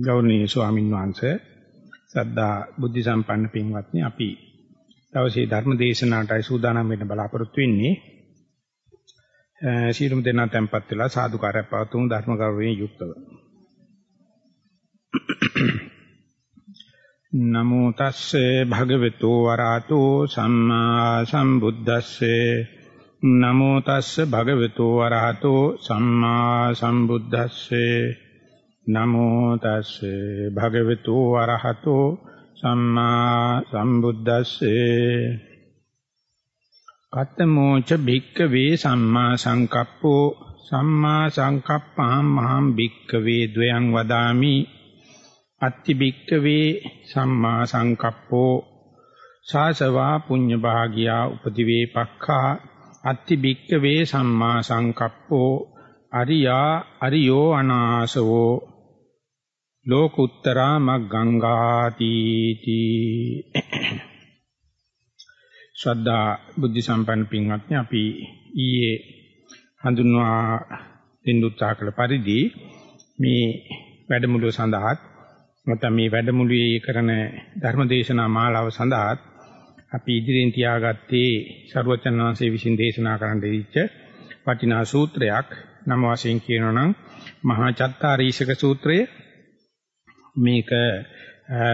ගෞරවනීය ස්වාමීන් වහන්සේ සද්ධා බුද්ධ සම්පන්න පින්වත්නි අපි දවසේ ධර්ම දේශනාවටයි සූදානම් වෙන්න බලාපොරොත්තු වෙන්නේ. ශීලමු දෙනා tempත් වෙලා සාදුකාරය පවතුමු ධර්ම ගෞරවයෙන් යුක්තව. නමෝ තස්සේ භගවතු වරහතෝ සම්මා සම්බුද්දස්සේ නමෝ තස්සේ භගවතු වරහතෝ සම්මා සම්බුද්දස්සේ නමෝ තස්සේ භගවතු වරහතෝ සම්මා සම්බුද්දස්සේ. කත්තමෝච භික්කවේ සම්මා සංකප්පෝ සම්මා සංකප්පහම් මහම් භික්කවේ ද්වයං වදාමි. අත්ති භික්කවේ සම්මා සංකප්පෝ සාසවා පුඤ්ඤ භාගියා උපදිවේ පක්ඛා. අත්ති භික්කවේ සම්මා සංකප්පෝ අරියා අරියෝ අනාසවෝ ලෝකුත්තරා මග්ගංගාති තී ශ්‍රද්ධා බුද්ධ සම්පන්න පින්වත්නි අපි ඊයේ හඳුන්වා දෙන්න උත්සාහ කළ පරිදි මේ වැඩමුළුව සඳහා නැත්නම් මේ වැඩමුළුවේ කරන ධර්මදේශනා මාලාව සඳහා අපි ඉදිරියෙන් තියාගත්තේ සරුවචන් වහන්සේ විසින් දේශනා කරන්න දීච්ච වටිනා සූත්‍රයක්. නම වශයෙන් කියනවා නම් මහා චත්තාරීෂක සූත්‍රය මේක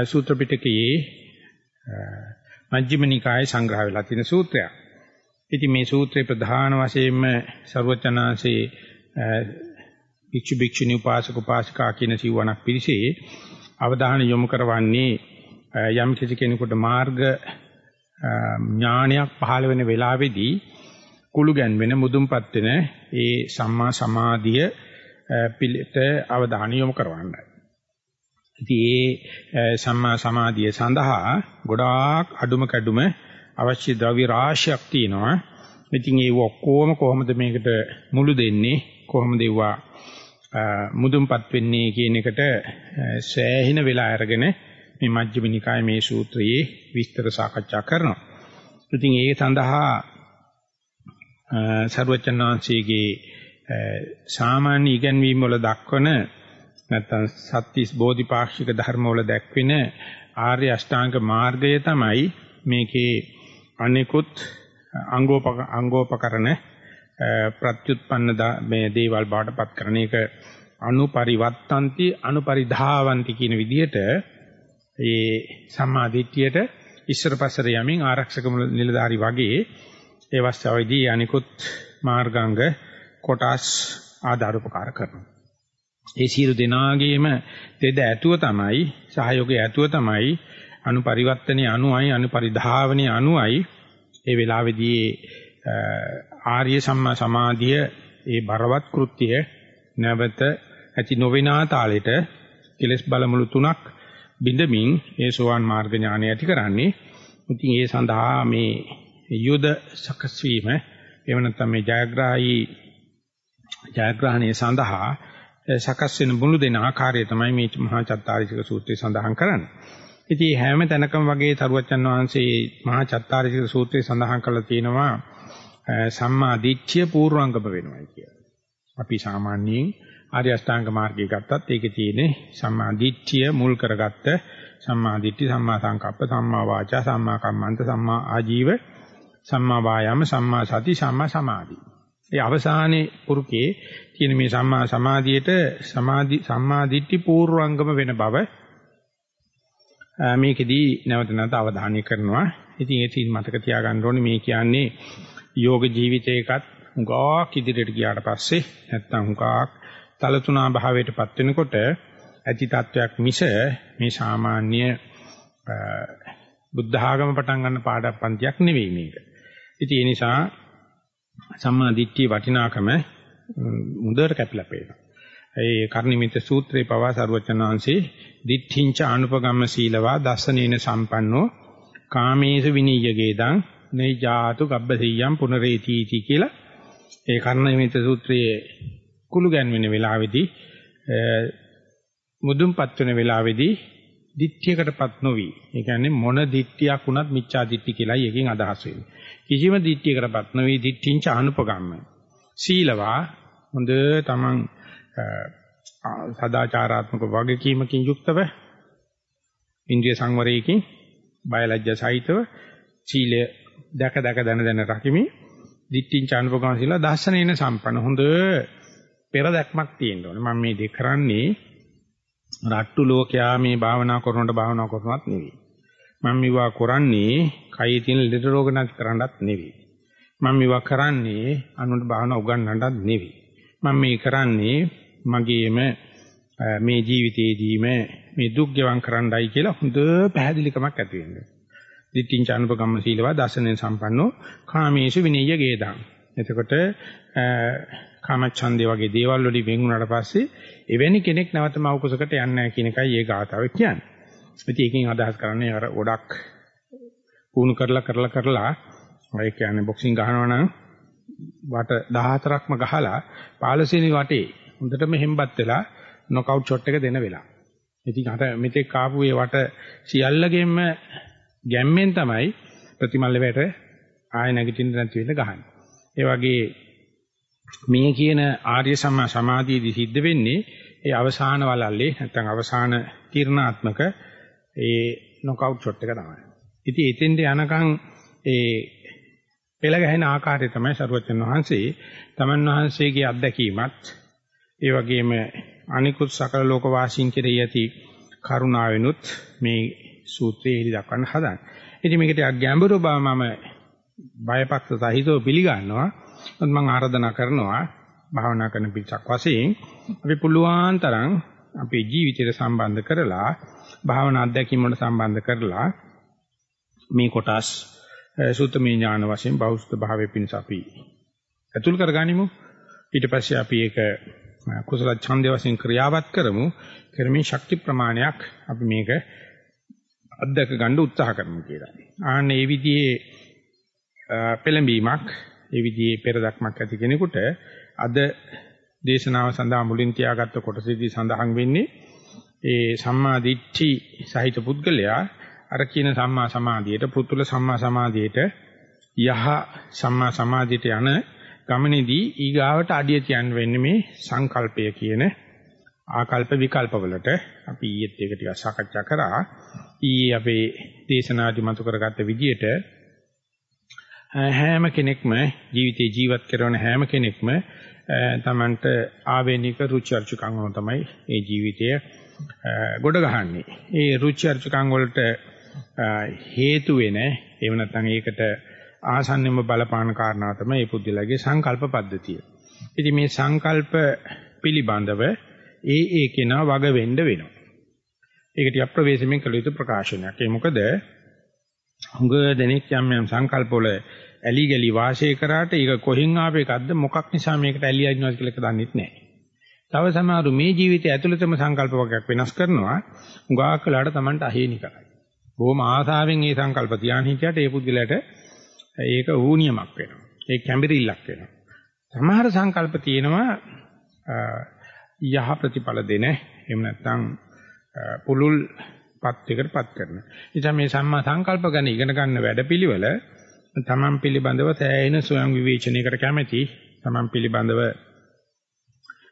සූත්‍ර පිටකයේ මජ්ක්‍ධිම නිකායේ සංග්‍රහ වෙලා තියෙන සූත්‍රයක්. ඉතින් මේ සූත්‍රේ ප්‍රධාන වශයෙන්ම ਸਰවචනාංශේ භික්ෂු භික්ෂුණී උපාසක උපාසිකා කියන සිවණක් පිරිසේ අවධානය යොමු කරවන්නේ යම් කිසි කෙනෙකුට මාර්ග ඥානයක් පහළ වෙන වෙලාවේදී කුළු ගැන්වෙන මුදුන්පත් වෙන ඒ සම්මා සමාධිය පිළිට අවධානය යොමු කරවන්නයි. ඉතින් ඒ සම්මා සමාධිය සඳහා ගොඩාක් අඩුම කැඩුම අවශ්‍ය ද්‍රව්‍ය රාශියක් තියෙනවා. ඉතින් ඒ ඔක්කොම කොහොමද මේකට මුළු දෙන්නේ? කොහොමද ඒවා මුදුන්පත් වෙන්නේ කියන එකට සෑහෙන වෙලා අරගෙන මේ මජ්ක්‍ධිම නිකායේ මේ සූත්‍රයේ විස්තර සාකච්ඡා කරනවා. ඉතින් ඒ සඳහා සර්වචනාංශයේ සාමාන්‍ය ඉගැන්වීම් වල දක්වන නැත්නම් සත්‍තිස් බෝධිපාක්ෂික ධර්මවල දැක්වෙන ආර්ය අෂ්ටාංග මාර්ගය තමයි මේකේ අනිකුත් අංගෝපක අංගෝපකරණ ප්‍රත්‍යুৎපන්න මේ දේවල් බාටපත් කරන එක අනුපරිවත්තන්ති අනුපරිධාවಂತಿ කියන විදිහට ඒ සම්මාදිට්ඨියට ඉස්සර පස්සර යමින් ආරක්ෂක නිලධාරි වගේ ඒ අවස්ථාවේදී අනිකුත් මාර්ගාංග කොටස් ආධාර උපකාර කරනවා. ඒ සියලු දෙනාගේම දෙද ඇතුව තමයි සහයෝගය ඇතුව තමයි අනුපරිවර්තනයේ අනුයි අනුපරිධාවනයේ අනුයි ඒ වෙලාවේදී ආර්ය සම්මා සමාධිය ඒ බරවත් කෘත්‍ය නැවත ඇති නොවිනා තාලෙට කෙලස් බලමුළු තුනක් බිඳමින් ඒ සෝවාන් මාර්ග ඥානය ඇති කරන්නේ. ඉතින් ඒ සඳහා මේ යුද සකස් වීම එහෙම නැත්නම් මේ ජයග්‍රාහී ජයග්‍රහණය සඳහා සකස් වෙන මුළු දෙන ආකාරය තමයි මේ මහා චත්තාරිසික සූත්‍රයේ සඳහන් කරන්නේ. ඉතින් හැම තැනකම වගේ තරුවචන් වහන්සේ මහා චත්තාරිසික සූත්‍රයේ සඳහන් කරලා තියෙනවා සම්මා දිට්ඨිය පූර්වංගම වෙනවා කියලා. අපි සාමාන්‍යයෙන් ආර්ය අෂ්ටාංග මාර්ගය ගත්තත් ඒකේ තියෙන්නේ සම්මා දිට්ඨිය මුල් කරගත්ත සම්මා දිට්ඨි සම්මා සංකප්ප සම්මා වාචා සම්මා කම්මන්ත සම්මා ආජීව සම්මා වායාම සම්මා සති සම්මා සමාධි. ඒ අවසානයේ පුරුකේ තියෙන මේ සම්මා සමාධියට සමාධි සම්මා දිට්ඨි පූර්වංගම වෙන බව මේකෙදී නැවත නැවත අවධානය කරනවා. ඉතින් ඒ තීන් මතක තියාගන්න ඕනේ මේ කියන්නේ යෝග ජීවිතයකත් හුඟක් ඉදිරියට ගියාට පස්සේ නැත්තම් හුඟක් තලතුණා භාවයටපත් වෙනකොට ඇති තත්වයක් මිස මේ සාමාන්‍ය බුද්ධ ආගම පටන් ගන්න පාඩම් පන්තියක් නෙවෙයි මේක. ඉතින් ඒ නිසා සම්මා දිට්ඨිය වටිනාකම මුදවට කැපිලා පේනවා. ඒ කර්ණිමිත සූත්‍රේ පවා සරුවචන වහන්සේ දිට්ඨිංච අනුපගම්ම සීලවා දසනේන සම්පන්නෝ කාමේසු විනීයගේදං නේජාතු ගබ්බසීයම් පුනරේතිති කියලා ඒ කර්ණිමිත සූත්‍රයේ කුළු ගැන්වෙන වෙලාවේදී මුදුන්පත් වෙන වෙලාවේදී දිට්ඨියකටපත් නොවි. ඒ කියන්නේ මොන දිට්ඨියක් වුණත් මිච්ඡා දිට්ඨි කියලායි එකකින් අදහස් වෙන්නේ. කිසිම දිට්ඨියකටපත් නොවි දිට්ඨිංච අනුපගම්ම. සීලවා හොඳ තමන් සදාචාරාත්මක වගකීමකින් යුක්තව ඉන්ද්‍රිය සංවරයකින් බයලජ්‍ය සහිතව සීලය දැක දැක දන දන රකිමි දිට්ඨින් චානුපගම සීල දර්ශනේන සම්පන්න. හොඳ පෙර දැක්මක් තියෙන්න ඕනේ. මම මේ දෙක කරන්නේ රට්ටු ලෝකයා මේ භාවනා කරනකොට භාවනා කරනවත් නෙවෙයි. මම මේවා කරන්නේ කයේ තියෙන ලෙඩ රෝග නැති කරන්නත් නෙවෙයි මම මේවා කරන්නේ අනුන්ට භාවනා උගන්වන්නත් නෙවෙයි මම මේ කරන්නේ මගේම මේ ජීවිතයේදීම මේ දුක් ගෙවම් කරන්නයි කියලා හොඳ පැහැදිලිකමක් ඇති වෙනවා. දිට්ඨිං චානුපගම්ම සීලවා දසනෙන් සම්පන්නෝ කාමේසු විනීය ගේදං. එතකොට කාමච්ඡන්දේ වගේ දේවල් වලින් වෙන් වුණාට පස්සේ එවැනි කෙනෙක් නැවත මව කුසකට යන්නේ නැහැ කියන එකයි ඒ ගාතාව කියන්නේ. ඉතින් ඒකෙන් අදහස් කරන්නේ අර ගොඩක් පුහුණු කරලා කරලා කරලා ඒ කියන්නේ බොක්සිං ගහනවා නම් වට 14ක්ම ගහලා 15 වෙනි වටේ හොඳටම හෙම්බත් වෙලා නොකවුට් ෂොට් එක දෙන වෙලාව. ඉතින් අර මෙතෙක් ආපු ඒ වට සියල්ලගෙම ගැම්මෙන් තමයි ප්‍රතිමල්ල වැට ආය නැගිටින්න නැති වෙන්න ගහන්නේ. ඒ වගේ මේ කියන ආර්ය සම්මා සමාධියේදී සිද්ධ වෙන්නේ ඒ අවසාන වලල්ලේ නැත්නම් අවසාන තීර්ණාත්මක ඒ නොකවුට් ෂොට් එක තමයි. ඉතින් එතෙන්ට යනකම් ඒ පෙළ ගැහෙන ආකාරය තමයි සරුවචන වහන්සේ තමන් වහන්සේගේ අත්දැකීමත් ඒ වගේම අනිකුත් සකල ලෝක වාසීන් කෙරෙහි ඇති කරුණාවෙනුත් මේ සූත්‍රයේ එලි දක්වන්න හදන්නේ. ඉතින් මේකට ගැඹුරු බව මම බයපක්ෂ සහිතව පිළිගන්නවා. මොකද මම ආරාධනා කරනවා භාවනා කරන පිටක් වශයෙන් අපි පුළුවන් තරම් අපේ ජීවිතයට සම්බන්ධ කරලා භාවනා අධ්‍යක්ීම් වලට සම්බන්ධ කරලා මේ කොටස් සූත්‍රමය ඥාන වශයෙන් බෞද්ධ භාවයේ පිණිස අපි අතුල් කරගනිමු ඊට පස්සේ අපි ඒක කුසල ඡන්දය වශයෙන් ක්‍රියාවත් කරමු කරමින් ශක්ති ප්‍රමාණයක් අපි මේක අධ්‍යක ගන්න උත්සාහ කරමු කියලා. ආන්න ඒ විදිහේ පෙළඹීමක් ඒ විදිහේ පෙරදක්මක් ඇති කෙනෙකුට අද දේශනාව සඳහා මුලින් තියාගත්ත කොටසේදී සඳහන් වෙන්නේ ඒ සම්මා දිට්ඨි සහිත පුද්ගලයා අර කියන සම්මා සමාධියට පුතුල සම්මා සමාධියට යහ සම්මා සමාධියට යන ගමනේදී ඊගාවට අඩිය තියන්න වෙන්නේ මේ සංකල්පය කියන ආකල්ප විකල්ප වලට අපි ඊයේත් ඒක ටිකක් සාකච්ඡා කරා. ඊයේ අපේ දේශනාදි මතු කරගත්ත විදිහට හැම කෙනෙක්ම ජීවිතේ ජීවත් කරන හැම කෙනෙක්ම තමන්ට ආවේනික රුචි අරුචිකම් වල තමයි ඒ ජීවිතය ගොඩ ගහන්නේ. ඒ රුචි අරුචිකම් වලට හේතු වෙන එහෙම නැත්නම් ඒකට ආසන්නෙම බලපාන කාරණා තමයි මේ පුද්ගලයාගේ සංකල්ප පද්ධතිය. ඉතින් මේ සංකල්ප පිළිබඳව ඒ ඒ කෙනා වග වෙන්න වෙනවා. ඒක ටික ප්‍රවේශමෙන් කළ යුතු ප්‍රකාශනයක්. ඒ මොකද හුඟ දෙනෙක් යම් යම් සංකල්ප වල ඇලි ගලි වාසය කරාට ඒක කොහෙන් ආපු එකක්ද මොකක් නිසා මේකට ඇලි අදිනවද කියලා එක දන්නෙත් නැහැ. තව සමහරු මේ ජීවිතය ඇතුළතම සංකල්ප වර්ගයක් වෙනස් කරනවා. හුඟා කළාට Tamanට අහේනිකයි. බොහොම ආසාවෙන් මේ සංකල්ප තියාන හිටියට ඒ පුද්ගලයාට ඒක ඌනියමක් වෙනවා. ඒ කැඹිරිල්ලක් වෙනවා. සමහර සංකල්ප තියෙනවා යහ ප්‍රතිඵල දෙන එහෙම නැත්නම් පුලුල් පත්යකටපත් කරන. ඉතින් මේ සම්මා සංකල්ප ගැන ඉගෙන ගන්න වැඩපිළිවෙල තමන් පිළිබඳව සෑහෙන ස්වයං විවේචනයකට කැමැති තමන් පිළිබඳව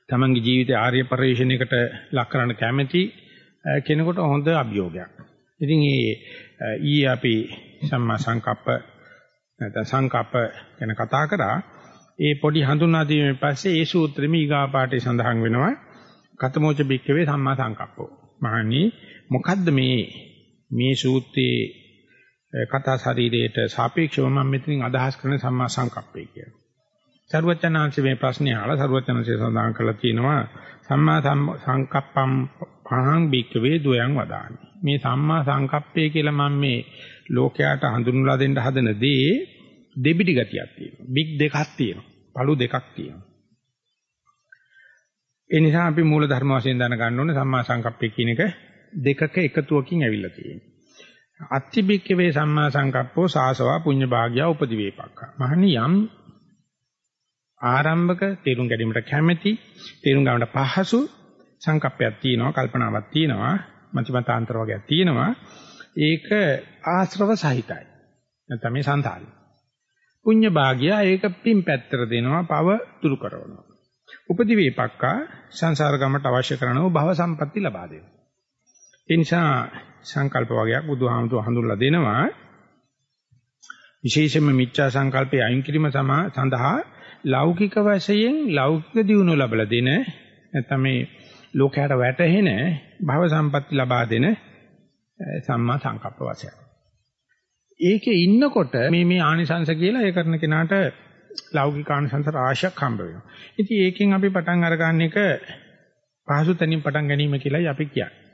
තමන්ගේ ජීවිතය ආර්ය පරිශ්‍රණයකට ලක් කරන්න කැමැති කෙනෙකුට හොඳ අභියෝගයක්. ඉතින් මේ ඊ අපි සම්මා සංකප්ප නැත්නම් සංකප්ප ගැන කතා කරා. ඒ පොඩි හඳුන්වා දීමෙන් පස්සේ ඒ සූත්‍රෙම ඊගා පාඩේ සඳහන් වෙනවා. කතමෝච බික්කවේ සම්මා සංකප්පෝ. මහණී මොකද්ද මේ මේ සූත්‍රයේ කතා ශරීරයට සාපේක්ෂව මම මෙතනින් අදහස් කරන සම්මා සංකප්පය කියලා. සරුවචනාංශ මේ ප්‍රශ්නේ අහලා සරුවචනාංශය සඳහන් කරලා තියෙනවා සම්මා සංකප්පම් පහං බික්කවේ දොයන් වදානි. මේ සම්මා සංකප්පය කියලා මම මේ ලෝකයට හඳුන්වලා දෙන්න හදන දේ දෙබිඩි ගතියක් තියෙනවා. බිග් දෙකක් තියෙනවා. පළු දෙකක් තියෙනවා. ඒ නිසා අපි මූල ධර්ම වශයෙන් දැනගන්න ඕනේ සම්මා සංකප්පය කියන එක දෙකක එකතුවකින් ඇවිල්ලා තියෙනවා. අත්තිබික්කවේ සම්මා සංකප්පෝ සාසවා පුඤ්ඤ භාග්‍ය උපදිවේපක්ඛා. මහණි යම් ආරම්භක තේරුම් ගැනීමට කැමැති තේරුම් ගන්නට පහසු සංකප්පයක් තියෙනවා කල්පනාවක් තියෙනවා මතිමතාන්තර වගේක් තියෙනවා ඒක ආශ්‍රව සහිතයි. නැත්නම් මේ සංතාලි. පුඤ්ඤ භාග්‍ය ඒක පින් පැත්තට දෙනවා පව දුරු කරනවා. උපදි වේපක්කා සංසාර ගමට අවශ්‍ය කරන භව සම්පatti ලබා දෙනවා. ඒ නිසා සංකල්ප වගේක් බුදුහාමුදුර හඳුන්ලා දෙනවා. විශේෂයෙන්ම මිච්ඡා සංකල්පයේ අයින් කිරීම සඳහා ලෞකික වශයෙන් ලෞකික දියුණුව ලැබලා දෙන නැත්නම් මේ ලෝකයට වැටහෙන භව සම්පatti ලබා දෙන සම්මා සංකප්ප වශයෙන්. ඒකේ ඉන්නකොට මේ මේ ආනිසංශ කියලා ඒ කරන කෙනාට ලෞකික ආනිසංශ රාශියක් හම්බ වෙනවා. ඉතින් ඒකෙන් අපි පටන් අරගන්න එක පහසු තැනින් පටන් ගැනීම කියලායි අපි කියන්නේ.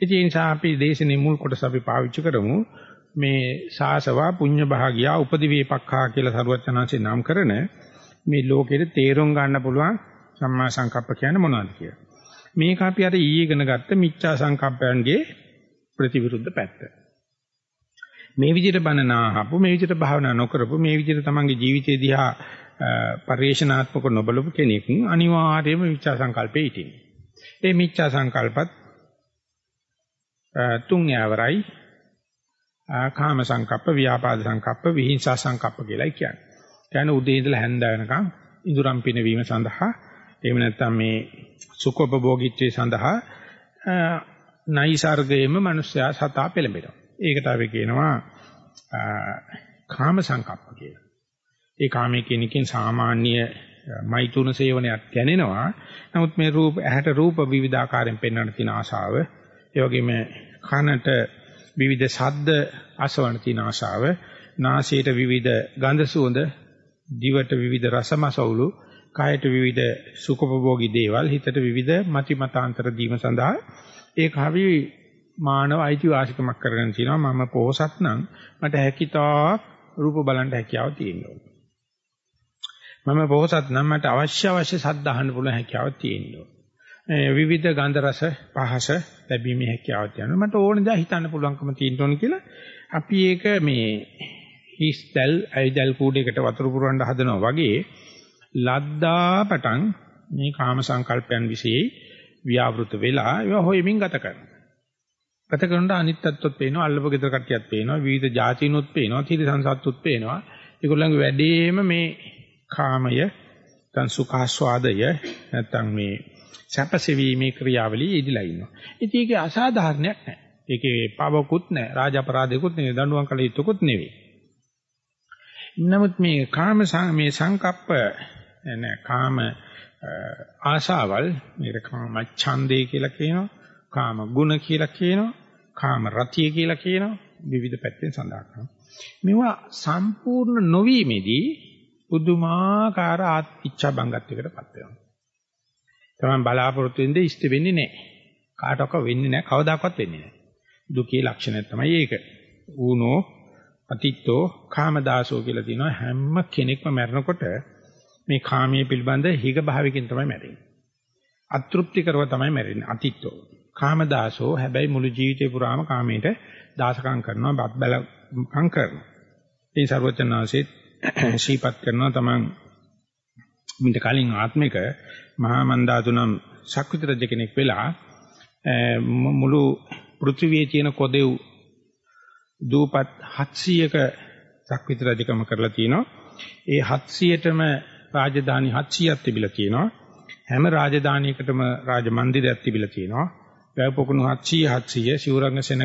ඉතින් ඒ නිසා අපි දේශනේ මුල් කොටස අපි පාවිච්චි කරමු මේ සාසවා පුඤ්ඤ භාගියා උපදි වේපක්ඛා කියලා සරුවචනාංශේ නම් කරන මේ ලෝකෙට තේරුම් ගන්න පුළුවන් සම්මා සංකප්ප කියන්නේ මොනවද කියලා. මේක අපි අර ඊයේ ඉගෙන ගත්ත මිච්ඡා සංකප්පයන්ගේ ප්‍රතිවිරුද්ධ පැත්ත. මේ විදිහට බණ නාහපු මේ විදිහට භාවනා නොකරපු මේ විදිහට තමන්ගේ ජීවිතය දිහා පරිේශනාත්මක නොබලපු කෙනෙක් අනිවාර්යයෙන්ම මිච්ඡා සංකල්පේ හිටින්නේ. ඒ මිච්ඡා සංකල්පත් තුන් යවරයි කාම සංකප්ප, ව්‍යාපාද සංකප්ප, විහිංසා සංකප්ප කියලායි කියන්නේ. කියන්නේ උදේ ඉඳලා හැන්ද වෙනකන් ඉඳුරම් පිනවීම සඳහා එහෙම නැත්නම් මේ සුඛෝපභෝගීත්වයේ සඳහා නයිසර්ගයේම මිනිස්යා සතා පෙළඹෙනවා. ඒකට අපි කියනවා කාම සංකප්ප කියලා. ඒ කාමයේ කියන එකෙන් සාමාන්‍ය මෛතුන සේවනයක් දැනෙනවා. නමුත් මේ රූප ඇහැට රූප විවිධාකාරයෙන් පෙන්වන්න තියෙන ආශාව, ඒ වගේම කනට විවිධ ශබ්ද අසවන තියෙන ආශාව, නාසයට විවිධ ගඳ සුවඳ, දිවට විවිධ රසමසවුලු, කයට විවිධ සුඛෝපභෝගී දේවල්, හිතට විවිධ මති මතාන්තර දීම සඳහා ඒ කවි මානව අයිතිවාසිකමක් කරගෙන තිනවා මම පොහසත් නම් මට හැකිතාක් රූප බලන්න හැකියාව තියෙනවා. මම පොහසත් නම් මට අවශ්‍ය අවශ්‍ය සද්ද අහන්න පුළුවන් හැකියාව තියෙනවා. විවිධ ගන්ධ රස පහස ලැබීමේ හැකියාව තියෙනවා. මට ඕන දා හිතන්න පුළුවන්කම තියෙන්න ඕන කියලා අපි ඒක මේ හිස්දල් අයිදල් කූඩේකට වතුර පුරවන්න හදනවා වගේ ලද්දා පටන් මේ කාම සංකල්පයන් વિશે ව්‍යාවෘත වෙලා ඒවා හොයමින් ගත කරනවා. ගත කරනකොට අනිත්‍යත්වොත් පේනවා, අල්ලප ගෙදර කට්ටියත් පේනවා, විවිධ જાතිනුත් පේනවා, තිරසංසත්තුත් පේනවා. ඒගොල්ලන්ගේ වැඩේම මේ කාමය, තන් සුඛාස්වාදය නැත්තම් මේ සැපසෙවීමේ ක්‍රියාවලිය ඉදිලා ඉන්නවා. ඉතින් ඒකේ අසාධාරණයක් නැහැ. ඒකේ පවකුත් නැහැ. රාජ අපරාධයකුත් නෙවෙයි. දඬුවම් කළ යුතුකුත් නෙවෙයි. නමුත් මේ කාම මේ සංකප්ප නෑ කාම ආශාවල් මේක කාම ඡන්දේ කියලා කියනවා. කාම ගුණ කියලා කියනවා. කාම රතිය කියලා කියනවා. විවිධ පැත්තෙන් සඳහන් කරනවා. මේවා සම්පූර්ණ නොවීමේදී පුදුමාකාර ආත්මිච්ඡා බංගත්වයකටපත් වෙනවා. තමයි බලාපොරොත්තු වෙන්නේ ඉෂ්ට වෙන්නේ නැහැ. කාටවත් වෙන්නේ නැහැ. කවදාකවත් වෙන්නේ නැහැ. දුකේ ලක්ෂණය තමයි ඒක. ඌනෝ අතිත්තෝ කාමදාසෝ කියලා තියෙනවා හැම කෙනෙක්ම මැරෙනකොට මේ කාමයේ පිළිබඳ හිග භාවිකින් තමයි මැරෙන්නේ. අතෘප්තිකරව තමයි මැරෙන්නේ අතිත්තෝ. කාමදාසෝ හැබැයි මුළු ජීවිතේ පුරාම කාමයට දාසකම් කරනවා බත් බැලකම් කරනවා. ඒ ਸਰවචනාංශේ ශීපත් කරනවා තමන් මිට කලින් ආත්මික මහා මන්දාතුනම් ශක්විත රජ කෙනෙක් වෙලා මුළු පෘථිවියේ තියෙන කොදෙව් දූපත් 700ක ශක්විත රජකම කරලා තිනවා. ඒ 700ටම රාජධානි 700ක් තිබිලා තියෙනවා. හැම රාජධානියකටම රාජ මන්දිරයක් තිබිලා තියෙනවා. වැව පොකුණු 700 700 සිවුරංග සෙනග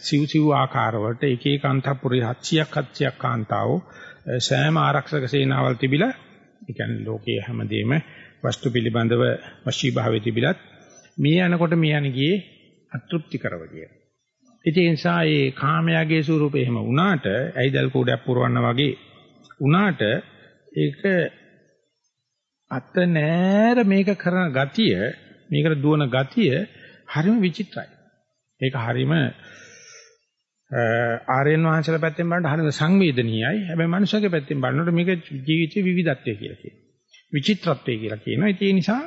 සිව් සිව් ආකාර වලට එක එක අන්තපුරේ 700ක් 700ක් කාන්තාවෝ සෑම ආරක්ෂක සේනාවල් තිබිලා ඒ කියන්නේ ලෝකයේ හැමදේම වස්තු පිළිබඳව වශී භාවයේ තිබිලත් මේ යනකොට මේ යන ගියේ අතෘප්ති කරව කිය. ඉතින් ඒ නිසා මේ කාමයාගේ ස්වරූපය එහෙම වුණාට ඇයිදල් කෝඩයක් පුරවන්න වගේ වුණාට ඒක අත නෑර මේක කරන ගතිය මේකට දුවන ගතිය හරිම විචිත්‍රයි. ඒක හරිම ආර්යයන් වහන්සේලා පැත්තෙන් බලනකොට හරිම සංවේදනීයයි. හැබැයි මනුෂ්‍යගේ පැත්තෙන් බලනකොට මේක ජීවිතේ විවිධත්වය කියලා කියනවා. විචිත්‍රත්වය කියලා කියනවා. ඒ නිසා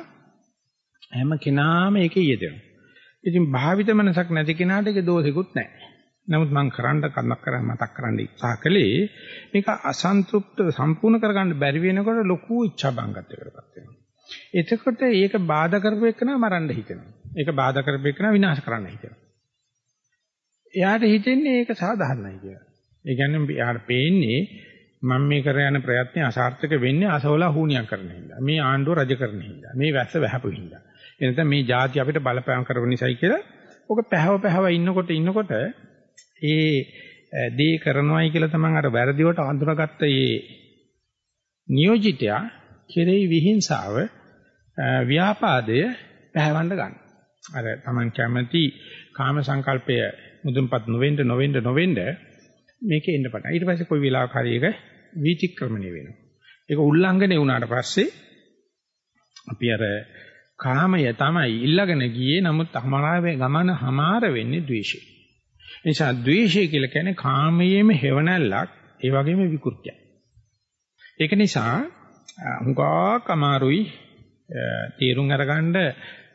හැම කෙනාම ඒකේ යෙදෙනවා. ඉතින් භාවිත මනසක් නැති කෙනාට ඒක දෝෂිකුත් නැහැ. නමුත් මම කරන්න කන්නක් කරන් මතක් කරන්න ඉස්සහ කළේ මේක අසන්තුෂ්ත සම්පූර්ණ කරගන්න බැරි වෙනකොට ලොකු ඉච්ඡා බංගත්වයකටපත් වෙනවා. එතකොට ඒක බාධා කරපු එකන මරන්න හිතෙනවා. ඒක බාධා කරපු එකන විනාශ කරන්න හිතෙනවා. එයාට හිතෙන්නේ ඒක සාධාරණයි කියලා. ඒ කියන්නේ එයාට පේන්නේ මම මේ කර යන ප්‍රයත්නේ අසාර්ථක වෙන්නේ අසවලා හුණියම් කරන හින්දා. මේ ආණ්ඩුව රජ කරන හින්දා. මේ වැස්ස වැහපු හින්දා. එනතම මේ ಜಾති අපිට බලපෑම් කරව නිසායි කියලා ඔක පැහැව පැහැව ඉන්නකොට ඉන්නකොට ඒ දේ කරනවායි කියලා තමයි අර වැරදිවට අඳුරගත්ත ඒ නියෝජිතයා කෙරෙහි විහිංසාව ව්‍යාපාදය පැහැවන්න ගන්න. අර Taman කැමති කාම සංකල්පය මුදුන්පත් නොවෙන්න නොවෙන්න නොවෙන්න මේකේ එන්න පටන්. ඊට පස්සේ කොයි වෙලාවක හරි ඒක වීතික්‍රමණය වෙනවා. ඒක උල්ලංඝනය වුණාට පස්සේ අපි අර කාමය තමයි ඉල්ලගෙන ගියේ නමුත් අමාරාවේ ගමන හමාර වෙන්නේ ද්වේෂය. නිසා ද්වේෂය කියලා කියන්නේ කාමයේම හේවණල්ලක් ඒ වගේම විකෘතියක්. ඒක නිසා හුඟක් අමාරුයි තීරුම් අරගන්න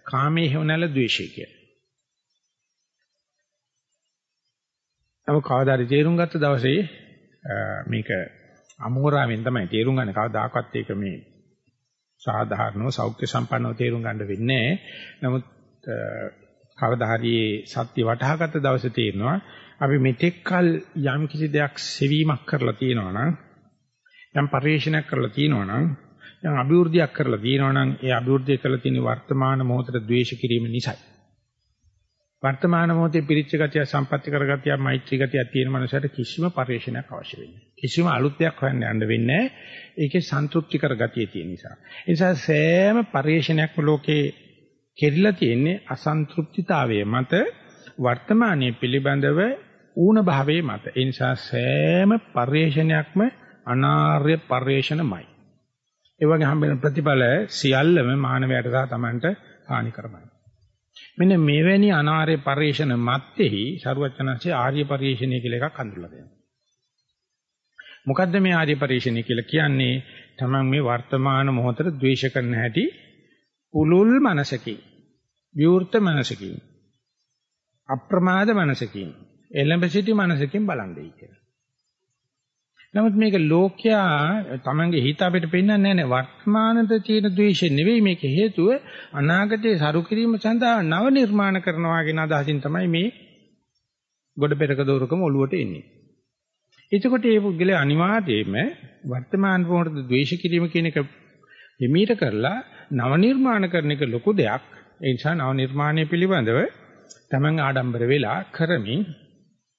කාමයේ හේවණල්ල ද්වේෂය කියලා. නමුත් කවදාද තේරුම් ගත්ත දවසේ මේක අමෝරාවෙන් තමයි තේරුම් ගන්න. කවදාකවත් ඒක මේ සාධාරණව සෞඛ්‍ය සම්පන්නව තේරුම් ගන්න වෙන්නේ නමුත් කවදා හරි සත්‍ය වටහාගත්ත දවසේ තේරෙනවා අපි මෙතෙක්කල් යම් කිසි දෙයක් සෙවීමක් කරලා තියෙනවා නම් යම් පරිශීලනයක් කරලා තියෙනවා නම් යම් අභිවෘද්ධියක් කරලා තියෙනවා නම් ඒ අභිවෘද්ධිය කරලා තියෙන වර්තමාන මොහොතේ ද්වේෂ කිරීම නිසායි. වර්තමාන මොහොතේ පිරිච්ච ගතිය සම්පත්‍ති කරගතිය මෛත්‍රී ගතිය තියෙන මනුස්සයට කිසිම පරිශ්‍රණයක් අවශ්‍ය වෙන්නේ කිසිම අලුත් දෙයක් හොයන්න යන්න වෙන්නේ ඒකේ සන්තුෂ්ටි කරගතිය තියෙන නිසා. ඒ නිසා සෑම පරිශ්‍රණයක්ම ලෝකේ කෙරිලා තියෙන්නේ අසන්තෘප්තිතාවයේ මත වර්තමානයේ පිළිබඳව ඌන භාවයේ මත. ඒ නිසා සෑම පරිශ්‍රණයක්ම අනාර්ය පරිශ්‍රණමයි. ඒ වගේ හම්බෙන ප්‍රතිඵල සියල්ලම මානවයට සහ Tamanට හානි කරමයි මෙන්න මෙවැනි අනාර්ය පරිශන මැත්තේහි සරුවචනන්සේ ආර්ය පරිශනය කියලා එකක් හඳුල්ලා දෙනවා. මොකද්ද මේ ආර්ය පරිශනය කියලා කියන්නේ? තමන් මේ වර්තමාන මොහොතේ ද්වේෂ කරන හැටි උලුල් මනසකින්, විවෘත මනසකින්, අප්‍රමාද මනසකින්, එළඹ සිටි මනසකින් බලන්නේ කියලා. නමුත් මේක ලෝකයා තමන්ගේ හිත අපිට පෙන්වන්නේ නැහැ වර්තමානද තියෙන ද්වේෂය නෙවෙයි මේක හේතුව අනාගතයේ සරු කිරීම සඳහා නව නිර්මාණ කරනවා කියන අදහසින් තමයි මේ ගොඩ පෙරක දෝරකම ඔලුවට එන්නේ. එතකොට මේ පුද්ගලයා අනිවාර්යයෙන්ම වර්තමාන මොහොතේ ද්වේෂ කිරීම කියන එක හිමීට කරලා නව නිර්මාණ කරන එක ලොකු දෙයක්. ඒ නිසා නව නිර්මාණය පිළිබඳව තමන් ආඩම්බර වෙලා කරමින්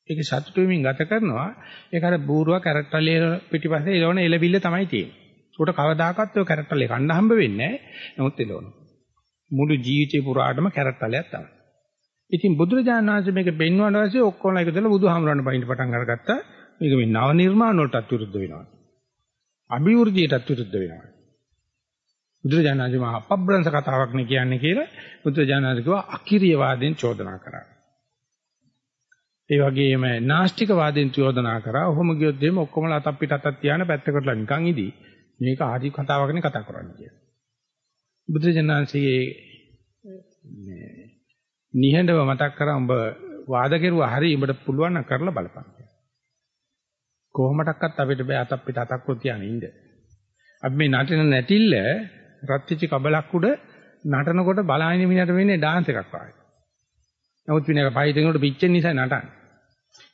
ඒක සතුටු වෙමින් ගත කරනවා. ඒක අර බූරුවා කැරට්ටලේ පිටිපස්සේ එළවන එළවිල්ල තමයි තියෙන්නේ. උකට කවදාකවත් ඔය කැරට්ටලේ කන්න හම්බ වෙන්නේ නැහැ. නමුත් එළවන. මුළු ජීවිතේ පුරාටම කැරට්ටලයක් තමයි. ඉතින් බුදුරජාණන් වහන්සේ මේක පෙන්වන වාසේ ඔක්කොම එකදලා බුදුහාමරණ බයින්ද පටන් අරගත්තා. මේක මේ නව නිර්මාණ වලටත් විරුද්ධ වෙනවා. අභිවෘද්ධියටත් විරුද්ධ වෙනවා. බුදුරජාණන් වහන්සේ මහා අපබ්‍රංශ කතාවක් නේ කියන්නේ කියලා බුදුරජාණන් වහන්සේ කිව්වා අකිරියවාදෙන් චෝදනා කරා. ඒ වගේම නාස්තික වාදෙන් චෝදනා කරා. ඔහොම ගියොත් එimhe ඔක්කොම අතක් පිට අතක් තියාන පැත්තකටලා නිකන් ඉදී. මේක ආදි කතාවකනේ කතා කරන්නේ කියලා. බුදුජනනාංශයේ මේ නිහඬව මතක් කරා උඹ වාද කෙරුවා හරි උඹට පුළුවන් නම් කරලා බලපන්. කොහොමඩක්වත් අපිට බෑ අතක් පිට අතක් කො තියාගෙන ඉන්න. අපි මේ නටන නැටිල්ල රත්විචි කබලක් උඩ නටනකොට බලාගෙන මිනිහට වෙන්නේ ඩාන්ස් එකක් වගේ. නමුත් විනයක පහිතෙනකොට පිච්චෙන නිසා නටන්නේ.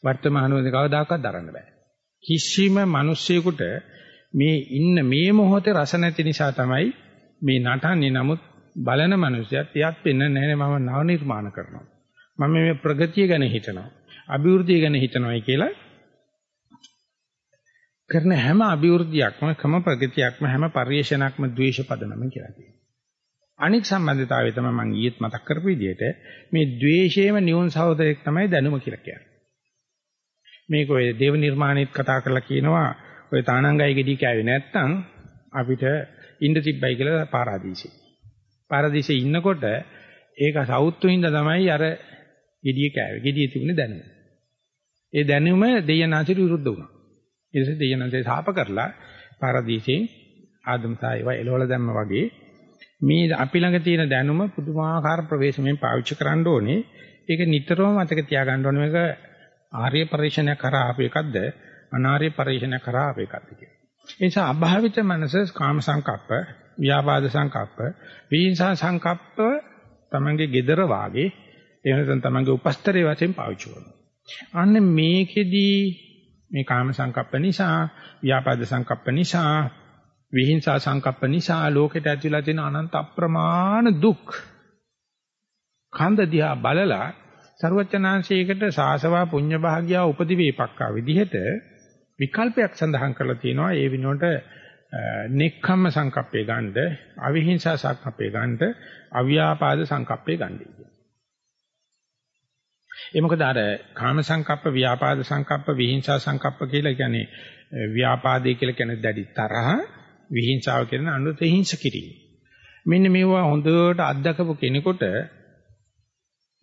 වර්තමානෝදී කවදාකවත් දරන්න බෑ. කිසිම මිනිස්සෙකුට මේ ඉන්න මේ මොහොතේ රස නැති නිසා තමයි මේ නටන්නේ. නමුත් බලන මිනිසයාත් එයත් වෙන්නේ නැහැ මම නව නිර්මාණ කරනවා. මම මේ ප්‍රගතිය ගැන හිතනවා. අභිවෘද්ධිය ගැන හිතනවායි කියලා කරන හැම අභිවෘද්ධියක්ම කම ප්‍රගතියක්ම හැම පරිශ්‍රණයක්ම ද්වේෂ පදනම කියලා කියනවා. අනික් සම්බන්ධතාවය තමයි මම ඊයේත් මතක් කරපු විදිහට මේ द्वේෂයේම නියුන් සහෝදරයෙක් තමයි දැනුම කියලා කියන්නේ. මේක ඔය දේව නිර්මාණෙත් කතා කරලා කියනවා ඔය තානංගයි ගෙඩි කෑවේ නැත්තම් අපිට ඉන්න තිබ්බයි කියලා පාරාදීසෙ. පාරාදීසෙ ඉන්නකොට ඒක සවුත්තු හින්දා තමයි අර ගෙඩිය කෑවේ. ගෙඩිය තිබුණේ දැනුම. ඒ දැනුම දෙයනාසිර විරුද්ධ වුණා. ඊට පස්සේ දෙයනාසේ සාප කරලා පාරාදීසෙන් ආදම් සායව එළවල දැම්ම වගේ මේ අපි ළඟ තියෙන දැනුම පුදුමාකාර ප්‍රවේශමෙන් පාවිච්චි කරන්න ඕනේ. ඒක නිතරම මතක තියාගන්න ඕනේ මේක ආර්ය පරිශ්‍රණය කරා ආපු එකක්ද අනාර්ය පරිශ්‍රණය කරා ආපු එකක්ද කියලා. ඒ නිසා අභාවිත මනස කාම සංකප්ප, ව්‍යාපාද සංකප්ප, විහිංසා සංකප්ප තමංගේ gedara වාගේ එහෙම නැත්නම් තමංගේ උපස්තරයේ වශයෙන් පාවිච්චි කරනවා. අන්න මේකෙදී මේ කාම සංකප්ප නිසා, ව්‍යාපාද සංකප්ප නිසා, විහිංසා සංකප්ප නිසා ලෝකෙට ඇතිවලා තියෙන අනන්ත අප්‍රමාණ දුක් කන්ද දිහා බලලා ਸਰවචනාංශයකට සාසවා පුඤ්ඤ භාග්‍යා උපදි වේපක්කා විදිහට විකල්පයක් සඳහන් කරලා තියෙනවා. ඒ විනෝඩ නෙක්ඛම්ම සංකප්පේ ගන්නද අවිහිංසා සංකප්පේ ගන්නද අව්‍යාපාද සංකප්පේ ගන්නද ඒ මොකද අර කාම සංකප්ප ව්‍යාපාද සංකප්ප විහිංසා සංකප්ප කියලා කියන්නේ ව්‍යාපාදේ කියලා කියන්නේ දැඩි තරහ. විහිංසාව කියන අනුත හිංස කිරීම මෙන්න මේවා හොඳට අත්දකපු කෙනෙකුට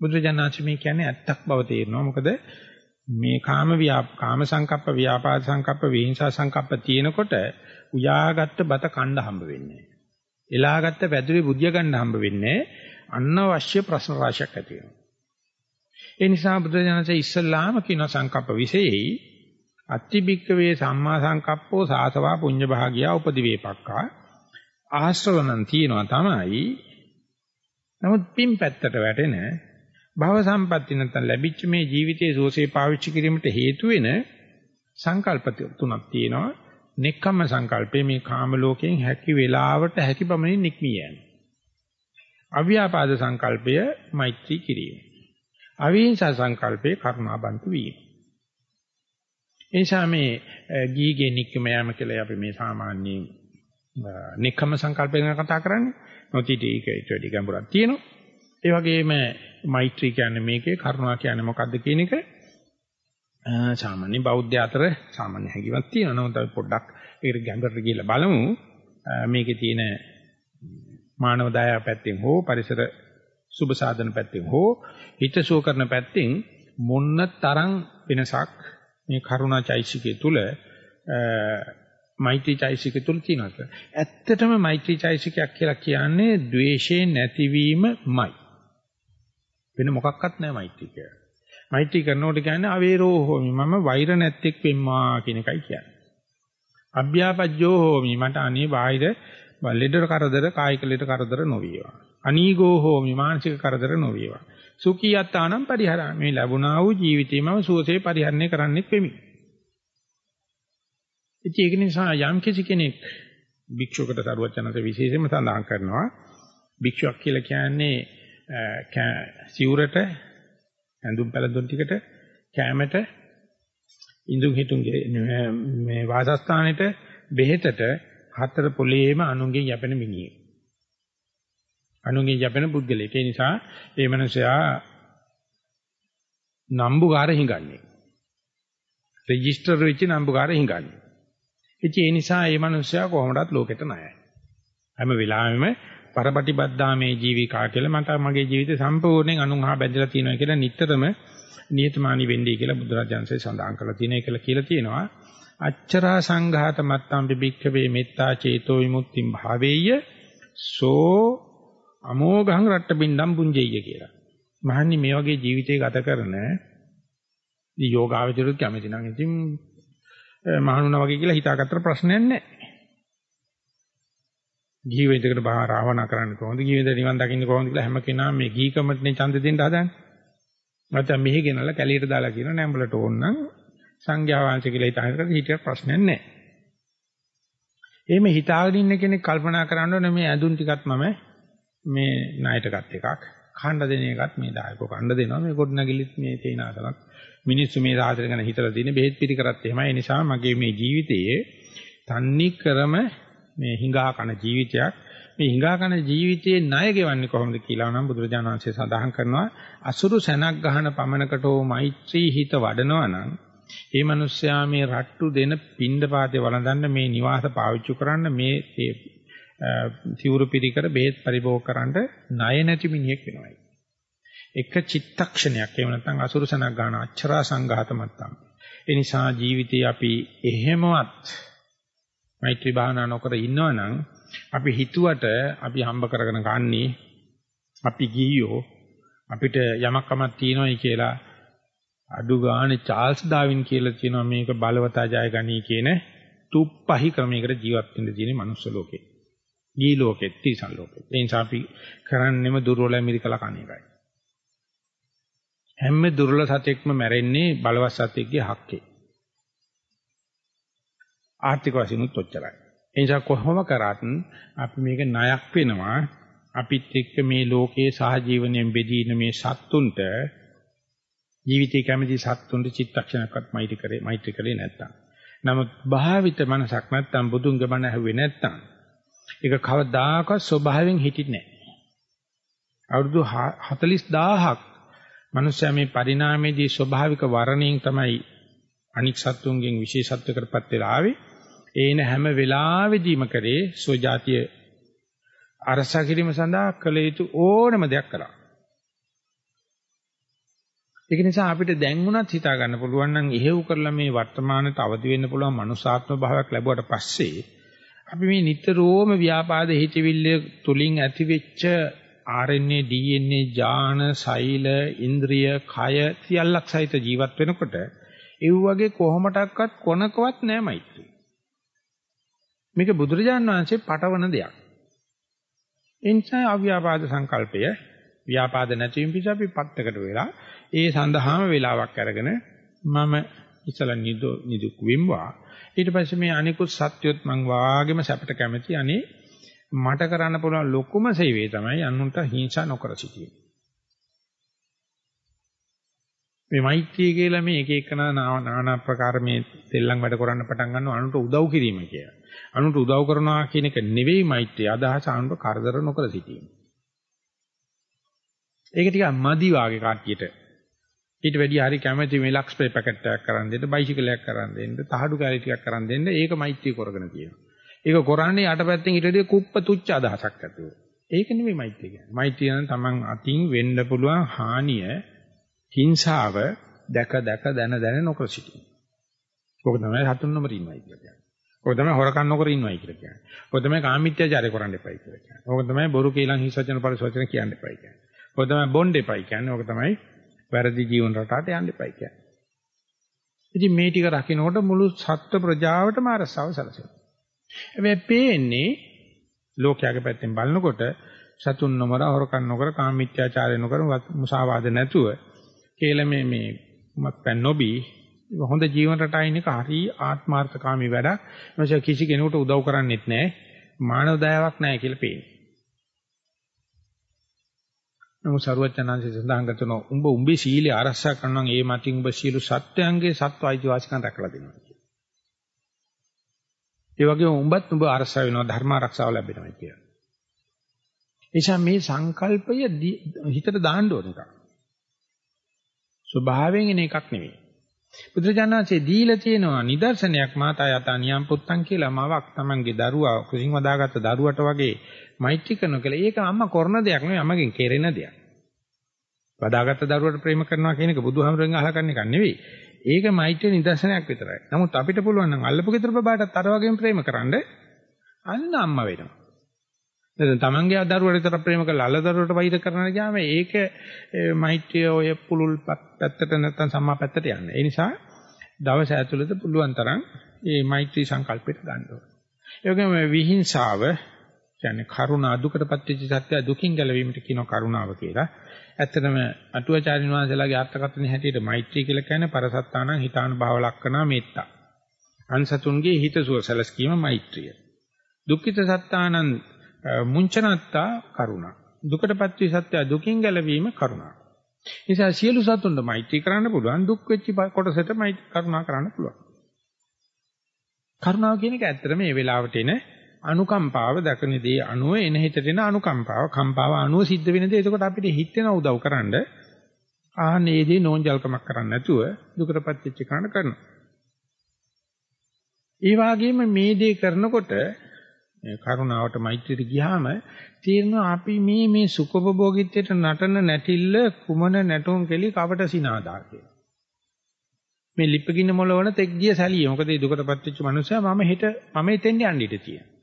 බුදුජානනාංශ මේ කියන්නේ ඇත්තක් බව තේරෙනවා මොකද මේ කාම ව්‍යාප කාම සංකප්ප ව්‍යාපාද සංකප්ප විහිංසා සංකප්ප තියෙනකොට උයාගත්ත බත කණ්ඩ හම්බ වෙන්නේ. එලාගත්ත පැදුරේ බුදිය ගන්න හම්බ වෙන්නේ අනවශ්‍ය ප්‍රශ්න රාශියක් ඇති වෙනවා. ඒ නිසා බුදුරජාණන්සේ ඉස්සල්ලාම කියන සංකප්ප විශේෂයි අත්තිබික්කවේ සම්මා සංකප්පෝ සාසවා පුඤ්ඤ භාගියා උපදිවේපක්කා ආශ්‍රවණන් තියනවා තමයි. නමුත් පින් පැත්තට වැටෙන භව සම්පatti නැත්නම් ලැබිච්ච මේ ජීවිතයේ සෝසේ පාවිච්චි කිරීමට හේතු වෙන සංකල්ප තුනක් තියෙනවා. නෙක්ඛම්ම සංකල්පේ මේ කාම ලෝකයෙන් හැකි වෙලාවට හැකි පමණින් නික්මිය යන. අව්‍යාපාද සංකල්පය මෛත්‍රී කිරීම. අවිහිංසා සංකල්පේ කරුණාබන්තු වීම. එනිසා මේ ගීගේ නික්ම යාම කියලා අපි මේ සාමාන්‍ය නෙක්ඛම්ම සංකල්පය ගැන කතා කරන්නේ. නොතිට ඒක ඊට වැඩි ගැඹුරක් තියෙනවා. ඒ වගේම මෛත්‍රී කියන්නේ මේකේ කරුණා කියන්නේ මොකද්ද කියන එක සාමාන්‍ය බෞද්ධ අතර සාමාන්‍ය හැඟීමක් තියෙනවා. නමුත් අපි පොඩ්ඩක් ඒකට ගැඹුරට ගිහිල්ලා බලමු. මේකේ තියෙන මානව දයාව පැත්තෙන් හෝ පරිසර සුබ සාධන පැත්තෙන් හෝ හිතසුව කරන පැත්තෙන් මොන්න තරම් වෙනසක් මේ කරුණා චෛසිකය තුල මෛත්‍රී චෛසිකය තුල තියෙනවා. ඇත්තටම මෛත්‍රී චෛසිකයක් කියලා කියන්නේ ද්වේෂේ නැතිවීමමයි. වෙන මොකක්වත් නැහැ මෛත්‍රී කියලා. මෛත්‍රී කරනකොට කියන්නේ අවේරෝ හෝමි මම වෛර නැත්තේක් වෙම්මා කියන එකයි කියන්නේ. අභ්‍යාපජ්ජෝ හෝමි මට අනේ බාහිර ලෙඩ කරදර කායික ලෙඩ කරදර නොවේවා. අනීගෝ හෝමි මානසික කරදර නොවේවා. සුඛියත්තානම් පරිහරා මේ ලැබුණා වූ ජීවිතේ මම සුවසේ පරිහරණය කරන්නෙක් වෙමි. ඉතින් ඒක නිසා යම් කිසි කෙනෙක් භික්ෂුවකට සරුවචනත විශේෂයෙන්ම සඳහන් කරනවා භික්ෂුවක් කියලා කියන්නේ සිවුරට ඇඳුම් පැළඳුම් ටිකට කැමැට ඉඳුන් හිටුන් මේ වාසස්ථානෙට බෙහෙතට හතර පොළේම අනුන්ගෙන් යැපෙන මිනිහෙක්. අනුන්ගෙන් යැපෙන පුද්ගලයෙක්. ඒ නිසා ඒ මනුස්සයා නම්බුකාර හිඟන්නේ. රෙජිස්ටර් වෙච්ච නම්බුකාර හිඟන්නේ. ඉතින් ඒ නිසා මේ මනුස්සයා කොහොමදත් ලෝකෙට ණයයි. හැම වෙලාවෙම පරපටිබද්දාමේ ජීවිකා කියලා මට මගේ ජීවිතේ සම්පූර්ණයෙන් අනුන්හා බැඳලා තියෙනවා කියලා නිතරම නියතමානී වෙන්නේ කියලා බුදුරජාන්සේ සඳහන් කරලා තියෙන එක කියලා තියෙනවා. අච්චරා සංඝාත මත්තම් බිබික්ඛවේ මෙත්තා චේතෝ විමුක්තිම් භාවේය සෝ අමෝඝං රට්ට බින්දම් පුංජෙය්‍ය කියලා. මහන්නි මේ වගේ ජීවිතය ගත කරන දී යෝගාවචරුත් කැමති නම් ඉතින් මහණුනා වගේ කියලා හිතාගත්තට ප්‍රශ්නයක් නැහැ. ජීවිතයකට භාවනා කරන්න කොහොමද ජීවිතේ නිවන් දකින්න කොහොමද කියලා හැම කෙනාම මේ ගීකමටනේ ඡන්ද දෙන්න හදන්නේ. නැත්නම් මෙහි ගෙනල්ලා කැලියට දාලා කියන නැඹලට ඕන නම් සංඥා වංශ කියලා හිතාගෙන හිටිය ප්‍රශ්නයක් නැහැ. එහෙම හිතාගෙන ඉන්න කෙනෙක් කල්පනා කරන්න ඕනේ මේ ඇඳුම් ටිකත් මම මේ ණයට ගත් එකක්. කණ්ඩ දෙන එකත් මේ දායකව කණ්ඩ දෙනවා. මේ ගොඩනැගිලිත් මේ තේනාසලක්. මිනිස්සු මේ සාහතර ගැන හිතලා තියෙන බෙහෙත් පිළිකරත් එහෙමයි. ඒ නිසා මගේ මේ ජීවිතයේ තන්නි ක්‍රම මේ හිඟා කන ජීවිතයක් මේ හිඟා කන ජීවිතයේ ණය ගෙවන්නේ කොහොමද කියලා නම් බුදුරජාණන් වහන්සේ සඳහන් කරනවා අසුරු සැනක් ගහන පමනකටෝ මෛත්‍රී හිත වඩනවා නම් ඒ මිනිස්යා මේ රට්ටු දෙන පින්ඳ පාතේ වළඳන්න මේ නිවාස පාවිච්චි කරන්න මේ සිවුරු පිළිකර බෙහෙත් පරිභෝග කරන්න ණය නැති මිනිහෙක් වෙනවා. එක චිත්තක්ෂණයක් එහෙම නැත්නම් අසුරු සැනක් ගන්න අච්චරා සංඝාත මත්තම්. ඒ නිසා ජීවිතේ අපි එහෙමවත් මෛත්‍රී භාවනා නොකර ඉන්නවනම් අපි හිතුවට අපි හම්බ කරගෙන ගන්නේ අපි ගියෝ අපිට යමක් කමක් තියෙනවයි කියලා අඩු ගානේ චාල්ස් ඩාවින් කියලා කියනවා මේක බලවතා ජය ගනී කියන තුප්පහි ක්‍රමයකට ජීවත් වෙන්න තියෙන මනුස්ස ලෝකේ. ගී ලෝකෙත් තිසන් ලෝකෙත්. ඒ නිසා අපි කරන්නේම දුර්වල ඇමරිකලා කණ එකයි. හැම දුර්වල සතෙක්ම මැරෙන්නේ බලවත් සතෙක්ගේ හක්කේ. ආර්ථික වශයෙන්ුත් ඔච්චරයි. ඒ නිසා කොහොම කරත් අපි මේක ණයක් වෙනවා අපිත් එක්ක මේ ලෝකයේ සහජීවනයෙන් බෙදීන මේ සත්තුන්ට ජීවිතේ කැමති සත්තුන්ට චිත්තක්ෂණයක්වත් මෛත්‍රී කරේ මෛත්‍රී කරේ නැත්තම්. නමුත් භාවිත මනසක් නැත්තම් බුදුන්ගේ බණ ඇහුවේ නැත්තම් ඒක කවදාකවත් ස්වභාවයෙන් හිටින්නේ නැහැ. අවුරුදු 40000ක් මනුෂ්‍යයා මේ පරිණාමයේදී ස්වභාවික වර්ණයෙන් තමයි අනික් සත්තුන්ගෙන් විශේෂත්වයකටපත් වෙලා ආවේ. ඒන හැම වෙලාවෙදීම කරේ සෝජාතිය අරසා කිරීම සඳහා කළ යුතු ඕනම දෙයක් කළා. ඒක නිසා අපිට දැන් උනත් හිතා ගන්න පුළුවන් නම් එහෙව් කරලා මේ වර්තමානට අවදි වෙන්න පුළුවන් මනුසාත්ම භාවයක් ලැබුවට පස්සේ අපි මේ නිතරම ව්‍යාපාද හිතවිල්ල තුලින් ඇතිවෙච්ච RNA DNA ඥාන සෛල ඉන්ද්‍රිය කය සියල්ලක් සහිත ජීවත් වෙනකොට ඒ වගේ කොහොමඩක්වත් කොනකවත් නෑ මෛත්‍රිය. මේක බුදුරජාන් වහන්සේ පටවන දෙයක්. ඒ නිසා අව්‍යාපාද සංකල්පය ව්‍යාපාද නැතිවීම පිස අපි පත්තකට වෙලා ඒ සඳහාම වේලාවක් අරගෙන මම ඉතල නිදුක් වෙම්වා ඊට පස්සේ මේ අනිකුත් සත්‍යොත් මං වාගේම සැපට කැමති අනේ මට කරන්න පුළුවන් ලොකුම සේවය තමයි අනුන්ට හිංසා නොකර සිටීම. මේ මෛත්‍රිය කියලා මේ එක එකන নানা ආකාර මේ දෙල්ලම් වැඩ කරන්න පටන් ගන්නවා අනුන්ට උදව් කිරීම කියලා. අනුන්ට උදව් කරනවා කියන එක නෙවෙයි මෛත්‍රිය. අදහස අනුන්ට කරදර නොකර සිටීම. ඒක ටිකක් මදි වාගේ කට්ටියට. ඊට වැඩිය හරි කැමැති මේ ලක්ස් පේ පැකට් එකක් කරන් දෙන්න, බයිසිකලයක් කරන් දෙන්න, තහඩු කැලි ටිකක් කරන් දෙන්න. ඒක මෛත්‍රිය කරගෙන තියෙනවා. ඒක කරන්නේ යටපැත්තෙන් ඊට වැඩිය කුප්ප තුච්ච අදහසක් ඇතුව. ඒක නෙමෙයි මෛත්‍රිය කියන්නේ. මෛත්‍රිය නම් තමන් අතින් වෙන්න පුළුවන් හානිය, හිංසාව දැක දැක දන දන නොකර සිටීම. ඕක තමයි හතුන් නොමර ඉන්නවයි කියන්නේ. ඕක තමයි හොරකම් නොකර ඉන්නවයි කියලා කියන්නේ. ඕක තමයි කාමීත්‍යචාරය කරන්න එපයි කියලා කියන්නේ. ඕක තමයි බොරු කේලම් හිස් වචන පරිසවචන කියන්න එපයි කියන්නේ. ඕක තමයි බොණ්ඩ එපයි කියන්නේ. ඕක තමයි වැරදි ජීවන රටාවට යන්න එපයි කියන්නේ. ඉතින් මේ ටික රකින්නකොට මුළු සත්ත්ව ප්‍රජාවටම අරසව සැලසෙනවා. හැබැයි පේන්නේ ලෝකයාගේ පැත්තෙන් බලනකොට සතුන් නොමර හොරකම් නොකර කාමීත්‍යාචාරය නොකර මුසාවාද නැතුව කියලා මේ මේ මත්පැන් නොබී හොඳ ජීවන රටායින් එක හරි ආත්මార్థකාමී වැඩක්. මොකද කිසි කෙනෙකුට උදව් කරන්නේත් නැහැ. මානව දයාවක් නැහැ කියලා පේන්නේ. නමුත් සරුවචනාංශය සඳහන් කරනවා උඹ උඹේ සීලය ආරක්ෂා කරනවා ඒ මතින් උඹ සීල සත්‍යයන්ගේ සත්ව අයිතිවාසිකම් රැකලා දෙනවා කියලා. ඒ වගේම උඹත් උඹ ආරක්ෂා වෙනවා ධර්ම ආරක්ෂාව ලැබෙනවා කියලා. එනිසා මේ සංකල්පය හිතට දාන්න ඕන එකක්. ස්වභාවයෙන් එන එකක් නෙවෙයි. බුදුරජාණන්සේ දීලා තියෙනවා නිදර්ශනයක් මාතා යතා නියම් පුත්තන් කියලා මවක් Tamange දරුවා කුසින් වදාගත්ත දරුවට වගේ මෛත්‍රී කරනවා කියලා. ඒක අම්මා කරන දෙයක් නෙවෙයි අම්මගෙන් කෙරෙන දෙයක්. වදාගත්ත දරුවට ප්‍රේම කරනවා කියන එක බුදුහාමරෙන් අහලා කරන එකක් නෙවෙයි. ඒක මෛත්‍රී නිදර්ශනයක් විතරයි. නමුත් අපිට පුළුවන් නම් අල්ලපු ගෙදර බබාටත් අර වගේම ප්‍රේම කරන්න අන්න අම්මා වෙනවා. දැන් තමන්ගේ දරුවට විතර ප්‍රේම කරලා අල්ල දරුවට වෛර කරන්න ගියාම ඒක මෛත්‍රිය ඔය පුලුල් පැත්තට නැත්තම් සම්මා පැත්තට යන්නේ. ඒ නිසා දවස ඇතුළත පුළුවන් තරම් මේ මෛත්‍රී සංකල්පයට ගන්න ඕනේ. ඒ වගේම විහිංසාව කියන්නේ කරුණා දුකටපත් වෙච්ච සත්‍ය දුකින් ගැලවීමට කියන කරුණාව කියලා. ඇත්තටම අටුවාචාරින් වහන්සේලාගේ අර්ථකථනයේ හැටියට මෛත්‍රී කියලා කියන්නේ පරසත්තානං හිතානුභව ලක්කනා මෙත්තා. අන්සතුන්ගේ හිතසුව සැලස්කීම මෛත්‍රිය. දුක්ඛිත සත්තානං මුංචනත්තා කරුණා. දුකටපත් වී සත්‍ය දුකින් ගැලවීම කරුණා. නිසා සියලු සතුන්ට මෛත්‍රී කරන්න පුළුවන් දුක් වෙච්ච කොටසට මෛත්‍රී කරුණා කරන්න පුළුවන්. කරුණාව කියන එක ඇත්තට මේ වෙලාවට එන අනුකම්පාව දකින දේ අනුව එන හිතට එන අනුකම්පාව කම්පාව අනුව සිද්ධ වෙන දේ එතකොට අපිට හිතෙන උදව් කරන්න ආහනේ දේ නෝන්ජල්කමක් කරන්නේ නැතුව දුකටපත් වෙච්ච කරන කරනවා. ඒ වගේම මේ දේ කරනකොට කරුණාවට මෛත්‍රියට ගියාම තීරණා අපි මේ මේ සුඛභෝගීත්වයට නටන නැටිල්ල කුමන නැටුම් කෙලි කවට සිනාදා කියලා. මේ ලිප්පගින්න මොළවන තෙක් ගිය සැලිය. මොකද ඒ දුකටපත් වෙච්ච මනුස්සයා මම හෙට මම එතෙන් යන්න ඉඩ තියෙනවා.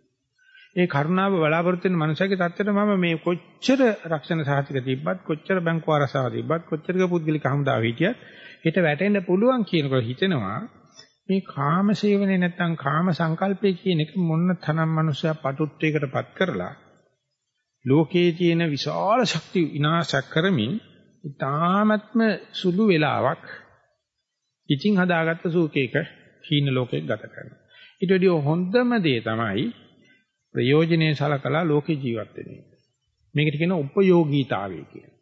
ඒ කරුණාව බලාපොරොත්තු වෙන මනුස්සයාගේ தත්තට මම මේ කොච්චර රක්ෂණ සාහිතික තිබ්බත් කොච්චර බැංකුව ආරසාව තිබ්බත් කොච්චරක පුද්ගලික හමුදාව හිටියත් හෙට වැටෙන්න පුළුවන් කියනකොට හිතෙනවා මේ කාම සේවනේ නැත්තම් කාම සංකල්පය කියන එක මොන තරම් මනුස්සයා පටුත්වයකටපත් කරලා ලෝකයේ තියෙන විශාල ශක්ති විනාශ කරමින් ඊ타ත්ම සුළු වෙලාවක් ඉතිං හදාගත්ත සූකේක හීන ලෝකයක් ගත කරනවා. ඊට වඩා හොඳම දේ තමයි ප්‍රයෝජනේ සලකලා ලෝකේ ජීවත් වෙන එක. මේකට කියන උපයෝගීතාවය කියලා.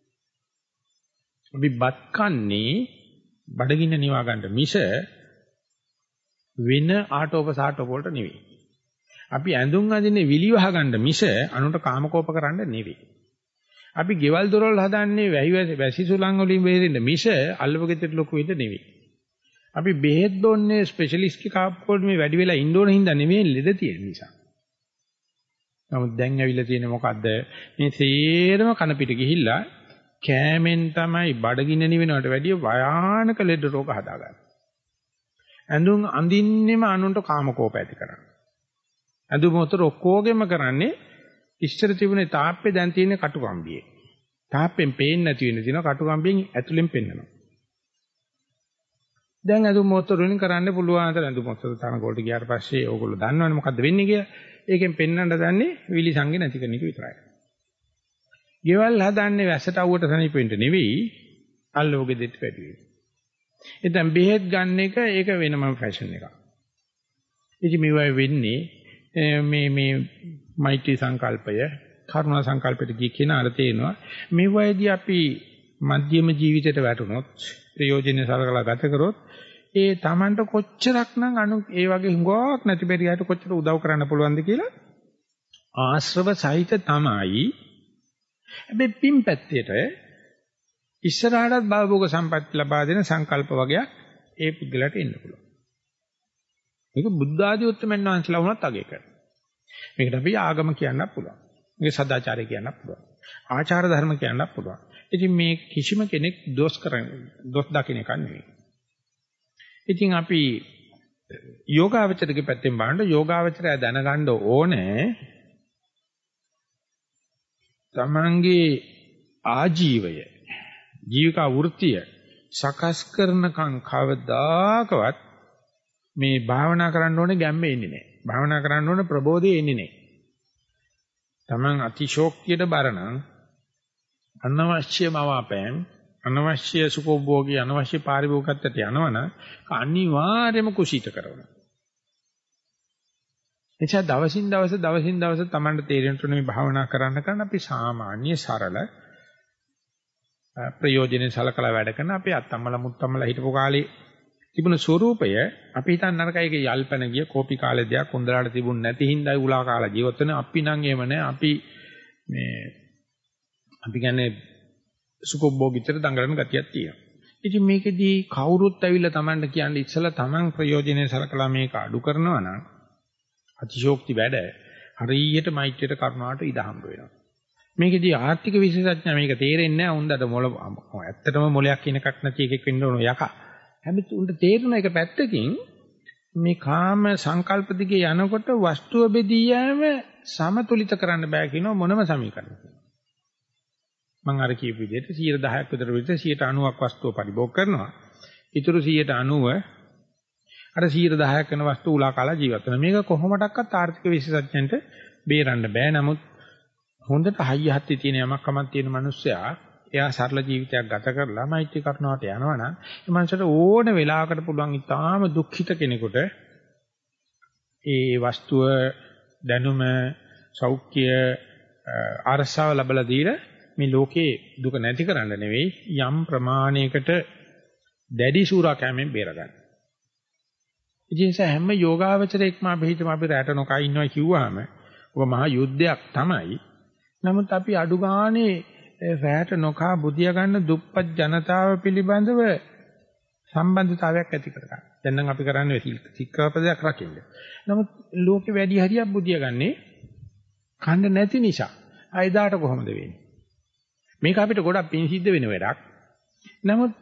අපි බත් කන්නේ බඩගින්න නිවා ගන්න මිස වෙන ආටෝප සාටෝප වලට නෙවෙයි. අපි ඇඳුම් අඳින්නේ විලිවහ ගන්න මිස අනුන්ට කාමකෝප කරන්න නෙවෙයි. අපි ගෙවල් දොරවල් හදන්නේ වැහි වැසි සුළං වලින් බේරෙන්න මිස අල්ලපු ගෙදර ලොකු වෙන්න නෙවෙයි. අපි බෙහෙත් බොන්නේ ස්පෙෂලිස්ට් කාප්පෝල් මේ වැඩි වෙලා ඉන්න ඕන හින්දා නෙවෙයි ලෙඩ තියෙන නිසා. නමුත් දැන් ඇවිල්ලා තියෙන්නේ මොකද්ද? මේ සේරම කන පිට ගිහිල්ලා කෑමෙන් තමයි බඩගින්න නිවෙනවට වැඩිය භයානක ලෙඩ රෝග හදාගන්නේ. ඇඳුම් අඳින්නෙම අනුන්ට කාමකෝප ඇති කරන්නේ. ඇඳුම් උතර ඔක්කොගෙම කරන්නේ ඉස්සර තිබුණේ තාප්පේ දැන් තියෙන්නේ කටුකම්බියේ. තාප්පෙන් පේන්නේ නැති වෙන දින කටුකම්බියෙන් ඇතුලෙන් පෙන්නනවා. දැන් ඇඳුම් මොහොතර වලින් කරන්න පුළුවන් අතර ඇඳුම් මොහොතර තනකොළට ගියාට පස්සේ ඕගොල්ලෝ දන්නවනේ මොකද්ද වෙන්නේ කියලා. ඒකෙන් පෙන්වන්න දන්නේ විලි සංගේ නැති කෙනෙක් විතරයි. ගෙවල් හදන්නේ වැස්සට අවුවට සනීප වෙන්න නෙවෙයි අල්ලෝගේ දෙට වැඩි වෙන්න. එතෙන් බෙහෙත් ගන්න එක ඒක වෙනම ෆැෂන් එකක්. ඉතින් මේවයි වෙන්නේ. මේ මේ මෛත්‍රී සංකල්පය කරුණා සංකල්පයට ගිය කෙනාට තේනවා මේවයිදී අපි මධ්‍යම ජීවිතයට වැටුනොත් ප්‍රයෝජනෙ සලකලා ගත කරොත් ඒ Tamanට කොච්චරක්නම් අනු ඒ වගේ හුඟක් නැති බැරියට කොච්චර උදව් කරන්න පුළුවන්ද කියලා? ආශ්‍රව සහිත තමයි. හැබැයි පින් පැත්තේට ඉස්සරහටත් භවභෝග සම්පatti ලබා දෙන සංකල්ප වගේක් ඒ පුද්ගලට එන්න පුළුවන්. මේක බුද්ධ ආදී උත්තරමන් වහන්සේලා වුණත් අගය කරනවා. මේකට අපි ආගම කියන්නත් පුළුවන්. මේක සදාචාරය කියන්නත් පුළුවන්. ආචාර ධර්ම කියන්නත් පුළුවන්. ඉතින් මේ කිසිම කෙනෙක් දොස් කරන්නේ දොස් දකින්න එක නෙවෙයි. ඉතින් අපි යෝගාවචරගේ පැත්තෙන් බලනකොට යෝගාවචරය දැනගන්න ඕනේ තමන්ගේ ආජීවය ජීවිකා වෘත්තිය සකස් කරනකම් කවදාකවත් මේ භාවනා කරන්න ඕනේ ගැම්මේ එන්නේ නැහැ. භාවනා කරන්න ඕනේ ප්‍රබෝධය එන්නේ නැහැ. තමන් අතිශෝක්තියට බරනම් අනවශ්‍ය මවාපෑම් අනවශ්‍ය සුඛෝභෝගී අනවශ්‍ය පාරිභෝගිකත්වයට යනවනම් අනිවාර්යයෙන්ම කුසීත කරනවා. එනිසා දවසින් දවස දවසින් දවස Tamanට තේරෙන්න තුනේ මේ භාවනා කරන්න කරන අපි සාමාන්‍ය සරල ප්‍රයෝජනෙ සලකලා වැඩ කරන අපි අත්තම්මල මුත්තම්මල හිටපු කාලේ තිබුණ ස්වરૂපය අපි හිතන්න නරකයි ඒක යල්පන ගිය කෝපි කාලේ දෙයක් හොඳලාට තිබුණ නැති හින්දායි උලා කාලා ජීවත් වෙන අපි නම් එහෙම නැහැ අපි මේ අපි කියන්නේ සුකොබ්බෝගිතර දඟලන ගතියක් තියෙනවා. ඉතින් මේකෙදී කවුරුත් ඇවිල්ලා Tamanට කියන්නේ ඉස්සලා Taman ප්‍රයෝජනෙ සලකලා මේක අඩු කරනවා නම් අතිශෝක්ති වැඩ හරියට මෛත්‍රියට කරුණාට ඉඩ හම්බ වෙනවා. මේකෙදී ආර්ථික විශේෂඥ මේක තේරෙන්නේ නැහැ උන්දට මොළ ඇත්තටම මොලයක් කියන එකක් නැති එකෙක් වෙන්න ඕන යකා. හැබැයි උන්ට තේරෙන එක පැත්තකින් මේ කාම සංකල්ප දිගේ යනකොට වස්තුව බෙදී යෑම සමතුලිත කරන්න බෑ කියන මොනම සමීකරණයක. මම අර කියපු විදිහට 10ක් විතර විතර 90ක් වස්තුව පරිභෝග කරනවා. ඊටු 90 අර 110ක් වෙන වස්තු උලා කාලා ජීවත් වෙනවා. මේක කොහොමඩක්වත් ආර්ථික විශේෂඥයන්ට බේරන්න බෑ. නමුත් හොඳට හයිය හත්ති තියෙන යමක් කමක් තියෙන මිනිස්සයා එයා සරල ජීවිතයක් ගත කරලා මෛත්‍රී කරනවට යනවනම් ඒ මනසට ඕන වෙලාවකට පුළුවන් ඉතාම දුක්ඛිත කෙනෙකුට ඒ වස්තුව දැනුම සෞඛ්‍ය අරසාව ලැබලා දීලා මේ ලෝකේ දුක නැති කරන්න නෙවෙයි යම් ප්‍රමාණයකට දැඩි සූරාකෑමෙන් බේරගන්න. ඉතින් හැම යෝගාවචරයක්ම අපි හිතමු අපි රැට නොකා ඉන්නවා කිව්වහම ඔබ මහා යුද්ධයක් තමයි. නමුත් අපි අඩු ගානේ රැට නොකා බුදියා ගන්න දුප්පත් ජනතාව පිළිබඳව සම්බන්ධතාවයක් ඇති කරගන්න. දැන් නම් අපි කරන්නේ සික්කාපදයක් රකින්න. නමුත් ලෝකෙ වැඩි හරියක් බුදියා ගන්නේ කන්න නැති නිසා. අයදාට කොහොමද වෙන්නේ? මේක අපිට ගොඩක් පින් සිද්ධ වෙන වැඩක්. නමුත්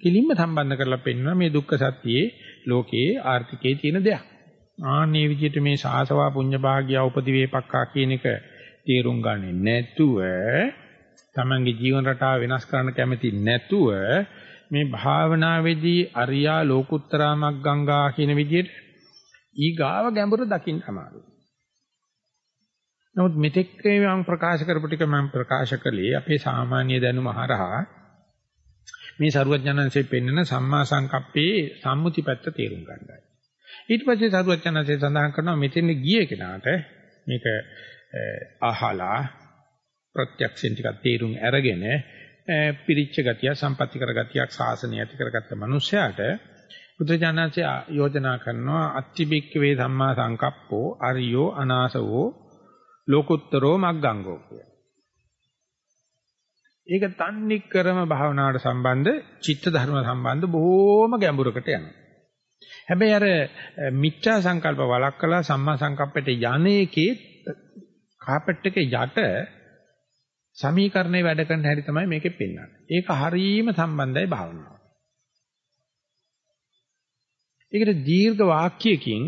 කිලින්ම සම්බන්ධ කරලා පෙන්වනවා මේ දුක්ඛ සත්‍යයේ ලෝකයේ ආර්ථිකයේ තියෙන දෙයක්. ආන්නේ විදිහට මේ සාසවා පුඤ්ඤ භාග්‍ය උපදි වේපක්කා කියන එක තේරුම් ගන්නේ නැතුව තමන්ගේ ජීවන රටාව වෙනස් කරන්න කැමති නැතුව මේ භාවනාවේදී අරියා ලෝකුත්තරා මග්ගංගා කියන විදිහට ඊගාව ගැඹුර දකින්න අමාරුයි. නමුත් මෙතෙක් මම ප්‍රකාශ කරපු ටික මම ප්‍රකාශ කළේ අපේ සාමාන්‍ය දැනුම හරහා මේ සරුවඥාන්සේ පෙන්වන සම්මා සංකප්පේ සම්මුති පැත්ත තේරුම් ගන්නයි. ඊට පස්සේ සරුවචනanse සඳහන් කරනවා මෙතෙන් ගියේ කෙනාට මේක අහලා ප්‍රත්‍යක්ෂෙන් ටිකක් තේරුම් අරගෙන පිරිච්ච ගතිය සම්පatti කර ගතියක් සාසනය ඇති කරගත්ත මනුස්සයාට බුදුජානකසේ යෝජනා කරනවා අත්තිබික්ක වේ සම්මා සංකප්පෝ අරියෝ අනාසවෝ ලෝකුත්තරෝ මග්ගංගෝ කිය. ඒක තන්නේ ක්‍රම භාවනාවට සම්බන්ධ චිත්ත ධර්ම සම්බන්ධ බොහෝම ගැඹුරකට යනවා. හැබැයි අර මිත්‍යා සංකල්ප වළක්කලා සම්මා සංකප්පයට යන්නේකේ කාපට් එකේ යට සමීකරණේ වැඩ කරන හැටි තමයි මේකේ පෙන්වන්නේ. ඒක හරීම සම්බන්ධයි භාවනාවට. ඒකට දීර්ඝ වාක්‍යයකින්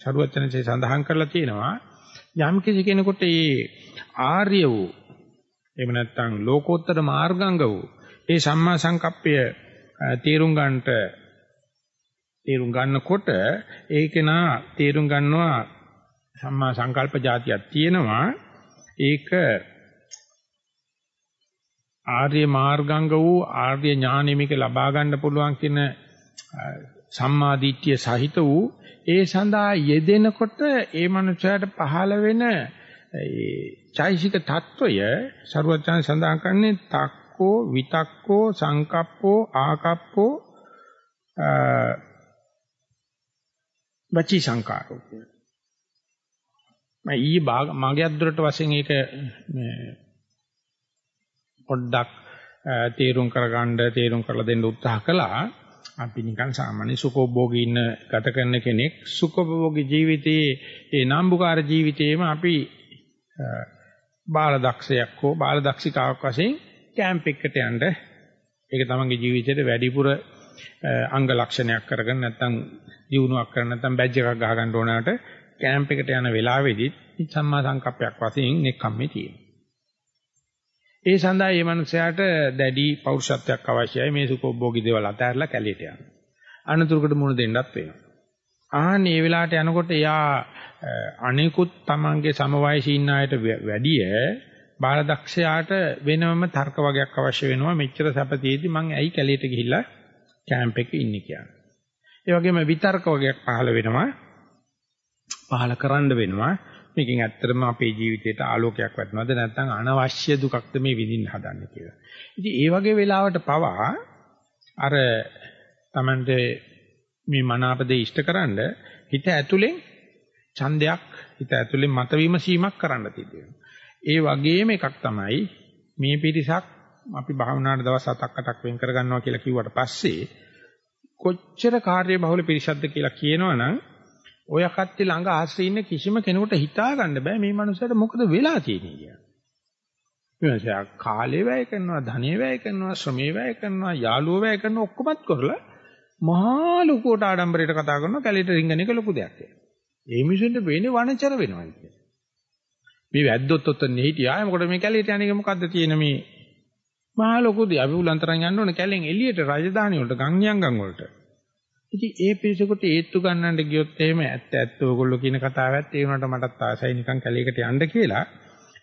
සරුවචනසේ සඳහන් කරලා තියෙනවා යම් කිසි කෙනෙකුට මේ ආර්ය වූ එහෙම නැත්නම් ලෝකෝත්තර මාර්ගංග වූ ඒ සම්මා සංකප්පය තේරුම් ගන්නට තේරුම් ගන්නකොට ඒකේනා තේරුම් ගන්නවා සම්මා සංකල්ප જાතියක් තියෙනවා. ඒක ආර්ය මාර්ගංග වූ ආර්ය ඥානෙ මේක ලබා ගන්න පුළුවන් කියන සම්මා දිට්ඨිය සහිත වූ ඒ සඳහා යෙදෙනකොට ඒ මනුස්සයාට පහළ වෙන ඒ චෛසික తত্ত্বය ਸਰුවචාන් සඳහන් කරන්නේ තක්කෝ විතක්කෝ සංකප්පෝ ආකප්පෝ වචී සංකාරෝ කියන මම ඊයේ මාගේ අද්දරට වශයෙන් ඒක පොඩ්ඩක් තේරුම් කරගන්න තේරුම් කරලා දෙන්න උත්සාහ කළා. අපි නිකන් සාමාන්‍ය සුඛෝභෝගී ඉන්න ගත කරන කෙනෙක් සුඛෝභෝගී ජීවිතයේ ඒ නාම්බුකාර ජීවිතයේම අපි බාලදක්ෂයක් හෝ බාලදක්ෂිකාවක් වශයෙන් කැම්ප් එකකට යන්න ඒක තමන්ගේ ජීවිතේට වැඩිපුර අංග ලක්ෂණයක් කරගෙන නැත්නම් දිනුවක් කරන නැත්නම් බැජ් එකක් ගහ ගන්න ඕනකට කැම්ප් එකට යන වෙලාවේදී සම්මා සංකප්පයක් වශයෙන් නෙක්ඛම්මේ තියෙනවා. ඒ සඳහා මේ මනුස්සයාට දැඩි පෞරුෂත්වයක් අවශ්‍යයි මේ සුඛෝභෝගී දේවල් අතහැරලා කැලේට යන්න. අනතුරකට මුහුණ දෙන්නත් වෙනවා. ආන් මේ වෙලාවට යනකොට එයා අනිකුත් තමන්ගේ සමවයසීන් අයට වැඩිය බාලදක්ෂයාට වෙනම තර්ක වගේක් අවශ්‍ය වෙනවා මෙච්චර සැපතියෙදි මං ඇයි කැලේට ගිහිල්ලා කැම්ප් එකේ ඉන්නේ කියන්නේ. ඒ වගේම විතර්ක වගේක් පහළ වෙනවා. පහළ කරන්න වෙනවා. මේකෙන් ඇත්තටම අපේ ජීවිතේට ආලෝකයක් වටනවද නැත්නම් අනවශ්‍ය දුකක්ද මේ විඳින්න හදන්නේ කියලා. ඉතින් ඒ වගේ වෙලාවට පවා අර Tamante මේ මනාපදේ ඉෂ්ටකරනද හිත ඇතුලෙන් ඡන්දයක් හිත ඇතුලෙන් මත විමසීමක් කරන්න තියෙනවා. ඒ වගේම එකක් තමයි මේ පිරිසක් අපි භාවනාවට දවස් 7ක් 8ක් වෙන් කරගන්නවා කියලා කිව්වට පස්සේ කොච්චර කාර්ය බහුල පිරිසක්ද කියලා කියනවනම් ඔය කට්ටිය ළඟ ආශ්‍රී ඉන්න කිසිම කෙනෙකුට හිතා ගන්න බෑ මේ මනුස්සයාට මොකද වෙලා තියෙන්නේ කියලා. මේ කාලේ වැය කරනවා, ධනෙ වැය කරනවා, ශ්‍රමේ වැය කරනවා, යාළුවෝ වැය කරනවා ඔක්කොමත් කරලා මහා ලොකුවට ආඩම්බරයට කතා කරනවා කැලේට රිංගන එක ලොකු දෙයක් කියලා. ඒ මිනිසුන්ට වෙන්නේ වනචර වෙනවා කියන්නේ. මේ වැද්දොත් ඔතන හිටියා. මොකද මේ කැලේට යන්නේ මොකද්ද තියෙන මේ මහා ලොකු දෙයක්. අපි උලන්තරන් යන්න ඕනේ කැලෙන් එළියට රාජධානිය වලට, ගම්යන්ගම් වලට. ඉතින් ඒ පිරිසකට ඒත්තු ගන්නන්න ගියොත් එහෙම ඇත්ත ඇත්ත ඕගොල්ලෝ කියන කතාවත් ඒ වුණාට මටත් ආසයි නිකන් කැලේකට යන්න කියලා.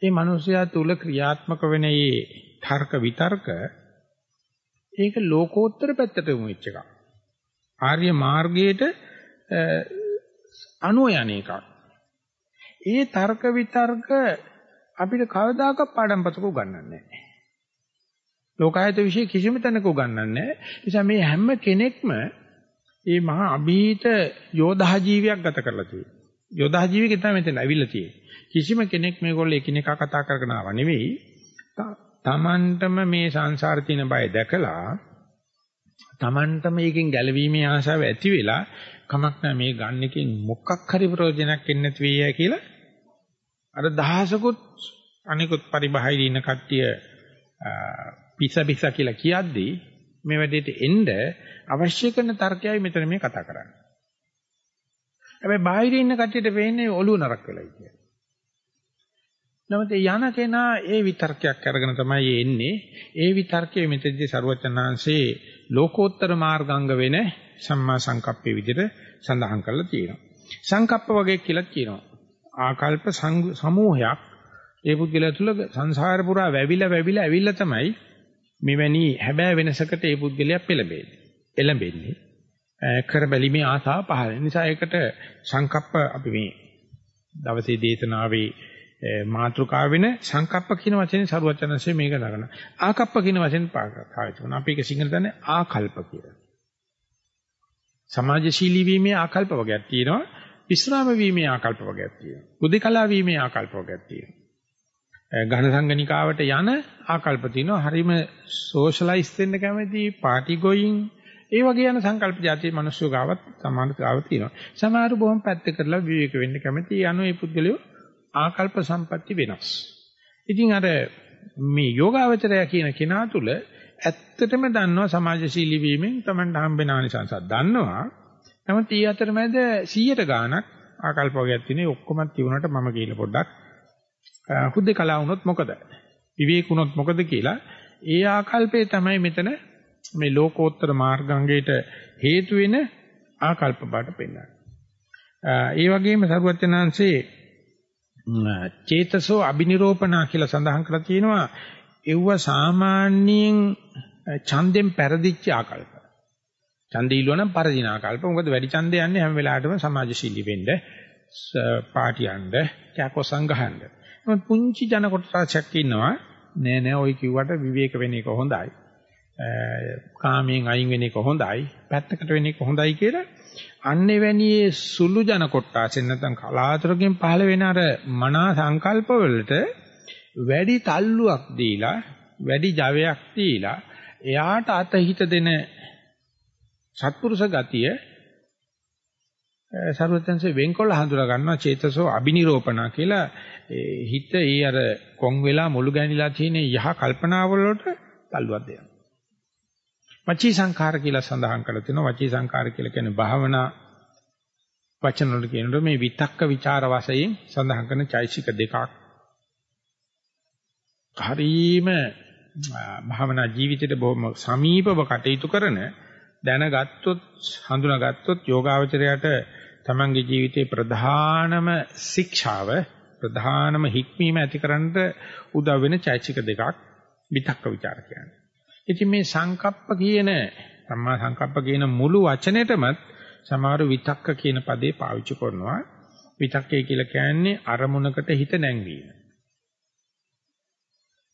ඒ මිනිසයා තුල ක්‍රියාත්මක වෙන මේ තර්ක විතර්ක ඒක ලෝකෝත්තර පැත්තට යොමු වෙච්ච එකක්. ආර්ය මාර්ගයට අනුව යන එකක්. ඒ තර්ක විතර්ක අපිට කවදාකවත් පාඩම් පතක උගන්වන්නේ නැහැ. ලෝකායත વિશે කිසිම තැනක උගන්වන්නේ නැහැ. නිසා මේ හැම කෙනෙක්ම මේ මහා අභීත යෝධා ජීවියක් ගත කරලා තියෙනවා. යෝධා ජීවිකේ තමයි මෙතන ඇවිල්ලා තියෙන්නේ. කිසිම කෙනෙක් මේගොල්ලෝ එකිනෙකා කතා කරගෙන ආව නෙවෙයි. තමන්ටම මේ සංසාරේ තියෙන බය දැකලා තමන්ටම මේකෙන් ගැලවීමේ ආශාව ඇති වෙලා කමක් නැහැ මේ ගන්න එකෙන් මොකක් හරි ප්‍රයෝජනයක් එන්නේ නැති වෙයි කියලා අර දහසකුත් අනිකුත් පරිබාහිර ඉන්න කට්ටිය පිස පිස කියලා කියද්දී මේ වැඩේට එන්න අවශ්‍ය කරන තර්කයයි මෙතන මේ කතා කරන්නේ. හැබැයි බාහිර ඉන්න කට්ටියට වෙන්නේ ඔළුව නරක් වෙලයි කියන්නේ. නමුත් යන කෙනා ඒ විතර්කයක් අරගෙන තමයි එන්නේ. ඒ විතර්කයේ මෙතෙන්දී ਸਰවචනාංශේ ලෝකෝත්තර මාර්ගාංග වෙන සම්මා සංකප්පේ විදිහට සඳහන් කරලා තියෙනවා. සංකප්ප වගේ කියලා කියනවා. ආකල්ප සමූහයක් ඒ පුද්ගලයා තුළ සංසාර පුරා වැවිලා වැවිලා ඇවිල්ලා තමයි මෙවැනි හැබෑ වෙනසකට ඒ පුද්ගලයා පෙළඹෙන්නේ. එළඹෙන්නේ. කරබැලීමේ ආසාව පහළ වෙන නිසා ඒකට සංකප්ප අපි මේ දවසේ දේශනාවේ මාතෘකාව වෙන සංකප්ප කියන වචනේ සරුවචනන්සේ මේක නගන. ආකප්ප කියන වචෙන් පාවිච්චි කරනවා. අපි ඒක සිංහල දන්නේ ආකල්ප කියලා. සමාජශීලී වීමේ ආකල්ප වර්ගයක් තියෙනවා. විශ්‍රාම වීමේ ආකල්ප වර්ගයක් තියෙනවා. බුද්ධකලා වීමේ ආකල්ප වර්ගයක් තියෙනවා. ඝන සංගණිකාවට යන ආකල්ප තියෙනවා. හරීම සෝෂලයිස් වෙන්න කැමති, පාටි ගෝයින් ඒ වගේ යන සංකල්ප જાතිය මිනිස්සු ගාවත් සමාන ගාව තියෙනවා. සමහර බොහොම පැත්ත කරලා විවේක වෙන්න කැමති යන මේ පුද්ගලයෝ ආකල්ප සම්පatti වෙනස්. ඉතින් අර මේ යෝගාවචරය කියන කෙනා තුල ඇත්තටම දන්නවා සමාජශීලී වීමෙන් Tamanට හම්බෙන ආනිසංසක් දන්නවා. නමුත් ඊ අතරමැද 100ට ගාණක් ආකල්ප වර්ගයක් තියෙන ඔක්කොම තිබුණාට මම කියලා පොඩ්ඩක් හුද්දේ කලාව වුණොත් මොකද? විවේක වුණොත් මොකද කියලා ඒ ආකල්පේ තමයි මෙතන මේ ලෝකෝත්තර මාර්ගාංගයට හේතු වෙන ආකල්ප බාට පෙන්නන්නේ. ඒ වගේම සරුවචනාංශේ චේතසෝ අබිනිරෝපණා කියලා සඳහන් කරලා තියෙනවා ඒව සාමාන්‍යයෙන් ඡන්දෙන් පෙරදිච්ච ආකල්ප. ඡන්දය ඉල්ලුවනම් පරදින ආකල්ප. මොකද වැඩි ඡන්දය යන්නේ හැම වෙලාවෙම සමාජශීලී වෙන්න, පාටි යන්න, කැකෝ සංගහන්න. නමුත් පුංචි ජන කොටසක් ඉන්නවා නෑ නෑ ඔය කිව්වට විවේක වෙන එක හොඳයි. කාමයෙන් අයින් වෙන එක හොඳයි. පැත්තකට වෙන එක හොඳයි කියලා අන්නේ වැනියේ සුළු ජන කොට්ටාසෙන් නැත්නම් කලාතුරකින් පහළ වෙන අර මනා සංකල්ප වලට වැඩි තල්ලුවක් දීලා වැඩි ජවයක් දීලා එයාට අතහිත දෙන සත්පුරුෂ ගතිය සර්වත්‍ංශේ වෙන්කොල්ල හඳුනා ගන්නවා චේතසෝ අබිනිරෝපණා කියලා. හිත ඒ අර කොන් වෙලා මුළු ගැනිලා තියෙන යහ කල්පනාවල වලට තල්ලුවක් දෙනවා. වචී සංඛාර කියලා සඳහන් කරලා තිනවා වචී සංඛාර කියලා කියන්නේ භාවනා වචන වල කියනකොට මේ විතක්ක ਵਿਚාර වශයෙන් සඳහන් කරන චෛසික දෙකක්. හරීම භාවනා ජීවිතයට බොහොම සමීපව කටයුතු කරන දැනගත්තොත් හඳුනාගත්තොත් යෝගාවචරයට තමන්ගේ ජීවිතේ ප්‍රධානම ශික්ෂාව ප්‍රධානම හික්මීම ඇතිකරන්න උදව් වෙන චෛසික දෙකක් විතක්ක ਵਿਚාර කියන්නේ ඉතින් මේ සංකප්ප කියන සම්මා සංකප්ප කියන මුළු වචනෙටමත් සමහර විතක්ක කියන පදේ පාවිච්චි කරනවා. විතක්කේ කියලා කියන්නේ අරමුණකට හිත නැංවීම.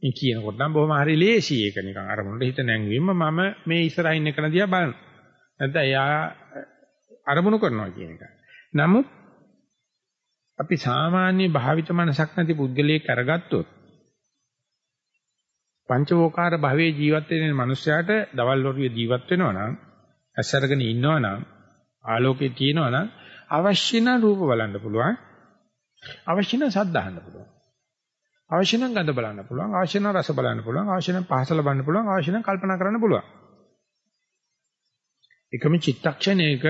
මේ කියනකොට නම් බොහොම හරි ලේසි ඒක නිකන් අරමුණට හිත නැංවීම මම මේ ඉස්සරහින් එකන දිහා බලනවා. නැත්නම් එයා අරමුණු කරනවා කියන එක. නමුත් අපි සාමාන්‍ය භාවිත මනසක් නැති පුද්ගලයෙක් අරගත්තොත් පංචවෝකාර භවයේ ජීවත් වෙන මිනිස්යාට දවල් වරුවේ ජීවත් වෙනවා නම් ඇස්සරගෙන ඉන්නවා නම් ආලෝකේ තියෙනවා නම් අවශ්‍ය නම් රූප බලන්න පුළුවන් අවශ්‍ය නම් ශබ්ද අහන්න පුළුවන් අවශ්‍ය නම් ගඳ බලන්න පුළුවන් අවශ්‍ය නම් රස බලන්න පුළුවන් අවශ්‍ය නම් පහස ලබන්න පුළුවන් අවශ්‍ය නම් කල්පනා කරන්න පුළුවන්. එකම චිත්තක්ෂණයක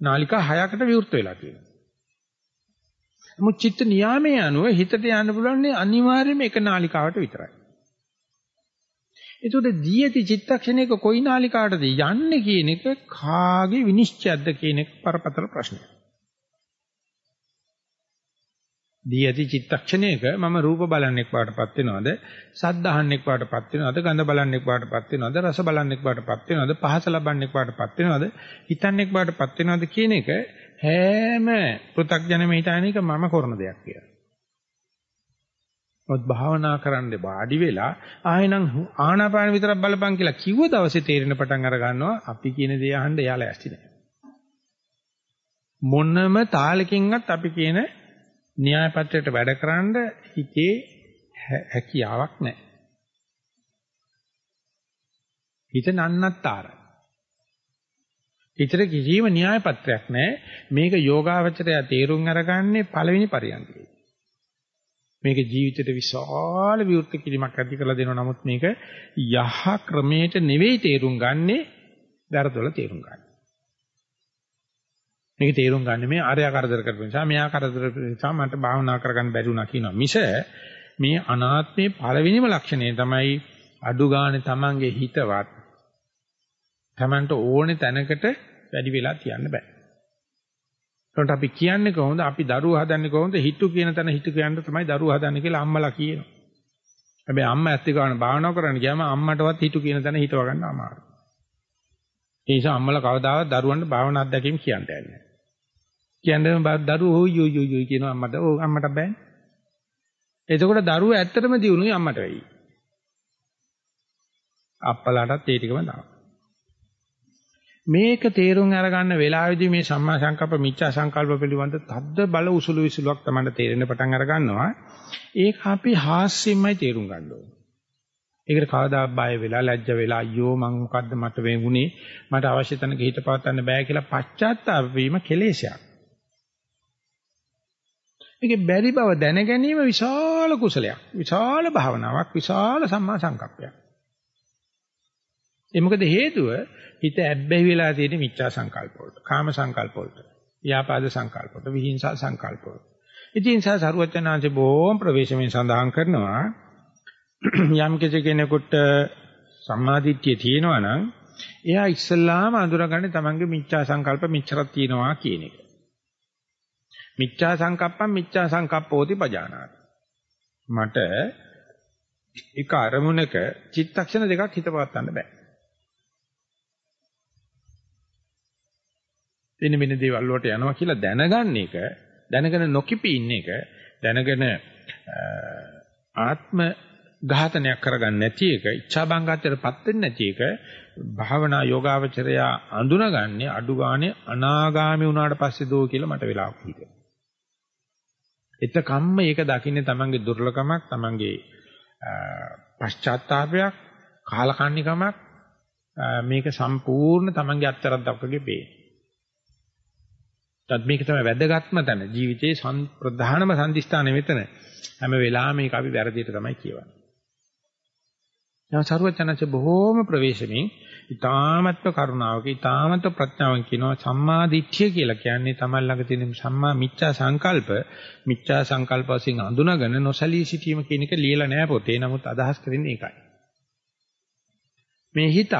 නාලිකා 6කට විවෘත වෙලා තියෙනවා නමුත් චිත්ත නියාමයේ අනුව හිතට යන්න පුළුවන් අනිවාර්යයෙන්ම එක නාලිකාවට විතරයි ඒතකොට දී ඇති චිත්තක්ෂණයක කොයි නාලිකාටද යන්නේ කියන එක කාගේ විනිශ්චයක්ද කියන එක පරපතල ප්‍රශ්නයක්. දී ඇති චිත්තක්ෂණයක මම රූප බලන්නෙක් වාටපත් වෙනවද? සද්ද අහන්නෙක් වාටපත් වෙනවද? ගඳ බලන්නෙක් වාටපත් වෙනවද? රස බලන්නෙක් වාටපත් වෙනවද? පහස ලබන්නෙක් වාටපත් වෙනවද? හිතන්නෙක් වාටපත් වෙනවද කියන එක හැම පෘ탁ජනෙම හිතන එක මම කරන දෙයක් කියලා. මොත් භාවනා කරන්න වාඩි වෙලා ආයෙනම් ආනාපාන විතරක් බලපන් කියලා කිව්ව දවසේ තේරෙන පටන් අර ගන්නවා අපි කියන දේ අහන්න එයාලා ඇස්ති නැහැ. මොනම තාලකින්වත් අපි කියන න්‍යාය පත්‍රයට වැඩකරන හිතේ හැකියාවක් නැහැ. හිත නන්නත්තරයි. හිතේ කිසිම න්‍යාය පත්‍රයක් නැහැ. මේක යෝගාවචරය තේරුම් අරගන්නේ පළවෙනි පරියන්කේ. මේක ජීවිතේට විශාල විවෘත කිරීමක් ඇති කරලා දෙනවා. නමුත් මේක යහ ක්‍රමයට නෙවෙයි තේරුම් ගන්නෙ වැරදොල තේරුම් ගන්න. මේක තේරුම් ගන්න මේ ආර්ය කරදර කරපු නිසා මෙයා කරදර නිසා මට භාවනා කරගන්න බැරි වුණා කියනවා. මිස මේ අනාත්මයේ පළවෙනිම ලක්ෂණය තමයි අඩු ගානේ Tamange හිතවත් Tamanට ඕනේ තැනකට වැඩි වෙලා තියන්න බෑ. ඒකට අපි කියන්නේ කොහොමද? අපි දරුවෝ හදන්නේ කොහොමද? හිතු කියන තැන හිතු කියන්න තමයි දරුවෝ හදන්නේ කියලා අම්මලා කියනවා. හැබැයි අම්මා ඇත්ත ගන්න භාවනා කරන්න ගියාම අම්මටවත් හිතු කියන තැන හිතව ගන්න අමාරුයි. ඒ නිසා අම්මලා කවදාවත් දරුවන්ට භාවනා අත්දැකීම් කියන්න යන්නේ නැහැ. කියන්නේ දරුවෝ ඔය් ඔය් ඔය් කියනවා අම්මට. ඔව් අම්මට බෑනේ. එතකොට දරුවෝ ඇත්තටම දිනුනේ අම්මට වෙයි. අප්පලාටත් ඒ ටිකම දානවා. මේක තේරුම් අරගන්න වෙලාවේදී මේ සම්මා සංකප්ප මිච්ඡා සංකල්ප පිළිබඳ තද්ද බල උසුළු විසුලුවක් තමයි තේරෙන්න පටන් අර ගන්නවා. ඒක අපි හාස්‍යමයි තේරුම් ගන්න ඕනේ. ඒකට කවදා බය වෙලා ලැජ්ජ වෙලා අයියෝ මං මොකද්ද මට වෙන්නේ මට අවශ්‍ය තැනක හිත පවත්වන්න බෑ කියලා පශ්චාත්තාප වීම කෙලෙසයක්. මේකේ බැරි බව දැන ගැනීම විශාල කුසලයක්. විශාල භාවනාවක්, විශාල සම්මා සංකප්පයක්. ඒ මොකද හේතුව හිත ඇබ්බැහි වෙලා තියෙන මිච්ඡා සංකල්ප වලට, කාම සංකල්ප වලට, ව්‍යාපාද සංකල්ප වලට, විහිංසා සංකල්ප වලට. ඉතින් සා සරුවචනාංශේ බොහොම ප්‍රවේශමෙන් සඳහන් කරනවා යම් කෙනෙකුට සම්මාදිට්ඨිය තියෙනවා නම් එයා ඉස්සල්ලාම අඳුරගන්නේ තමන්ගේ මිච්ඡා සංකල්ප මෙච්චරක් තියෙනවා කියන එක. මිච්ඡා සංකප්පම් මිච්ඡා සංකප්පෝති පජානාති. මට එක අරමුණක චිත්තක්ෂණ දෙකක් හිත පවත්වන්න බෑ. වෙන වෙන දේවල් වලට යනවා කියලා දැනගන්න එක දැනගෙන නොකිපී ඉන්න එක දැනගෙන ආත්ම ඝාතනයක් කරගන්න නැති එක ඉච්ඡා බංගත්වයටපත් වෙන්නේ නැති එක භාවනා යෝගාවචරය අඳුනගන්නේ අඩු ගානේ අනාගාමී වුණාට පස්සේ දෝ කියලා මට වෙලාවක් හිතෙනවා. එතකම්ම ඒක දකින්නේ තමන්ගේ දුර්ලකමක් තමන්ගේ පශ්චාත්තාවයක් කාලකන්නිකමක් මේක සම්පූර්ණ තමන්ගේ අත්තරක් දක්වගේ පේන. තත් මේක තමයි වැදගත්ම තැන ජීවිතයේ ප්‍රධානම සම්දිස්ථානෙ මෙතන හැම වෙලාවෙම මේක අපි වැරදියට තමයි කියවන්නේ. දැන් සරුවචනanse බොහෝම ප්‍රවේශමින් ඊ타මත්ව කරුණාවක ඊ타මත්ව ප්‍රඥාවෙන් කියනවා සම්මා දිට්ඨිය කියලා. කියන්නේ තමයි ළඟ තියෙන සම්මා මිච්ඡා සංකල්ප මිච්ඡා සංකල්ප වශයෙන් අඳුනගෙන නොසලී සිටීම කියන එක ලියලා නැහැ පොතේ. නමුත් අදහස් කරන්නේ ඒකයි. මේ හිතක්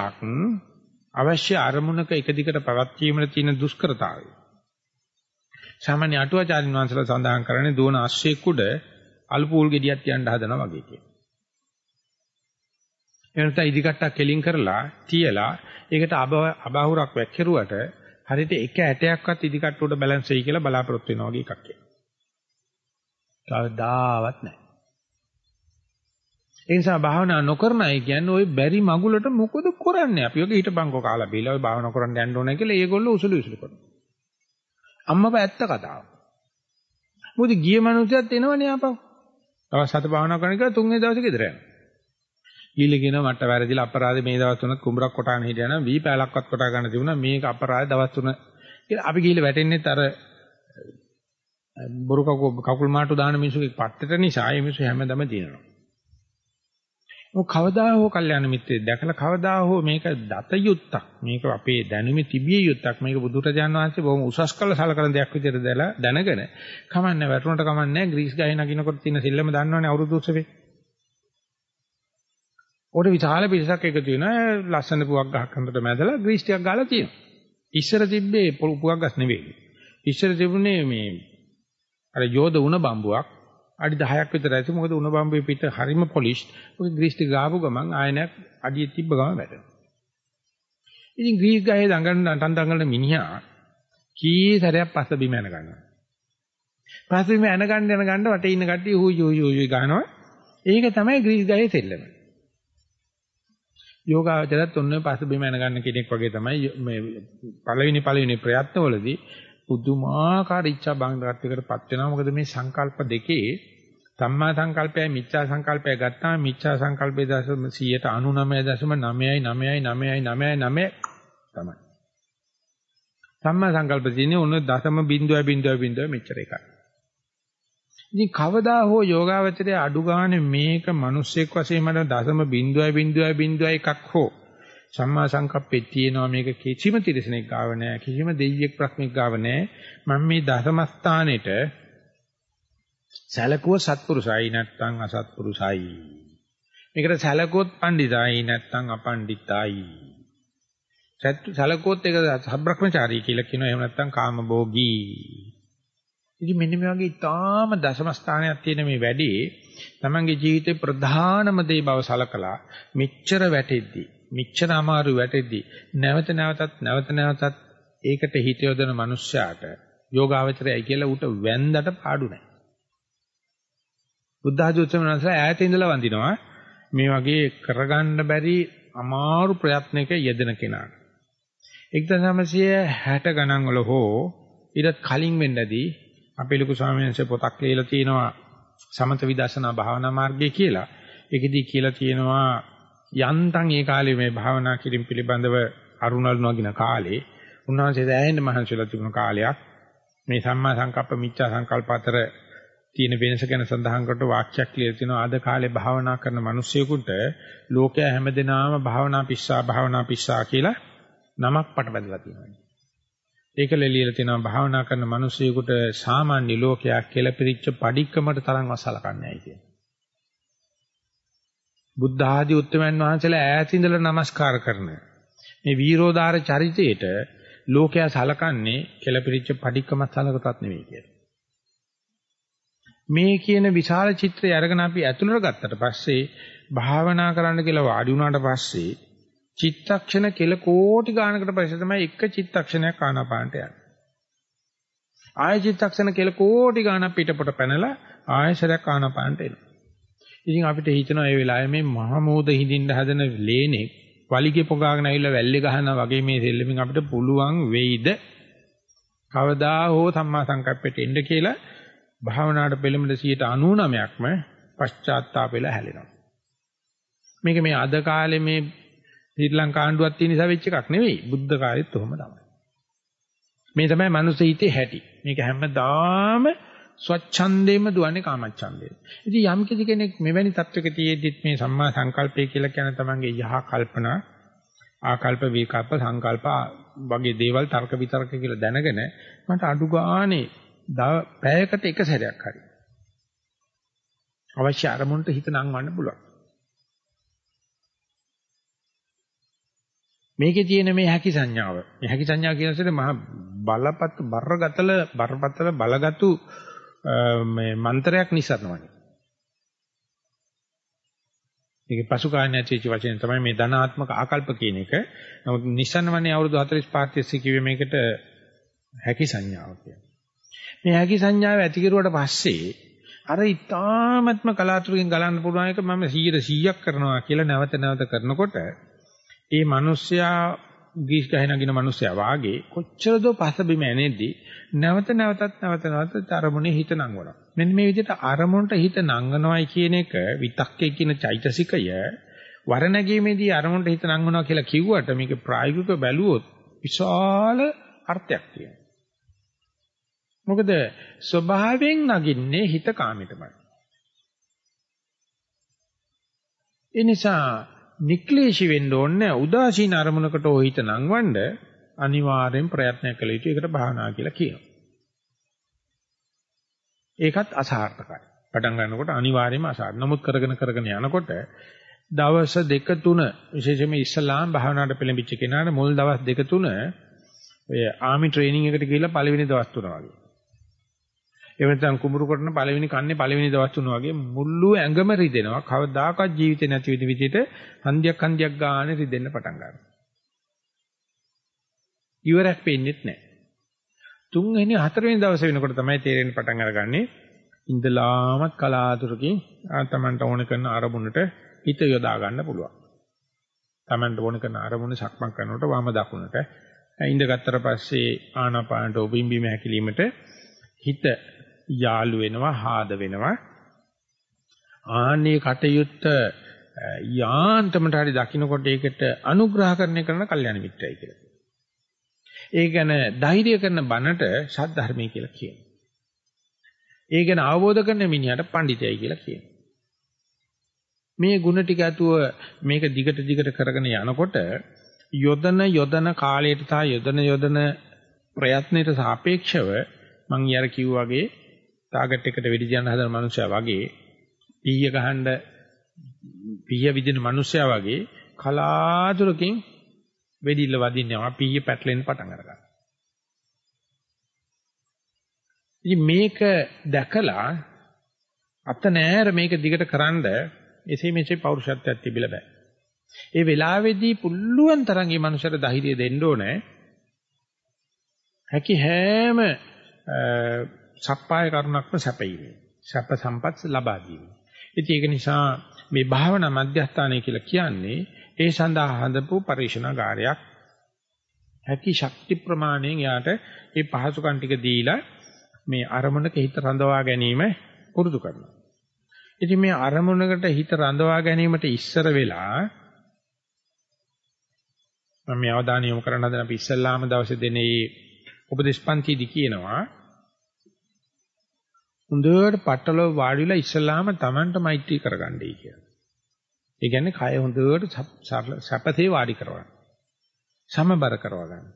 අවශ්‍ය අරමුණක එක දිගට පවත්වීමේ තියෙන දුෂ්කරතාවය. සාමාන්‍ය අටුවාචාරින් වංශලා සඳහන් කරන්නේ දුවන අශ්වයෙක් උඩ අල්පූල් ගෙඩියක් තියන්න හදනවා වගේ කියලා එනත ඉදිකට්ටක් කෙලින් කරලා තියලා ඒකට අබහුරක් වැක්කිරුවට හරියට එක ඇටයක්වත් ඉදිකට්ට උඩ බැලන්ස් වෙයි කියලා බලාපොරොත්තු වෙනවා වගේ එකක් කියලා. කවදාවත් නැහැ. ඒ නිසා භාවනා නොකරන අය කියන්නේ ওই බැරි මගුලට මොකද කරන්නේ? අපි ඔගේ හිටපන්කෝ කාලා බීලා ওই භාවනා කරන්න යන්න ඕනේ කියලා ඒගොල්ලෝ උසුළු උසුළු කරනවා. අම්මපා ඇත්ත කතාව. මොකද ගිය මනුස්සයත් එනවනේ ආපහු. දවස් හත භාවනා කරන එක තුන්වෙනි දවසේ ගෙදර යනවා. ඊළඟ කියන මට වැරදිලා අපරාධේ මේ දවස් තුනක් කුඹරක් කොටාන හිටියා නම් වී පැලක්වත් කොටා ගන්න තිබුණා මේක අපරාධ දවස් තුන කියලා අපි ගිහිල්ලා වැටෙන්නෙත් අර බොරු කකුල් මාට්ටු දාන මිනිස්සුගේ පත්තට නිසා ඒ මිනිස්සු හැමදම දිනනවා. මොක කවදා හෝ කල්යාණ මිත්‍රයෙක් දැකලා කවදා හෝ මේක දත යුත්තක් මේක අපේ දැනුමේ තිබිය යුත්තක් මේක බුදුරජාණන් වහන්සේ බොහොම උසස් කළ සලකන දෙයක් විදිහට දැනගෙන කමන්නේ වැටුණට කමන්නේ ග්‍රීස් ගහේ නගිනකොට තියෙන සිල්ලම දන්නවනේ අවුරුදු උත්සවේ උඩ විශාල පිරිසක් එකතු වෙනවා ලස්සන පුවක් ගහක් අතරට මැදලා ග්‍රීස් ටිකක් ගාලා තියෙනවා. ඉස්සර තිබ්බේ පුවක් ගස් නෙවෙයි. ඉස්සර තිබුණේ මේ අර යෝධ උණ බම්බුවක් අඩි 10ක් විතර ඇති මොකද උණ බම්බුවේ පිට හරිම පොලිෂ්. ඔය ග්‍රීස් ටික ගාපු ගමන් ආයනක් අඩිය තිබ්බ ගමන් වැටෙනවා. ඉතින් ග්‍රීස් ගහේ දඟන නටන් දඟන මිනිහා කී සැරයක් පස්ස බිම යන ගන්නවා. පස්ස බිම යන ගන්න යන ගන්න වටේ ඉන්න කට්ටිය හුයි හුයි හුයි ගහනවා. ඒක තමයි ග්‍රීස් ගහේ සෙල්ලම. යෝගාවචරයත් ඔන්න පස්ස බිම යන ගන්න කෙනෙක් වගේ තමයි මේ පළවෙනි පළවෙනි ප්‍රයත්නවලදී පුදුමාකාර ඉච්ඡා බංගත්වයකටපත් වෙනවා. මොකද මේ සංකල්ප දෙකේ සම්මා සංකල්පයයි මිච්ඡා සංකල්පයයි ගත්තාම මිච්ඡා සංකල්පයේ දශම 99.9999999 තමයි. සම්මා සංකල්ප තියෙන්නේ ඔන්න දශම බිඳුව බිඳුව බිඳුව මෙච්චර එකයි. ඉතින් කවදා හෝ යෝගාවචරයේ අඩු ගානේ මේක මිනිස්සෙක් වශයෙන් මට දශම බිඳුවයි බිඳුවයි බිඳුවයි එකක් හෝ සම්මා සංකප්පෙත් තියෙනවා මේක කිසිම තිරසනෙක් ගාව නැහැ කිසිම දෙයියෙක් ප්‍රඥෙක් ගාව නැහැ මම මේ දශම ස්ථානෙට සැලකුව සත්පුරුසයි නැත්නම් අසත්පුරුසයි මේකට සැලකුවොත් පඬිතයි නැත්නම් අපඬිතයි. සැලකුවොත් ඒක සබ්‍රක්‍මචාරී කියලා කියනවා. එහෙම නැත්නම් කාමභෝගී. ඉතින් මෙන්න මේ වගේ ඊටාම දශම ස්ථානයක් තියෙන මේ වැඩේ තමන්ගේ ජීවිතේ ප්‍රධානම දේ බව සලකලා මෙච්චර වැටෙද්දි මිච්ඡර අමාරු වැටෙද්දී නැවත නැවතත් නැවත නැවතත් ඒකට හිත යොදන මනුස්සයාට යෝගාවචරයයි කියලා උට වැන්දට පාඩු නැහැ. බුද්ධ ආධුත්සමනස ඈත ඉඳලා වඳිනවා මේ වගේ කරගන්න බැරි අමාරු ප්‍රයත්නයක යෙදෙන කෙනාට. 1960 ගණන් වල හෝ ඊටත් කලින් වෙන්නදී අපේ ලොකු ස්වාමීන් වහන්සේ පොතක් ලියලා තිනවා සමත විදර්ශනා භාවනා මාර්ගය කියලා. ඒකෙදී කියලා තියෙනවා යන්තම් ඒ කාලේ මේ භාවනා කිරීම පිළිබඳව අරුණල් නගින කාලේ උන්වහන්සේ දැනෙන්න මහන්සියලා තිබුණ කාලයක් මේ සම්මා සංකප්ප මිච්ඡා සංකල්ප අතර තියෙන වෙනස ගැන සඳහන් කොට වාක්‍යයක් කියලා තියෙනවා අද කාලේ භාවනා කරන මිනිස්සුයෙකුට ලෝකයා හැමදෙනාම භාවනා පිස්සා භාවනා පිස්සා කියලා නමක් පට බැඳලා තියෙනවා. ඒක ලෙලියලා තියෙනවා භාවනා කරන මිනිස්සුයෙකුට සාමාන්‍ය ලෝකයක් කියලා පිරිච්ච padikkaමට තරම් වසලකන්නේ නැහැ කියන. බුද්ධ ආදී උත්තමයන් වහන්සේලා ඈත ඉඳලා নমස්කාර කරන මේ වීරෝදාර චරිතයේට ලෝකයා සලකන්නේ කෙලපිරිච්ච padikkaමත් සලකටත් නෙවෙයි කියලා. මේ කියන විශාල චිත්‍රය අරගෙන අපි ඇතුළට ගත්තට පස්සේ භාවනා කරන්න කියලා වාඩි වුණාට පස්සේ චිත්තක්ෂණ කෙල කෝටි ගානකට පස්සේ තමයි එක චිත්තක්ෂණයක් ආනාපානට යන්නේ. ආය චිත්තක්ෂණ කෙල කෝටි ගානක් පිටපොට පැනලා ආයශරයක් ආනාපානට එනවා. ඉතින් අපිට හිතෙනවා මේ වෙලාවේ මේ මහා මෝද හිඳින්න හදන ලේනේ වලිගේ පොගාගෙන ඇවිල්ලා වැල්ලේ ගහනවා වගේ මේ සෙල්ලමින් අපිට පුළුවන් වෙයිද කවදා හෝ සම්මා සංකප්පෙට එන්න කියලා භාවනාවට පෙළඹෙන 99%ක්ම පශ්චාත්තාප වෙලා හැලෙනවා. මේක මේ අද කාලේ මේ ශ්‍රී ලංකා ආණ්ඩුවක් තියෙන නිසා වෙච්ච එකක් නෙවෙයි. බුද්ධ කාලෙත් ඔහොම තමයි. මේ තමයි මනුස්ස හිතේ හැටි. මේක හැමදාම ස්වච්ඡන්දේම දුවන්නේ කාමච්ඡන්දේ. ඉතින් යම් කිසි කෙනෙක් මෙවැනි තත්වයක තියෙද්දිත් මේ සම්මා සංකල්පය කියලා කියන තමන්ගේ යහ කල්පනා ආකල්ප විකල්ප සංකල්ප වගේ දේවල් තර්ක විතර්ක කියලා දැනගෙන මට අඩු ගානේ පැයකට එක සැරයක් හරි අවශ්‍ය අරමුණට හිත නංවන්න පුළුවන්. මේකේ තියෙන මේ හැකි සංඥාව. මේ හැකි සංඥාව කියන සෙට මහා බලපත් බරගතල බරපතල බලගත්ු මේ මන්ත්‍රයක් නිසරනවනේ. මේකේ පසු කාණ්‍ය ඇතිවෙච්ච වචනේ තමයි මේ ධනාත්මක ආකල්ප කියන එක. නමුත් නිසරනවනේ අවුරුදු 45 30 කිව්වේ මේකට හැකි සංඥාව කියන්නේ. මේ හැකි සංඥාව ඇති කෙරුවට පස්සේ අර ඊ타ත්ම කලාතුරකින් ගලන්න පුළුවන් එක මම 100ක් කරනවා කියලා නැවත නැවත කරනකොට ඒ මිනිස්සයා ගීස් ගහ නගින මිනිස්සයා වාගේ කොච්චර දෝ පස බිම ඇනේදී නැවත නැවතත් නැවත නැවතත් අරමුණේ හිත නංවනවා. මෙන්න මේ විදිහට අරමුණට හිත නංවනවයි කියන එක විතක්කේ කියන චෛතසිකය වරණගීමේදී අරමුණට හිත නංවනවා කියලා කිව්වට මේක ප්‍රායෝගිකව බැලුවොත් විශාල අර්ථයක් තියෙනවා. මොකද ස්වභාවයෙන් නගින්නේ හිත කාමයටමයි. ඒ නිසා නික්ලේශී වෙන්න ඕනේ උදාසීන අරමුණකට ඔය හිත නංවන්න අනිවාර්යෙන් ප්‍රයත්න කළ යුතු එකට භාවනා කියලා කියනවා. ඒකත් අසාර්ථකයි. පටන් ගන්නකොට අනිවාර්යයෙන්ම අසාර්ථක. නමුත් කරගෙන කරගෙන යනකොට දවස් දෙක තුන විශේෂයෙන්ම ඉස්ලාම් භාවනාවට පෙළඹිච්ච කෙනාට මුල් දවස් දෙක තුන ඔය ආමි ට්‍රේනින් එකට ගිහිල්ලා පළවෙනි දවස් තුන වගේ. එහෙම නැත්නම් කුඹුරු කොටන පළවෙනි කන්නේ පළවෙනි දවස් තුන වගේ මුළු ඇඟම රිදෙනවා. කවදාකවත් ජීවිතේ නැති විදි විදිහට හන්දියක් හන්දියක් ගානේ රිදෙන්න පටන් ගන්නවා. ඉවරක් පෙන්නේත් නැහැ. තුන්වෙනි හතරවෙනි දවසේ වෙනකොට තමයි තේරෙන්න පටන් අරගන්නේ. ඉඳලාමත් කලාතුරකින් තමන්ට ඕන කරන අරමුණට හිත යොදා ගන්න පුළුවන්. තමන්ට ඕන කරන අරමුණ සක්මන් කරනකොට වම දකුණට ඉඳගත්තර පස්සේ ආනාපානට ඔබිම්බීම හැකිලීමට හිත යාළු වෙනවා හාද වෙනවා ආන්නේ කටයුත්ත යාන්තමට හරි දකින්නකොට ඒකට අනුග්‍රහ කරන කරන කල්යාණ මිත්‍රයි කියලා. ඒ ගැන ධෛර්ය කරන බණට සද්ධර්මය කියලා කියනවා. ඒ ගැන අවබෝධ කරන මිනිහට පඬිතයයි කියලා කියනවා. මේ ಗುಣ ටික ඇතුව මේක දිගට දිගට කරගෙන යනකොට යොදන යොදන කාලයට තා යොදන යොදන ප්‍රයත්නයට සාපේක්ෂව මං ඊයර කිව්වා වගේ ටාගට් එකට වෙඩි තියන්න හදන මනුස්සයා වගේ පීය ගහන්න පීය විදින මනුස්සයා වගේ කලාතුරකින් වෙඩිල්ල වදින්නවා පීය පැටලෙන්න පටන් අරගන්නවා. ඉතින් මේක දැකලා අත නෑර මේක දිගට කරන්ඩ එසේ මෙසේ පෞරුෂත්වයක් තිබිලා බෑ. ඒ වෙලාවේදී පුළුවන් තරම් මේ මනුස්සයට ධෛර්යය දෙන්න ඕනේ. හැකි හැම සප්පාය කරුණක්ම සැපීමේ. සැප සම්පත් ලබා දීමේ. ඉතින් ඒක නිසා මේ භාවනා මධ්‍යස්ථානය කියලා කියන්නේ ඒ සඳහා හදපු පරිශනාගාරයක්. හැකි ශක්ති ප්‍රමාණයෙන් යාට මේ පහසුකම් ටික දීලා මේ අරමුණක හිත රඳවා ගැනීම පුරුදු කරනවා. ඉතින් මේ අරමුණකට හිත රඳවා ගැනීමට ඉස්සර වෙලා මම මේ අවධානය යොමු කරන්න හදන අපි ඉස්සල්ලාම දවසේ දෙනේ උපදේශ පන්තිදී කියනවා හොඳට පట్టලව වාඩිලා ඉස්සල්ලාම Tamanට මෛත්‍රී කරගන්නයි කියලා. ඒ කියන්නේ කය හොඳට සැපතේ වාඩි කරවන්න. සමබර කරව ගන්න.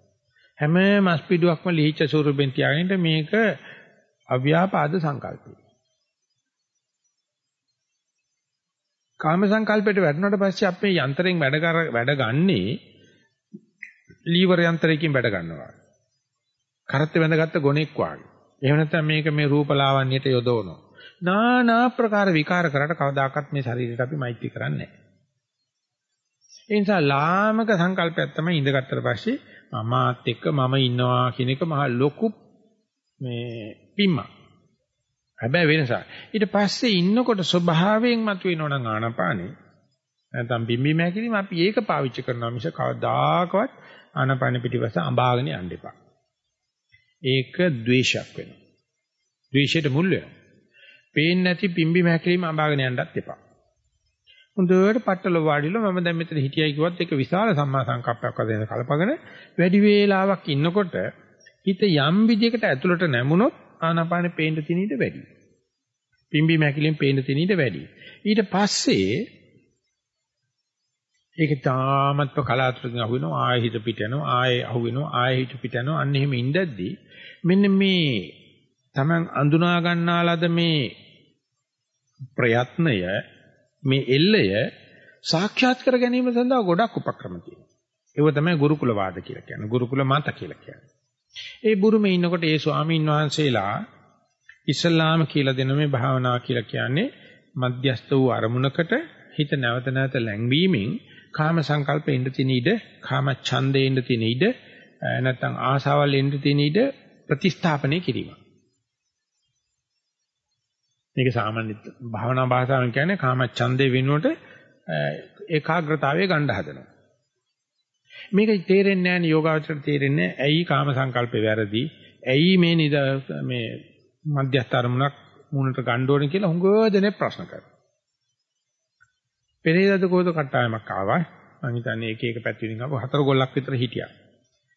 හැම මස් පිඩුවක්ම ලිහිච්ච ස්වරූපෙන් තියාගෙන මේක අව්‍යාපාද සංකල්පය. කාම සංකල්පයට වැටුණාට පස්සේ අපේ යන්ත්‍රයෙන් වැඩ කර වැඩ ගන්නේ ලීවර් යන්ත්‍රයකින් වැඩ ගන්නවා. කරත් වැඳගත්ත ගොනෙක් වාගේ. එහෙම නැත්නම් මේක මේ රූපලාවන්‍යයට යොදවනවා. නානා ප්‍රකාර විකාර කරලා කවදාකවත් මේ ශරීරයට අපි මෛත්‍රී කරන්නේ නැහැ. ඒ නිසා ලාමක සංකල්පයක් තමයි ඉඳගත්තට පස්සේ මමාත් එක්ක මම ඉන්නවා කියන එක මහ ලොකු මේ පිම්ම. හැබැයි වෙනසක්. ඊට පස්සේ ඉන්නකොට ස්වභාවයෙන් මතුවෙනව නම් ආනපානේ නැත්නම් බිම්බි මෑකිලිම අපි ඒක පාවිච්චි කරනවා මිස කවදාකවත් ආනපාන පිටිපස්ස අඹාගෙන යන්න එපා. ඒක ද්වේෂයක් වෙනවා. ද්වේෂයට මුල් වෙනවා. පේන්නේ නැති පිම්බි මෑකිලිම අඹාගෙන යන්නත් එපා. හොඳට පట్టල වාඩිලා මම දැන් මෙතන හිටියයි කිව්වත් ඒක විශාල සම්මා සංකප්පයක් වශයෙන් කලපගෙන වැඩි වේලාවක් ඉන්නකොට හිත යම් විදියකට ඇතුළට නැමුණොත් ආනාපානෙ පේන්න තියෙන ඊට වැඩි. පිම්බි මැකිලෙන් පේන්න තියෙන ඊට වැඩි. ඊට පස්සේ ඒක තාමත්ව කලාතුරකින් අහු වෙනවා ආයෙ හිත පිට යනවා ආයෙ අහු වෙනවා ආයෙ හිත පිට යනවා අන්න එහෙම ඉඳද්දි මෙන්න මේ Taman අඳුනා ගන්නාලද මේ ප්‍රයත්නය මේ එල්ලය සාක්ෂාත් කර ගැනීම සඳහා ගොඩක් උපක්‍රම තියෙනවා. ඒව තමයි ගුරුකුල වාද කියලා කියන්නේ. ගුරුකුල මත කියලා කියන්නේ. ඒ බුරුමේ ඉන්නකොට ඒ ස්වාමීන් වහන්සේලා ඉස්ලාම කියලා දෙන මේ භාවනාව කියලා කියන්නේ මධ්‍යස්ත වූ අරමුණකට හිත නැවත නැවත ලැංවීමෙන් කාම සංකල්ප එන්න තියෙන ඉඩ, කාම ඡන්දේ එන්න තියෙන ඉඩ, නැත්නම් ආසාවල් එන්න තියෙන ඉඩ ප්‍රතිස්ථාපනය කිරීම. මේක සාමාන්‍ය භාවනා භාෂාවෙන් කියන්නේ කාම ඡන්දේ වෙනුවට ඒකාග්‍රතාවයේ ගන්න හදනවා. මේක තේරෙන්නේ නැහැ නේ යෝගාවචර තේරෙන්නේ ඇයි කාම සංකල්පේ වැරදි? ඇයි මේ නිද මේ මධ්‍යස්ථ අරමුණක් මුණට ගන්න ඕනේ කියලා හුඟ දෙනෙක් ප්‍රශ්න කරනවා. පෙරේදද කොහොද කට්ටායමක් ආවා. මම හිතන්නේ එක එක පැතිරින් ආව හතර ගොල්ලක් විතර හිටියා.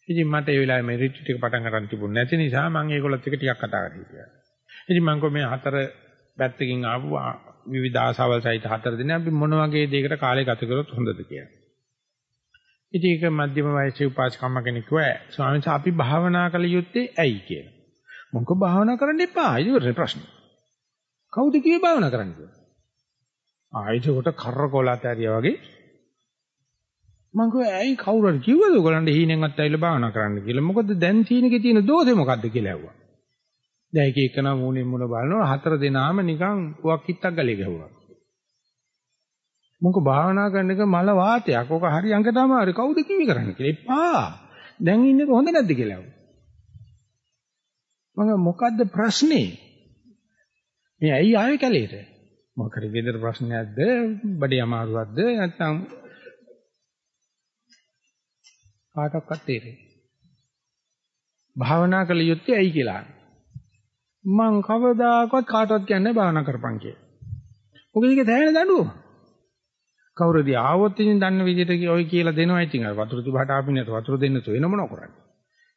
ඉතින් මට ඒ වෙලාවේ මේ රිට්‍රීට් එක පටන් ගන්න තිබුණ නැති නිසා මම ඒගොල්ලොත් එක්ක ටිකක් කතා කරලා හිටියා. ඉතින් මම කො මේ හතර පැත්තකින් ආපු විවිධ ආසාවල් සහිත හතර දින අපි මොන වගේ දෙයකට කාලය ගත කරොත් හොඳද කියලා. ඉතින් ඒක මධ්‍යම වයසේ උපාසකම්ම කෙනෙක් කිව්වා ස්වාමීන් වහන්සේ අපි භාවනා කළ යුත්තේ ඇයි කියලා. මොකද භාවනා කරන්න එපා. ඉතින් ප්‍රශ්නේ. කවුද කිව්වේ භාවනා කරන්න කියලා? ආයෙත් කොට කරකොලත ඇරියා වගේ මං කිව්වා ඇයි කවුරු හරි කිව්වද ඔයගලන්ට හීනෙන්වත් ඇවිල්ලා භාවනා කරන්න කියලා. මොකද දැන් සීනකේ තියෙන දෝෂේ මොකද්ද කියලා ඇහුවා. දැන් එක එකනා මූණෙන් මුණ බලනවා හතර දෙනාම නිකන් පුවක් හිටක් ගලේ ගැහුවා. මොකද භාවනා කරන එක මල වාතයක්. ඔක හරි අංකට අමාරු. කවුද කිවි කරන්නේ කියලා. එපා. දැන් ඉන්නේ හොඳ නැද්ද කියලා. මම මොකද්ද ප්‍රශ්නේ? මේ ඇයි ආවේ කැලේට? මොකද ගෙදර ප්‍රශ්නයක්ද? බඩේ අමාරුවක්ද? නැත්නම් කාටවත් තේරෙන්නේ. භාවනා කළ යුත්තේ ඇයි කියලා. මං කවදාකවත් කාටවත් කියන්නේ භාවනා කරපන් කියලා. මොකද ඒක දැනෙන දඬුවම. කවුරුද ආවොත් ඉතින් දන්න විදිහට ඔය කියලා දෙනවා ඉතින් අර වතුර තිබහට ආපින්නට වතුර දෙන්න තෝ වෙන මොනව කරන්නේ.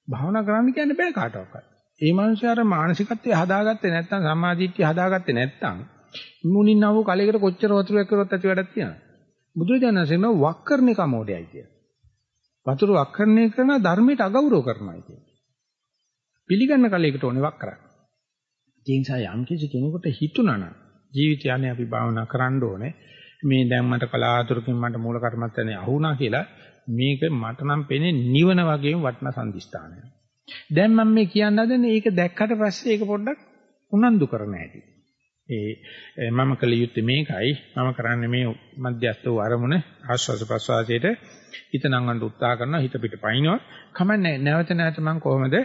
භාවනා කරන්න කියන්න බෑ කාටවත්. ඒ මනුස්සයාට මානසිකත්වය හදාගත්තේ නැත්නම් සම්මාදිට්ඨිය හදාගත්තේ නැත්නම් මුණින් ආව කලයකට කොච්චර වතුරක් කරොත් ඇති වැඩක් තියනවා. බුදුරජාණන් සෙන වක්කරණේ කමෝඩයයි කිය. වතුර වක්කරණේ කරන ධර්මයට අගෞරව කරනවා කිය. පිළිගන්න කලයකට ඕනේ වක් කරන්න. ඒ නිසා යම් කිසි කෙනෙකුට හිතුණා නම් ජීවිතය යන්නේ අපි භාවනා කරන්න ඕනේ. මේ දැන් මට කලාතුරකින් මට මූල කර්මත්තනේ අහුණා කියලා මේක මට නම් පෙනේ නිවන වගේම වටිනා සම්දිස්ථානයක්. දැන් මම මේ කියන්න හදන්නේ ඒක දැක්කට පස්සේ ඒක පොඩ්ඩක් උනන්දු කරන්න ඇති. ඒ මම කළ යුත්තේ මේකයි මම කරන්නේ මේ මධ්‍යස්ථ වූ අරමුණ ආස්වාස ප්‍රසවාසයට හිත නංවන්න උත්සාහ කරනවා හිත පිට පයින්නවා කමන්නේ නැවත නැවත මම කොහොමද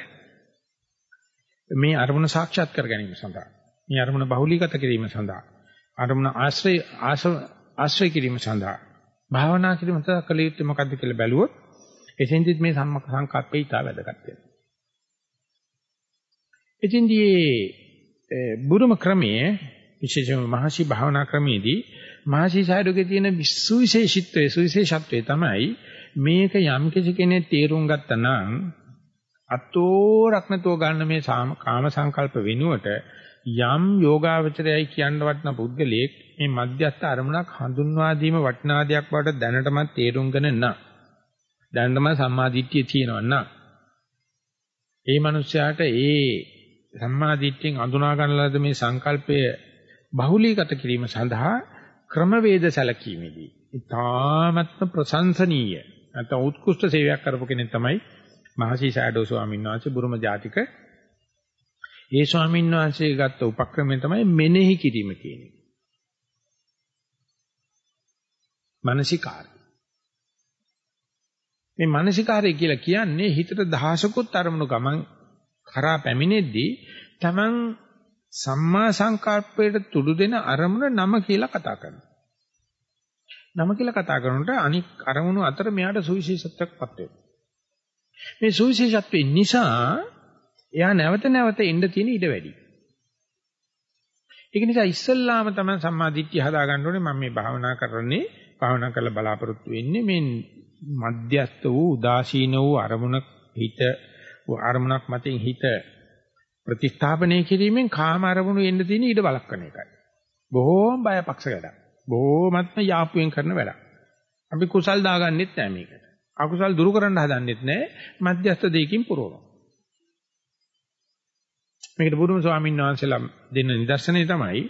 මේ අරමුණ සාක්ෂාත් කර ගැනීම සඳහා මේ අරමුණ බහුලීගත කිරීම සඳහා අරමුණ ආශ්‍රය ආශ්‍රය කිරීම සඳහා භාවනා කිරීම සඳහා කළ යුත්තේ මොකද්ද කියලා බැලුවොත් එතෙන්දිත් මේ සම්මක සංකල්පේ ඉතා වැදගත් වෙනවා. එතෙන්දී බුරුම ක්‍රමයේ විශේෂම මහසි භාවනා ක්‍රමයේදී මහසි සායුගේ තියෙන විශේෂීත්වය සුවිශේෂත්වය තමයි මේක යම් කෙනෙක් තේරුම් ගත්තා නම් අතෝ රක්නතෝ ගන්න මේ කාම සංකල්ප වෙනුවට යම් යෝගාවචරයයි කියන්න වටන පුද්ගලයෙක් මේ මධ්‍යස්ථ අරමුණක් හඳුන්වා දීම වටිනා දෙයක් බවට දැනටමත් තේරුම් ගන්න නම් දැනටම සම්මාදිට්ඨිය තියෙනවා නම් ඒ මනුස්සයාට ඒ සම්මාදිට්ඨියෙන් අඳුනා ගන්න ලද මේ සංකල්පය බහුලීගත කිරීම සඳහා ක්‍රමවේද සැලකීමේදී ඉතාමත්ම ප්‍රශංසනීය නැත්නම් උත්කෘෂ්ඨ සේවයක් කරපු කෙනෙක් තමයි මහසි සෑඩෝ ස්වාමීන් වහන්සේ බුරුම ජාතික ඒ ස්වාමීන් වහන්සේ ගත්ත උපක්‍රමය තමයි මෙනෙහි කිරීම කියන්නේ. මානසිකාරය. මේ මානසිකාරය කියලා කියන්නේ හිතට දහසකුත් අරමුණු ගමන් කරා පැමිණෙද්දී Taman සම්මා සංකල්පයට තුඩු දෙන අරමුණ නම කියලා කතා කරනවා. නම කියලා කතා කරනකොට අනික් අරමුණු අතර මෙයාට සුවිශේෂත්වයක්පත් වෙනවා. මේ සුවිශේෂත්වය නිසා එයා නැවත නැවත එන්න තියෙන ඉඩ වැඩි. ඒක නිසා ඉස්සල්ලාම තමයි සම්මා දිට්ඨිය හදා ගන්න ඕනේ මම මේ භාවනා කරන්නේ භාවනා කරලා බලාපොරොත්තු වෙන්නේ මේ මධ්‍යස්ත වූ උදාසීන වූ අරමුණ හිත අරමුණක් මතින් හිත ප්‍රතිස්ථාපනය කිරීමෙන් කාම අරමුණු එන්න තියෙන ඊට බලක්කන එකයි. බොහෝම බයපක්ෂ වැඩක්. බොහෝමත්ම යාපුවෙන් කරන වැඩක්. අපි කුසල් දාගන්නෙත් නෑ මේකට. අකුසල් දුරු කරන්න හදන්නෙත් නෑ. මධ්‍යස්ථ දෙයකින් පුරවනවා. මේකට බුදුම ස්වාමීන් වහන්සේලා දෙන්න නිදර්ශනය තමයි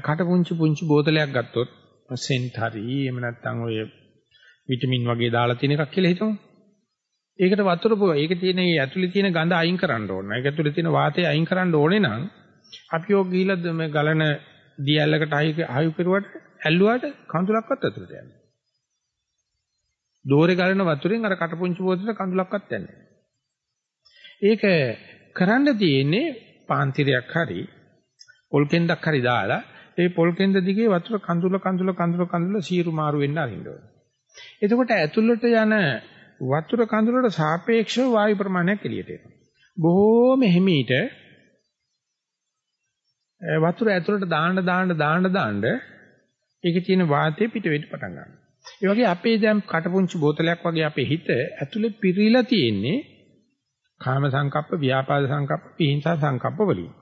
කට පුංචි පුංචි බෝතලයක් ගත්තොත් සෙන්ට් හරි එහෙම නැත්නම් ඔය විටමින් වගේ දාලා තියෙන එකක් කියලා හිතමු. ඒකට වතුර පොව ඒක තියෙන ඒ ඇතුලේ තියෙන ගඳ අයින් කරන්න ඕන. ඒක ඇතුලේ තියෙන වාතය අයින් කරන්න ඕනේ නම් අපි ඔය ගිහිල්ලා මේ ගලන දියැලකට ආයු කෙරුවට ඇල්ලුවාට කඳුලක්වත් ඇතුලට යන්නේ. දෝරේ ගලන වතුරෙන් අර කටපුංචි බෝතලේ කඳුලක්වත් යන්නේ. ඒක කරන්න තියෙන්නේ පාන්තිරයක් හරි පොල් කෙන්දක් හරි දාලා ඒ පොල් කෙන්ද දිගේ වතුර කඳුල කඳුල කඳුල කඳුල සීරු මාරු වෙන්න අරින්න ඕනේ. එතකොට ඇතුළට යන වතුර කඳුලට සාපේක්ෂව වායු ප්‍රමාණයක් එළියට එනවා. බොහෝම හිමීට වතුර ඇතුළට දාන්න දාන්න දාන්න දාන්න ඒකේ තියෙන වාතය පිට වෙන්න පටන් ගන්නවා. ඒ වගේ අපේ දැන් කටපුංචි බෝතලයක් වගේ අපේ හිත ඇතුලේ පිරීලා තියෙන්නේ කාම සංකප්ප, ව්‍යාපාද සංකප්ප, පිහිංසා සංකප්ප වලින්.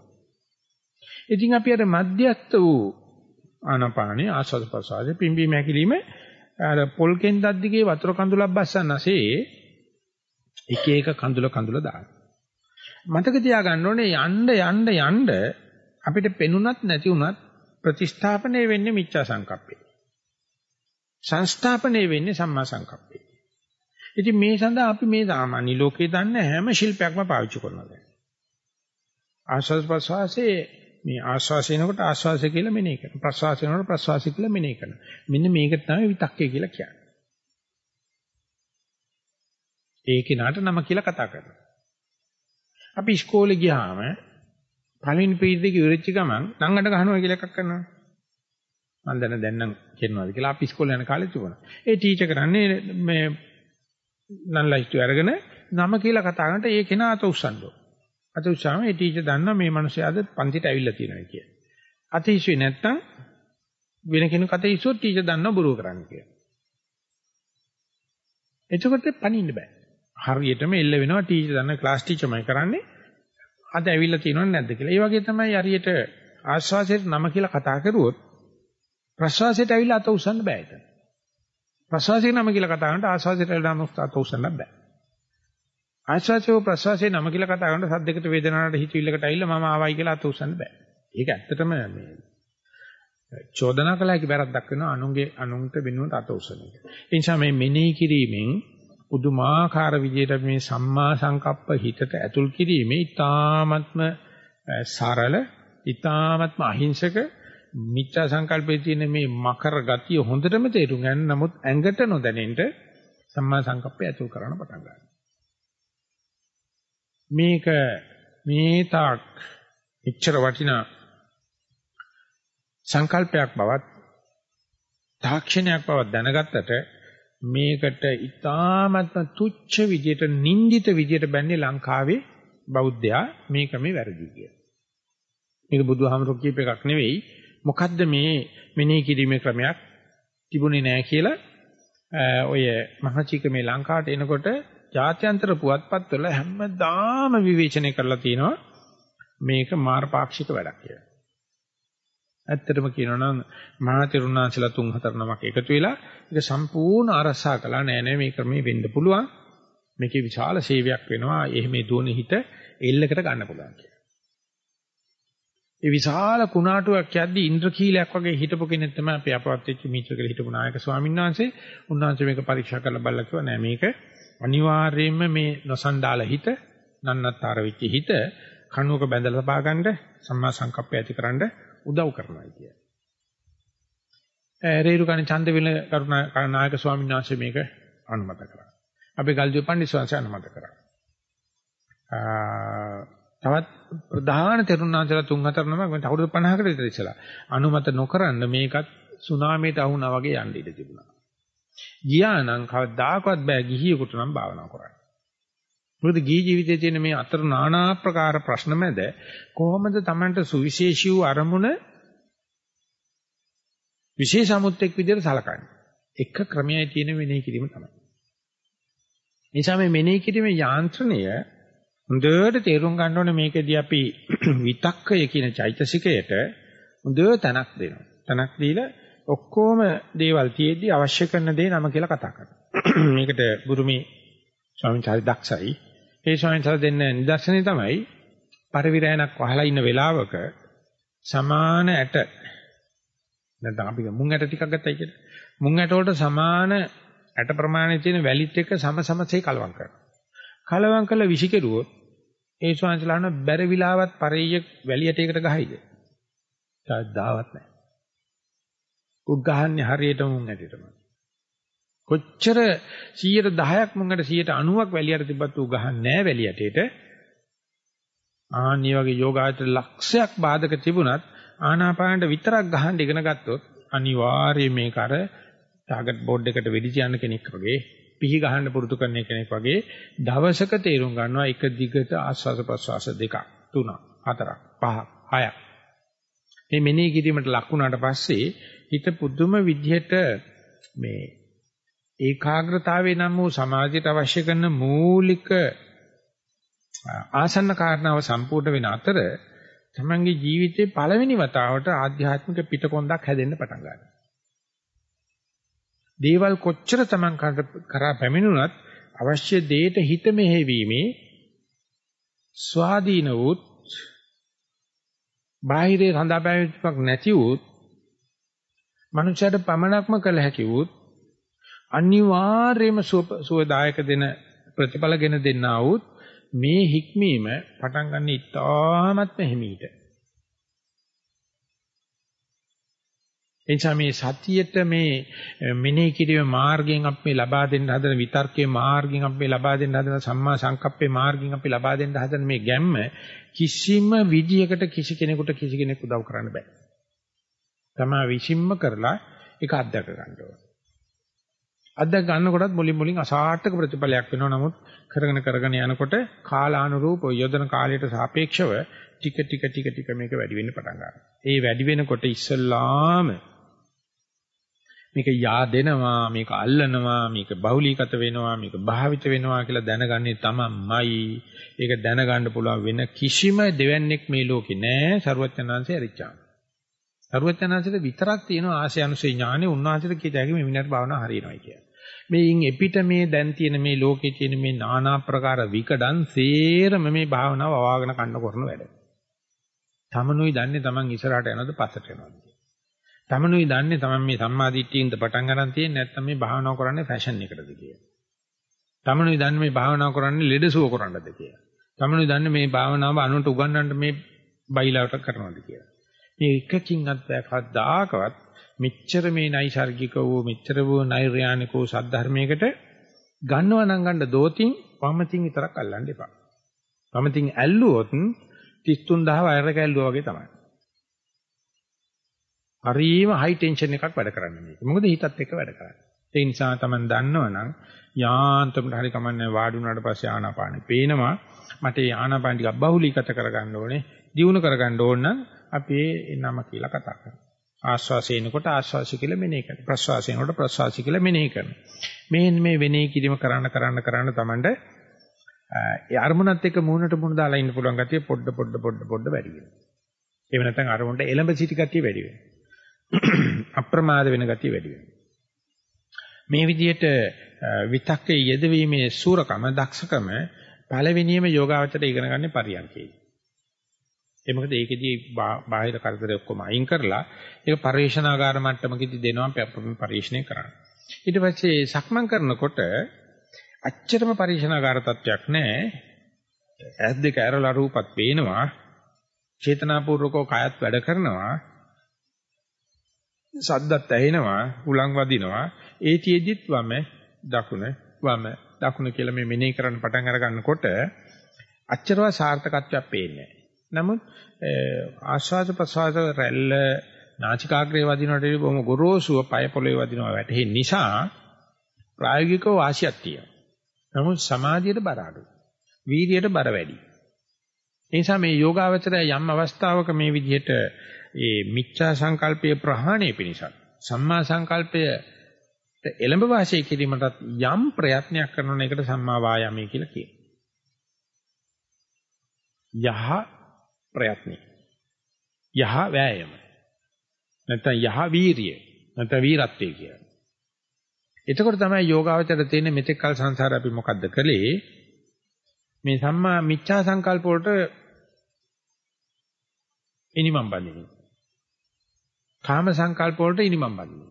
ඉතින් අපි අර මධ්‍යස්ත වූ ආනාපානේ ආස්වාද ප්‍රසආදේ පිම්බි මැකිලිම අර පොල් කෙන්දක් දිගේ වතුර කඳුලක් බස්සන්නසේ එක එක කඳුල කඳුල දාන. මතක තියාගන්න ඕනේ යන්න යන්න යන්න අපිට පෙනුනත් නැති වුණත් ප්‍රතිස්ථාපනය වෙන්නේ මිච්ඡා සංකප්පේ. සංස්ථාපනය වෙන්නේ සම්මා සංකප්පේ. ඉතින් මේ සඳහා අපි මේ සාමාන්‍ය ලෝකේ දන්න හැම ශිල්පයක්ම පාවිච්චි කරනවා දැන්. ආශ්වාස ප්‍රශ්වාසයේ මේ ආශ්වාසයනකොට ආශ්වාසය කියලා මෙනෙහි කරනවා. ප්‍රශ්වාසයනකොට ප්‍රශ්වාසය කියලා මෙනෙහි කරනවා. මෙන්න මේක තමයි විතක්කය කියලා කියන්නේ. ඒ කෙනාට නම කියලා කතා කරනවා. අපි ඉස්කෝලේ ගියාම පළවෙනි පීරියඩ් එකේ ඉවරෙච්ච ගමන් නංගඩ ගහනවා කියලා එකක් කරනවා. මම දැන දැන් නම් කියනවාද කියලා අපි ඉස්කෝලේ යන කාලේ තිබුණා. ඒ ටීචර් කරන්නේ මේ නන්ලයිස්තු අරගෙන නම කියලා කතා කරනට ඒ කෙනා අත උස්සන්න ඕන. අත උස්සාම ඒ ටීචර් දන්නා මේ මිනිස්යාද පන්තිට ඇවිල්ලා තියෙනවා කියලා. අත ඉස්සුවේ නැත්තම් වෙන කෙනෙක් අත ඉස්සුවොත් ටීචර් දන්නා බොරුව කරන්න කියලා. එතකොට පණින්න බෑ. හරියටම එල්ල වෙනවා ටීචර් දන්න ක්ලාස් ටීචර්මයි කරන්නේ. අද ඇවිල්ලා තියෙනවද නැද්ද කියලා. ඒ වගේ තමයි හරියට ආශ්වාසයට නම කියලා කතා කරුවොත් ප්‍රශ්වාසයට ඇවිල්ලා අත උස්සන්න බෑ ඒක. ප්‍රසවාසයේ නම කියලා කතා කරනකොට ආස්වාසයට නම අත උස්සන්න බෑ. ආස්වාසයෝ ප්‍රසවාසයේ නම කියලා කතා කරනකොට සද්දයකට වේදනාවට හිතවිල්ලකට ඇවිල්ලා මම ආවයි කියලා අත උස්සන්න බෑ. ඒක ඇත්තටම මේ චෝදනා කළාකි බැරක් වෙනවා අනුන්ගේ අනුන්ට වෙනුවට අත උස්සන එක. ඒ නිසා මේ මෙනෙහි කිරීමෙන් උදුමාකාර විදියට මේ සම්මා සංකප්ප හිතට ඇතුල් කිරීමේ ඊ타ත්ම සරල ඊ타ත්ම අහිංසක මිත්‍යා සංකල්පයේ තියෙන මේ මකර ගතිය හොඳටම තේරුම් ගන්න නමුත් ඇඟට නොදැනෙන්න සම්මා සංකප්පය ඇතුල් කරන්න පටන් ගන්නවා. මේක මේ තාක් එච්චර වටිනා සංකල්පයක් බවත් තාක්ෂණයක් බවත් දැනගත්තට මේකට ඊ타ත්ම තුච්ච විදියට නින්දිත විදියට බැන්නේ ලංකාවේ බෞද්ධයා මේක මේ වැරදි කියලා. මේක බුදුහාමරෝ කියප එකක් නෙවෙයි. මොකද්ද මේ මෙනෙහි කිරීමේ ක්‍රමයක් තිබුණේ නැහැ කියලා ඔය මහචික මේ ලංකාවට එනකොට ජාත්‍යන්තර පුවත්පත්වල හැමදාම විවේචනය කරලා තියෙනවා මේක මාර්ගපාක්ෂික වැඩක් කියලා. ඇත්තටම කියනවා නම් මහා තෙරුණාංශලා තුන් හතර නමක් එකතු වෙලා ඒක සම්පූර්ණ අරසා කළා නෑ නෑ මේ ක්‍රමේ වෙන්න පුළුවන්. මේකේ විශාල සේවයක් වෙනවා. එහෙම දුවන හිත එල්ලකට ගන්න පුළුවන් කියලා. ඒ විශාල කුණාටුවක් යද්දී ඉන්ද්‍රකීලයක් වගේ හිටපු කෙනෙක් තමයි අපි අපවත් වෙච්ච මීටර කියලා හිටපු නායක ස්වාමීන් වහන්සේ. උන්වහන්සේ මේක පරීක්ෂා කරලා බලලා කිව්වා නෑ මේක අනිවාර්යයෙන්ම මේ නොසන්ඩාල හිත, නන්නත්තර වෙච්ච හිත කණුවක බැඳලා තබා ගන්න සම්මා සංකප්පය ඇතිකරන්න උදව් කරනවා කිය. රේරුකාණේ චන්දවිල කරුණා නායක ස්වාමීන් වහන්සේ මේක අනුමත කරා. අපි ගල්දිය පණ්ඩිත ස්වාමීන් අනුමත කරා. තවත් ප්‍රධාන තරුණාංශලා තුන් හතර නමක් මම අවුරුදු 50කට විතර ඉස්සලා අනුමත නොකරන්න මේකත් සුනාමියට අහුණා වගේ යන්න ඉඩ තිබුණා. ගියා නම් කවදාකවත් බෑ ගිහියෙකුට නම් භාවනා කරන්න. මොකද ගිහි ජීවිතයේ තියෙන මේ අතර নানা ආකාර ප්‍රශ්න මැද කොහොමද Tamanට සුවිශේෂී වූ අරමුණ විශේෂ අමුත්‍යක් විදිහට සලකන්නේ. එක ක්‍රමයයි තියෙන මෙනෙහි කිරීම තමයි. නිසා මේ මෙනෙහි කිරීමේ යාන්ත්‍රණය හොඳට තේරුම් ගන්න ඕනේ මේකෙදී අපි විතක්කය කියන චෛතසිකයට හොඳ තැනක් දෙනවා. තැනක් දීලා ඔක්කොම දේවල් තියෙද්දි අවශ්‍ය කරන දේ නම කියලා කතා කරනවා. මේකට බුරුමි ස්වාමීන් වහන්සේ දක්ෂයි. ඒ ස්වාමීන් වහන්සේ දෙන්න නිදර්ශනේ තමයි පරිවිරයනක් වහලා ඉන්න වෙලාවක සමාන ඇට නැත්නම් අපි මුං ඇට ටිකක් ගත්තයි කියලා. මුං ඇට වලට සමාන ඇට ප්‍රමාණය තියෙන වැලිත් එක්ක සම සමසේ කලවම් කරනවා. කලවම් කළ විසිකරුවොත් ඒ ස්වාමීන් බැර විලාවත් පරෙය වැලියට ඒකට ගහයිද? දාවත් නැහැ. උත් ගහන්නේ හරියටම මුං ඇටටම. කොච්චර 110ක් මුංගට 90ක් වැලියට තිබ්බත් ඌ ගහන්නේ නැහැ වැලියටේට. ආන්නේ වගේ යෝගාචර ලක්ෂයක් බාධක තිබුණත් ආනාපානට විතරක් ගහන්න ඉගෙන ගත්තොත් අනිවාර්යයෙන් මේක අර ටාගට් බෝඩ් එකට වෙඩි තියන්න කෙනෙක් වගේ පිහි ගහන්න පුරුදු කරන කෙනෙක් වගේ දවසක තේරුම් ගන්නවා එක දිගට ආස්වාද ප්‍රසවාස දෙකක් තුනක් හතරක් පහක් හයක් මේ මෙනෙහි කිරීමට ලක් වුණාට පස්සේ හිත පුදුම විදිහට මේ ඒකාග්‍රතාවේ නම් වූ සමාජයට අවශ්‍ය කරන මූලික ආසන්න කාරණාව සම්පූර්ණ වෙන අතර තමන්ගේ ජීවිතේ පළවෙනි වතාවට ආධ්‍යාත්මික පිටකොන්දක් හැදෙන්න පටන් ගන්නවා. දේවල් කොච්චර තමන් කරා පැමිණුණත් අවශ්‍ය දෙයට හිත මෙහෙවීමේ ස්වාධීන වූත් බාහිරේ රඳාපෑමක් නැති වූත් මනුෂ්‍යයට පමණක්ම කළ හැකි වූත් අනිවාර්යයෙන්ම සුවදායක දෙන ප්‍රතිඵලගෙන දෙන්නා වූත් මේ හික්මීම පටන් ගන්න ඉතාමත්ම හිමීට. එනිසා මේ සතියට මේ මෙනෙහි කිරීමේ මාර්ගයෙන් අපි ලබා දෙන්න හදන විතර්කයේ මාර්ගයෙන් අපි ලබා දෙන්න හදන සම්මා සංකප්පේ මාර්ගයෙන් අපි ලබා දෙන්න හදන මේ ගැම්ම කිසිම විදියකට කිසි කෙනෙකුට කිසි කෙනෙක් උදව් කරන්න බෑ. තමා විසින්ම කරලා ඒක අත්දක ගන්න ඕන. අත්දැක ගන්නකොටත් මුලින් මුලින් අසාර්ථක ප්‍රතිඵලයක් වෙනවා. නමුත් කරගෙන කරගෙන යනකොට කාලානුරූප යොදන කාලයට සාපේක්ෂව ටික ටික ටික ටික මේක වැඩි වෙන්න පටන් ගන්නවා. ඒ වැඩි වෙනකොට ඉස්සල්ලාම මේක yaadෙනවා, මේක අල්ලනවා, මේක බහුලීගත වෙනවා, මේක භාවිත වෙනවා කියලා දැනගන්නේ තමන්මයි. ඒක දැනගන්න පුළුවන් වෙන කිසිම දෙවන්නේක් මේ ලෝකේ නැහැ. ਸਰුවචනාංශය අරිච්චාම. සරුවචනාංශයට විතරක් තියෙන ආශය අනුසය ඥානෙ උන්වහන්සේට කිය တဲ့ මේ විනාඩි භාවනා හරියනවා කියලා. මේයින් එපිට මේ දැන් තියෙන මේ ලෝකේ තියෙන මේ নানা ප්‍රකාර විකඩන් සේරම මේ භාවනාව වවාගෙන කන්න කරන වැඩ. තමනුයි දන්නේ Taman ඉස්සරහට යනවද පස්සට යනවද තමනුයි දන්නේ Taman මේ සම්මාදිට්ඨියින්ද පටන් ගන්න තියෙන්නේ නැත්නම් මේ භාවනාව කරන්නේ ෆැෂන් එකටද කියලා. තමනුයි දන්නේ මේ භාවනාව කරන්නේ ලෙඩසුව කරන්නද කියලා. තමනුයි දන්නේ මේ භාවනාව අනුන්ට උගන්වන්න මේ බයිලාවට කරනවාද කියලා. මේ එකකින්වත් බෑ කවදාකවත් මෙච්චර මේ නයිසાર્ගික වූ මෙච්චර වූ නෛර්යානික වූ සද්ධර්මයකට ගන්නවා නම් ගන්න දෝතින් වමතින් විතරක් අල්ලන්න එපා. වමතින් ඇල්ලුවොත් 33000 වයර කැල්ලුවා වගේ තමයි. හරිම හයි ටෙන්ෂන් එකක් වැඩ කරන්නේ මේක. මොකද හිතත් එක්ක වැඩ කරන්නේ. ඒ නිසා තමයි දන්නවනම් යාන්තමට හරි කමන්නේ වාඩි වුණාට පස්සේ ආනාපානෙ පේනවා. මට ඒ ආනාපාන ටික බහුලීගත කරගන්න ඕනේ. දියුණු කරගන්න ඕන නම් අපි ඒ නම කියලා කතා කරනවා. ආශ්වාසයෙන්කොට ආශ්වාසය කියලා මෙනෙහි කරනවා. ප්‍රශ්වාසයෙන්කොට ප්‍රශ්වාසය කියලා මෙනෙහි කරනවා. මේ මේ වෙනේ කිරීම කරන්න කරන්න කරන්න තමන්ට ඒ අරමුණත් එක්ක මූණට මූණ දාලා ඉන්න පුළුවන් ගතිය පොඩ පොඩ පොඩ පොඩ වැඩි වෙනවා. එහෙම නැත්නම් අරමුණට එළඹ සිටි ගතිය වැඩි වෙනවා. අප්‍රමාද වෙන ගතිය වැඩි වෙනවා. මේ විදිහට විතක්කේ යෙදවීමේ සූරකම දක්ෂකම පළවෙනියම යෝගාවචරය ඉගෙන ගන්න පරියන්කේ. ඒ මොකද ඒකෙදී බාහිර කරදර ඔක්කොම අයින් කරලා ඒක පරිශනාගාර මට්ටමකදී දෙනවා අපි පරිශීණය කරන්න. ඊට පස්සේ සක්මන් කරනකොට අච්චරම පරිශනාගාර තත්වයක් නැහැ. ඇස් දෙක ඇරලා රූපත් පේනවා. චේතනාපූර්වකව කයත් වැඩ කරනවා. සද්දත් ඇහෙනවා, උලන් වදිනවා. ඒ තියේදිත් වම දකුණ වම දකුණ කියලා මේ මෙනෙහි කරන්න පටන් අර ගන්නකොට අච්චරව සාර්ථකත්වයක් පේන්නේ නමුත් ආශ්වාස ප්‍රශ්වාස රැල්ල නාසිකාග්‍රේ වදිනකොට බොහොම ගොරෝසුව පය පොළවේ වදිනවා වැටෙන නිසා ප්‍රායෝගිකව වාසියක් තියෙනවා. නමුත් සමාධියට බර අඩුයි. වීර්යයට බර වැඩි. ඒ නිසා මේ යෝගාවචරය යම් අවස්ථාවක මේ විදිහට ඒ මිච්ඡා සංකල්පයේ ප්‍රහාණය පිණිස සම්මා සංකල්පය එළඹ වාසය කිරීමටත් යම් ප්‍රයත්නයක් කරන එකට සම්මා වායාමයේ කියලා කියනවා. යහ ප්‍රයත්නයි. යහ වෑයම. නැත්නම් යහ වීරිය. නැත්නම් වීරත්වයේ කියන්නේ. එතකොට තමයි යෝගාවචරයට තියෙන මෙතෙක් කල සංසාරේ අපි මොකද්ද කළේ? මේ සම්මා මිච්ඡා සංකල්ප වලට ඉනිමම් බඳිනවා. කාම සංකල්ප වලට ඉනිමම් බඳිනවා.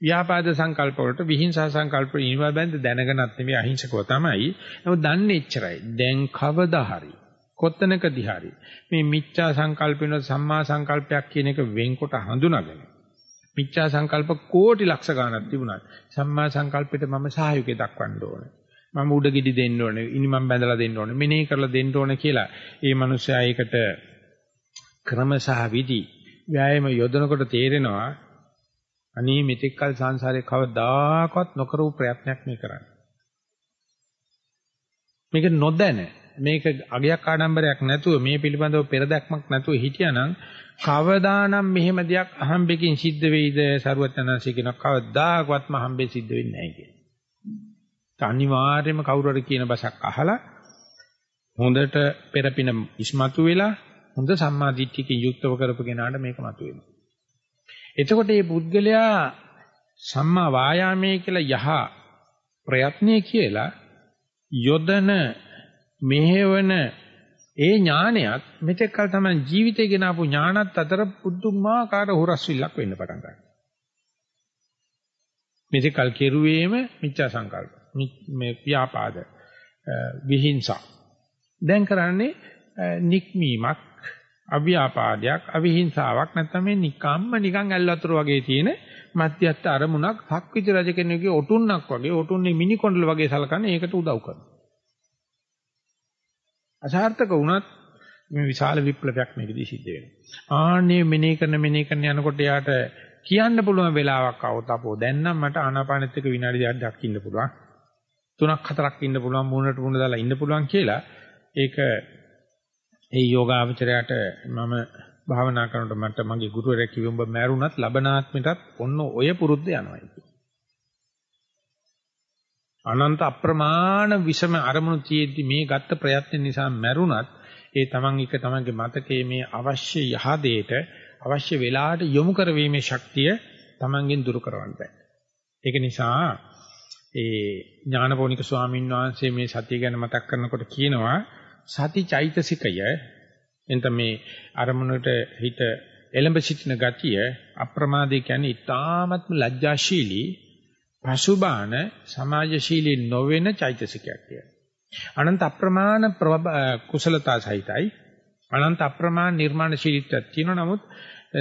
ව්‍යාපාද සංකල්ප වලට විහිංසා සංකල්ප ඉනිමම් බඳ දැනගෙනත් නෙවෙයි අහිංසකව තමයි. නමුත් දන්නේ එච්චරයි. දැන් කවදා හරි කොත්තනකදී හරි මේ මිච්ඡා සංකල්පින සම්මා සංකල්පයක් කියන එක වෙන්කොට හඳුනාගෙන මිච්ඡා සංකල්ප කෝටි ලක්ෂ ගණනක් තිබුණා. සම්මා සංකල්පෙට මම සහයෝගය දක්වන්න ඕනේ. මම උඩගිඩි දෙන්න ඕනේ. ඉනිමම් බැඳලා දෙන්න ඕනේ. මෙනෙහි කරලා දෙන්න ඕනේ කියලා. ඒ මනුස්සයා ඒකට ක්‍රම සහ විදි ව්‍යායාම යොදනකොට තේරෙනවා අනේ මෙතෙක්කල් සංසාරේ කවදාකවත් නොකරපු ප්‍රයත්නයක් මේ කරන්නේ. මේක නොදැන මේක අගයක් ආඩම්බරයක් නැතුව මේ පිළිබඳව පෙරදැක්මක් නැතුව හිටියානම් කවදානම් මෙහෙම දෙයක් අහම්බෙකින් සිද්ධ වෙයිද සරුවචනන්සේ කියන කවදාකවත්ම අහම්බෙ සිද්ධ වෙන්නේ නැහැ කියන. අනිවාර්යයෙන්ම කවුරු හරි කියන බසක් අහලා හොඳට පෙරපින ඉස්මතු වෙලා හොඳ සම්මාදිට්ඨියකින් යුක්තව කරපු කෙනාට මේක මතුවෙනවා. එතකොට මේ පුද්ගලයා සම්මා වායාමයේ කියලා යහ ප්‍රයත්නයේ කියලා යොදන මෙහෙවන ඒ ඥානයත් මෙතෙක් කල තමයි ජීවිතේ ගෙනාවු ඥානත් අතර පුදුමාකාර හොරස්විල්ලක් වෙන්න පටන් ගන්නවා. මෙතෙක් කල කෙරුවේම මිච්ඡා සංකල්ප. මේ ව්‍යාපාද විහිංසා. දැන් කරන්නේ නික්මීමක් අව්‍යාපාදයක් අවිහිංසාවක් නැත්නම් මේ නිකම්ම නිකන් ඇල් වතුර වගේ තියෙන මධ්‍යස්ථ අරමුණක් සක්විති රජ කෙනෙකුගේ ඔටුන්නක් වගේ ඔටුන්නේ මිනි කොණ්ඩල වගේ සලකන්නේ ඒකට උදව් කරනවා. අසාර්ථක වුණත් මේ විශාල විප්ලවයක් මේකදී සිද්ධ වෙනවා. ආන්නේ මෙනේ කරන මෙනේ කරන යනකොට යාට කියන්න පුළුවන් වෙලාවක් આવත අපෝ දැන් නම් මට ආනාපානෙත් එක්ක විනාඩි දෙකක් ඉන්න පුළුවන්. තුනක් හතරක් ඉන්න පුළුවන් මූණට මූණ දාලා ඉන්න පුළුවන් කියලා ඒක ඒ යෝගාවචරයට මම භාවනා කරනකොට මට මගේ ගුරුවරයා කිව්ව උඹ මෑරුණත් ලබනාත්මෙටත් ඔන්න ඔය පුරුද්ද යනවා අනන්ත අප්‍රමාණ විෂම අරමුණු තියෙද්දි මේ ගත්ත ප්‍රයත්න නිසා මැරුණත් ඒ තමන් එක තමන්ගේ මතකයේ මේ අවශ්‍ය යහදේට අවශ්‍ය වෙලාවට යොමු කරවීමේ ශක්තිය තමන්ගෙන් දුරු කරවන්න බෑ. ඒක නිසා ඒ ඥානපෝනික ස්වාමීන් වහන්සේ මේ සතිය ගැන මතක් කරනකොට කියනවා සති චෛතසිකය එතන මේ අරමුණට හිත එළඹ සිටින ගතිය අප්‍රමාදේ කියන්නේ ඊ타ත්ම ලැජ්ජාශීලී පසුබාන සමාජශීලී නොවන චෛතසිකයක් කියලා. අනන්ත අප්‍රමාණ කුසලතා සහිතයි අනන්ත අප්‍රමාණ නිර්මාණශීලීත්වයක් තියෙනවා. නමුත්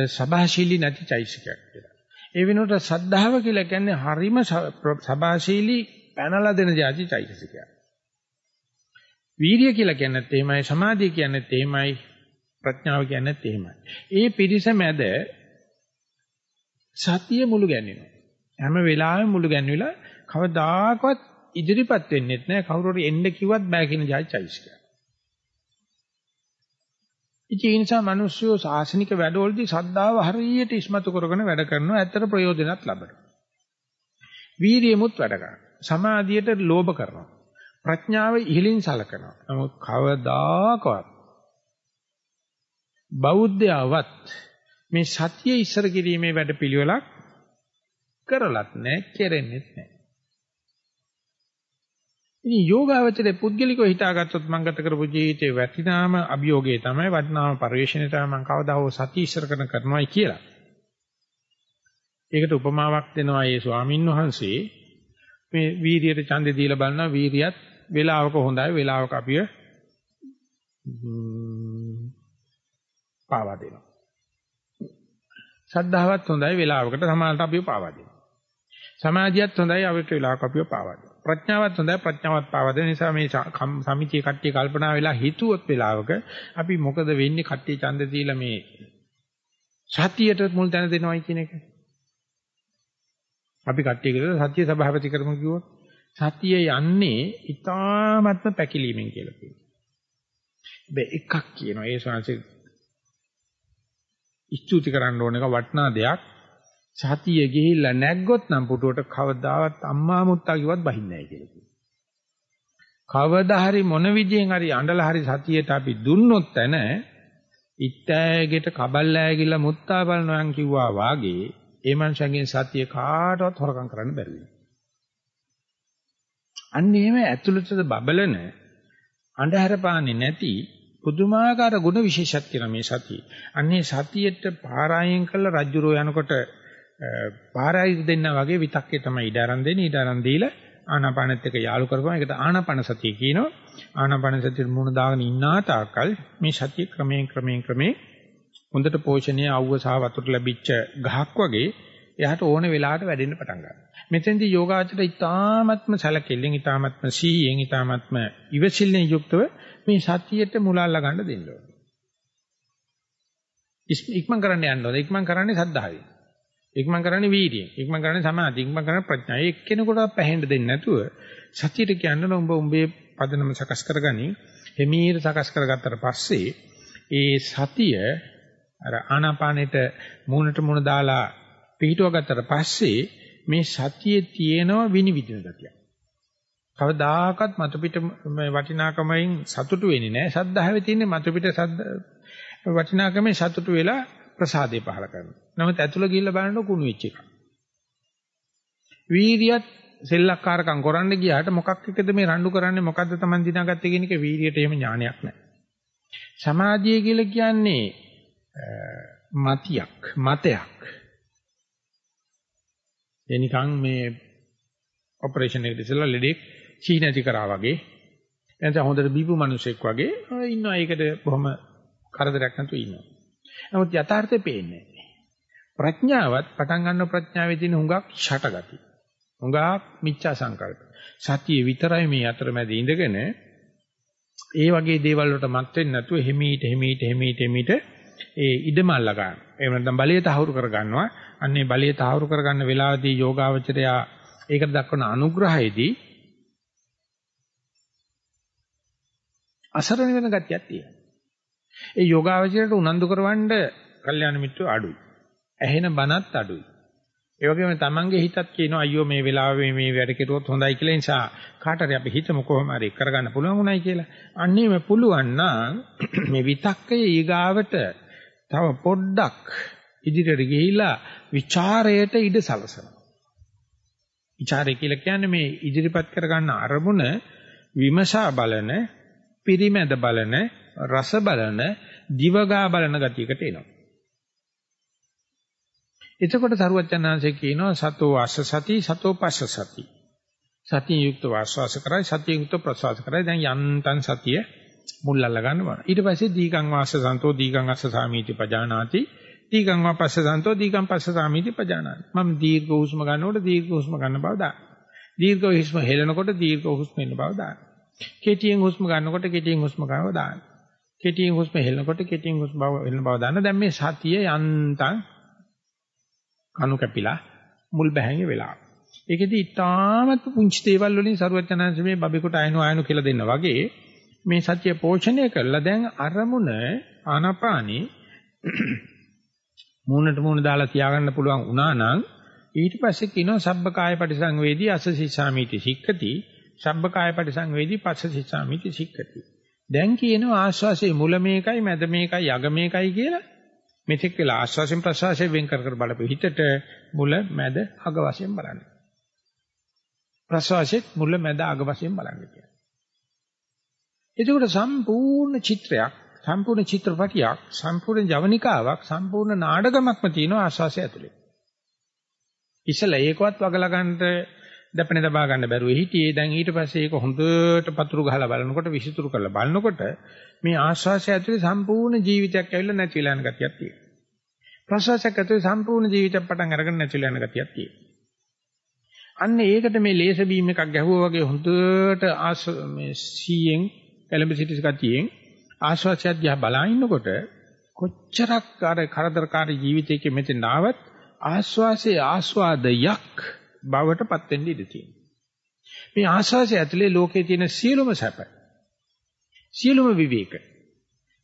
සබාශීලී නැති චෛසිකයක් කියලා. ඒ වෙනුවට සද්ධාව කියලා කියන්නේ හරිම සබාශීලී පැනලා දෙන જાති චෛතසිකයක්. වීර්ය කියලා කියන්නත් එහෙමයි සමාධිය කියන්නත් එහෙමයි ප්‍රඥාව කියන්නත් එහෙමයි. ඒ පිරිස මැද සතිය මුළු ගැන්වෙනවා. හැම වෙලාවෙම මුළු ගැන්විලා කවදාකවත් ඉදිරිපත් වෙන්නේ නැහැ කවුරු හරි එන්න කිව්වත් බෑ කියන જાති චෛතසිකයක්. ඉතින් ඒ නිසා මිනිස්සු සාසනික වැඩවලදී සද්ධාව හරියට ඉස්මතු කරගෙන වැඩ කරනවා. ඇත්තට ප්‍රයෝජනත් ලබනවා. වීරියමුත් වැඩ කරනවා. සමාධියට ලෝභ කරනවා. ප්‍රඥාව ඉහළින් සලකනවා. නමුත් කවදාකවත් බෞද්ධයවත් මේ සතිය ඉස්සර කිරීමේ වැඩපිළිවෙලක් කරලත් නැහැ, කෙරෙන්නෙත් නැහැ. ඉතින් යෝගාවචරයේ පුද්ගලිකව හිතාගත්තොත් මම ගත කරපු ජීවිතේ වටිනාම අභියෝගය තමයි වටිනාම පරිශ්‍රණය තමයි මම කවදා හෝ සතිය ඉස්සර කරන කරනවායි කියලා. ඒකට උපමාවක් දෙනවා ඒ ස්වාමින් වහන්සේ මේ වීරියට ඡන්දේ දීලා බලනවා වීරියත් වේලාවක හොඳයි වේලාවක අපිය පාවා දෙනවා. ශ්‍රද්ධාවත් හොඳයි වේලාවකට සමානට අපිව පාවා දෙනවා. සමාධියත් හොඳයි අපිට වේලාවක අපිව පාවා දෙනවා. ප්‍රඥාවත් හොඳයි ප්‍රඥාවත් පාවා දෙන නිසා මේ සමිතිය කට්ටිය කල්පනා වෙලා හිතුවොත් වේලාවක අපි මොකද වෙන්නේ කට්ටිය ඡන්ද දීලා මේ සතියට මුල් තැන දෙනවයි කියන එක. අපි කට්ටිය කියලා සත්‍ය සභාපති කරමු කිව්වොත් සතිය යන්නේ ඊ타ත්ම පැකිලීමෙන් කියලා කියනවා. හැබැයි එකක් කියනවා ඒ ශාංශේ ස්තුති කරන්න ඕන එක වටිනා දෙයක්. සතිය ගිහිල්ලා නැග්ගොත් නම් පුටුවට කවදාවත් අම්මා මුත්තා කිව්වත් බහින්නේ නැහැ කියලා කියනවා. කවදා හරි මොන විදියෙන් හරි අඬලා හරි සතියට අපි දුන්නොත් තැන ඉත්තෑගෙට කබල්ලෑ ගිලා මුත්තා බලනවා කිව්වා වාගේ ඒ මනුෂ්‍යයන්ගෙන් සතිය කාටවත් හොරකම් කරන්න බැරි වෙනවා. අන්න එහෙම ඇතුළතද බබලන අන්ධහර පාන්නේ නැති පුදුමාකාර ගුණ විශේෂයක් තියෙන මේ සතිය. අන්නේ සතියට පාරායන් කළ රජ්ජුරෝ යනකොට පාරායිස් දෙන්නා වගේ විතක්කේ තමයි ඉඩ අරන් දෙන්නේ. ඉඩ අරන් දීලා ආනාපානෙත් එක යාලු කරපුවම ඒකට ආනාපාන සතිය කියනවා. ආනාපාන සතිය මුණ දාගෙන ඉන්නා තාකල් මේ සතිය ක්‍රමයෙන් ක්‍රමයෙන් ක්‍රමයෙන් හොඳට පෝෂණය අවුව සහ වතුර ලැබිච්ච ගහක් වගේ එයාට ඕන වෙලාවට වැඩෙන්න පටන් ගන්නවා. මෙතෙන්දී යෝගාචරය ඊ타ත්ම සැලකෙල්ලෙන් ඊ타ත්ම සීයෙන් ඊ타ත්ම ඉවසිල්ලෙන් යුක්තව මේ සතියට මුලල්ලා ගන්න දෙන්න ඕනේ. ඉක්මන් කරන්න යන්න ඕනේ. ඉක්මන් කරන්නේ සද්ධාවෙන්. ඉක්මන් කරන්නේ වීර්යයෙන්. ඉක්මන් කරන්නේ සමාධියෙන්. ඉක්මන් කරන්නේ ප්‍රඥාවෙන්. එක්කෙනෙකුට පැහෙන්න දෙන්නේ නැතුව සතියට කියන්න උඹ උඹේ පදනම සකස් කරගනි. හිමීර සකස් කරගත්තට පස්සේ ඒ සතිය අර ආනාපානෙට මූණට මූණ දාලා පිහිටුව ගත්තට පස්සේ මේ සතියේ තියෙනවා විනිවිදින ගතිය. කවදාකවත් මතු පිට වටිනාකමෙන් සතුටු වෙන්නේ නැහැ. සද්ධාවේ තියෙන්නේ මතු පිට සද්ද වටිනාකමෙන් සතුටු වෙලා ප්‍රසාදේ පහල කරනවා. නමුත් ඇතුළ ගිහිල්ලා බලනකොට කුණු වෙච්ච එක. වීරියත් සෙල්ලක්කාරකම් කරන්න ගියාට මොකක් එකද මේ රණ්ඩු කරන්නේ මොකද්ද Taman දිනාගත්තේ කියන එක වීරියට එහෙම ඥානයක් නැහැ. සමාධිය කියලා කියන්නේ මතියක් මතයක් ඒ නිකන් මේ ඔපරේෂන් එකට ඉස්සෙල්ලා ලෙඩෙක් සීනති කරා වගේ එතන හොඳට බීපු මිනිසෙක් වගේ ඉන්නවා ඒකට බොහොම කරදරයක් නැතුව ඉන්නවා නමුත් යථාර්ථය පේන්නේ ප්‍රඥාවත් පටන් ගන්න ප්‍රඥාවේ තියෙන හුඟක් ෂටගති හුඟක් මිච්ඡා සංකල්ප සතිය විතරයි මේ අතරමැද ඉඳගෙන ඒ වගේ දේවල් වලට මත් වෙන්නේ නැතුව හිමීට හිමීට හිමීට හිමීට ඒ ඉඩම අල්ල ගන්න. එහෙම නැත්නම් බලය තහවුරු කර ගන්නවා. අන්නේ බලය තහවුරු කර ගන්න වෙලාවේදී යෝගාවචරයා ඒකට දක්වන අනුග්‍රහයේදී අසරණ වෙන ගතියක් තියෙනවා. ඒ යෝගාවචරයට උනන්දු කරවන්න කල්යාණ මිත්‍රෝ අඩුයි. ඇහෙන බනත් අඩුයි. ඒ වගේම තමන්ගේ හිතත් කියනවා අයියෝ මේ වෙලාවේ මේ වැඩ කෙරුවොත් හොඳයි කියලා නිසා කාට හරි අපි හිතමු කොහොම හරි කරගන්න පුළුවන්ුණයි කියලා. අන්නේම පුළුවන් නම් මේ විතක්කයේ ඊගාවට තව පොඩ්ඩක් ඉදිරියට ගිහිලා ਵਿਚාරයට ඉඩ සලසනවා. ਵਿਚාරය කියලා කියන්නේ මේ ඉදිරිපත් කරගන්න අරමුණ විමසා බලන, පිරිමැද බලන, රස බලන, දිවගා බලන ගතියකට එනවා. එතකොට සරුවචනාංශය කියනවා සතෝ අස්ස සති සතෝ පස්ස සති. සතිය යුක්ත වාස්වාස කරයි සතිය යුක්ත ප්‍රසවාස කරයි දැන් යන්තම් සතිය මුල් අල්ල ගන්න බන. ඊට පස්සේ දීගං වාස්ස සන්තෝ දීගං අස්ස සාමීති පජානාති. දීගං වාපස්ස සන්තෝ දීගං පස්ස සාමීති පජානාති. මම දීර්ඝ හුස්ම ගන්නකොට දීර්ඝ හුස්ම ගන්න බව දාන්න. දීර්ඝ හුස්ම හෙලනකොට දීර්ඝ හුස්ම එන්න බව දාන්න. කෙටියෙන් හුස්ම ගන්නකොට කෙටියෙන් හුස්ම ගන්නව දාන්න. කෙටියෙන් හුස්ම හෙලනකොට කෙටියෙන් හුස්ම බව එන්න බව දාන්න. දැන් මේ සතිය යන්තම් කණු කැපිලා මුල් බැහැගේ වෙලාව. ඒකෙදි ඊටාමත් පුංචි දේවල් වලින් සරුවචනංශ මේ බබෙකුට අයනු අයනු කියලා දෙන්න වගේ මේ සත්‍ය පෝෂණය කරලා දැන් අරමුණ ආනාපානි මූණට මූණ දාලා තියාගන්න පුළුවන් වුණා නම් ඊට පස්සේ කියනවා සබ්බකාය පරිසංවේදී අසසිසාමිති සික්කති සබ්බකාය පරිසංවේදී පස්සසිසාමිති සික්කති දැන් කියනවා ආශ්වාසයේ මුල මේකයි මැද මේකයි අග මේකයි කියලා මෙතෙක් වෙලා ආශ්වාසයෙන් ප්‍රශ්වාසයෙන් වෙන් කර කර බලපෙ හිතට මුල මැද අග වශයෙන් බලන්න ප්‍රශ්වාසෙත් මුල මැද අග වශයෙන් බලන්න කියලා එතකොට සම්පූර්ණ චිත්‍රයක් සම්පූර්ණ චිත්‍රපටියක් සම්පූර්ණ ජවනිකාවක් සම්පූර්ණ නාටකමක්ම තියෙනවා ආස්වාසය ඇතුලේ. ඉස්සලා ඒකවත් වගලා ගන්නට දැපෙන දබා ගන්න බැරුව හිටියේ දැන් ඊට පස්සේ ඒක හොඳට පතුරු ගහලා බලනකොට විසිතුරු කරලා බලනකොට මේ ආස්වාසය ඇතුලේ සම්පූර්ණ ජීවිතයක් ඇවිල්ලා නැතිලා යන ගතියක් තියෙනවා. ප්‍රසවාසයක් ඇතුලේ සම්පූර්ණ ජීවිතයක් පටන් අරගෙන නැතිලා යන ගතියක් තියෙනවා. අන්න ඒකට මේ ලේස බීම් එකක් ගැහුවා වගේ හොඳට ආස් මේ 100න් එලඹ සිටි ගතියෙන් ආශ්වාසය දිහා බලා ඉන්නකොට කොච්චරක් අර කරදරකාරී ජීවිතයක මෙතෙන් ආවත් ආශ්වාසයේ ආස්වාදයක් බවට පත් වෙන්න ඉඩ තියෙනවා. මේ ආශ්වාසය ඇතුලේ ලෝකේ තියෙන සියලුම සැප සියලුම විවේක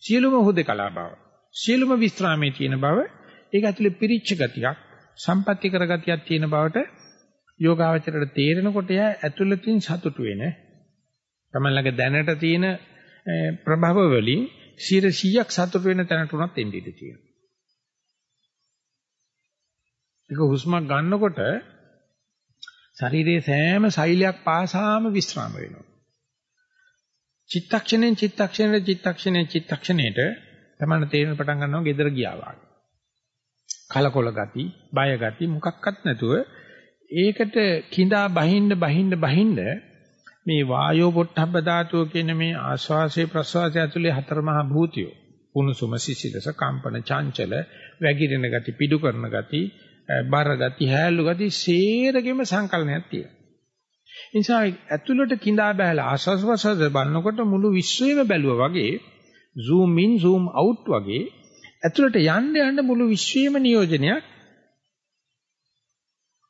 සියලුම හුදකලා බව සියලුම විස්රාමයේ තියෙන බව ඒක ඇතුලේ පිරිච්ච ගතියක් සම්පත්‍ති කරගතියක් තියෙන බවට යෝගාවචරයට තේරෙනකොට එයා ඇතුළතින් සතුටු වෙන තමන්ලගේ දැනට තියෙන ප්‍රභව වලින් 100ක් සතුට වෙන තැනට උනත් එන්න ඉඩ තියෙනවා. ඒක හුස්මක් ගන්නකොට ශරීරයේ සෑම සෛලයක් පාසාම විස්්‍රාම වෙනවා. චිත්තක්ෂණයෙන් චිත්තක්ෂණයට චිත්තක්ෂණයෙන් චිත්තක්ෂණයට තමයි තේරෙන පටන් ගන්නවා gedara ගියා වගේ. කලකොල ගති, බය ගති මොකක්වත් නැතුව ඒකට කිඳා බහින්න බහින්න බහින්න මේ වායෝ පොට්ටබ්බ ධාතුව කියන මේ ආශ්වාසය ප්‍රශ්වාසය ඇතුලේ හතර මහා භූතියෝ කුණුසුම සිසිලස කම්පන චංචල වැగిරෙන ගති පිඩු කරන ගති බර ගති හැලු ගති සේරගෙම සංකලනයක් තියෙනවා. නිසා ඇතුළට கிඳා බහැලා ආශ්වාස ප්‍රශ්වාස බලනකොට මුළු විශ්වයම බැලුවා වගේ zoom in zoom out වගේ ඇතුළට යන්න යන්න මුළු විශ්වයම නියෝජනයක්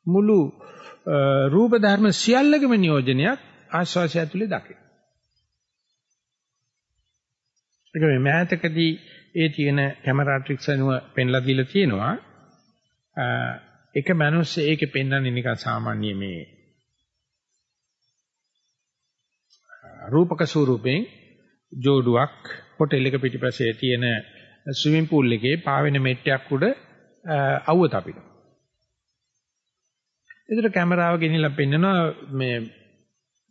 මුළු රූප ධර්ම සියල්ලගේම නියෝජනයක් ආශ්වාසය ඇතුලේ දකින්න. ඒක මේ මෑතකදී ඒ තියෙන කැමරා ට්‍රික්ස් අනුව පෙන්ලා දීලා තියෙනවා. එක මිනිස්සෙ ඒකේ පෙන්වන්නේ නිකන් සාමාන්‍ය මේ රූපක ස්වරූපෙන් ජෝඩුවක් හොටෙල් එක පිටිපස්සේ තියෙන ස්විමින් pool එකේ පාවෙන මෙට්ටයක් උඩ අවුව තපිනවා. ඒතර කැමරාව ගෙනිලා පෙන්නනවා මේ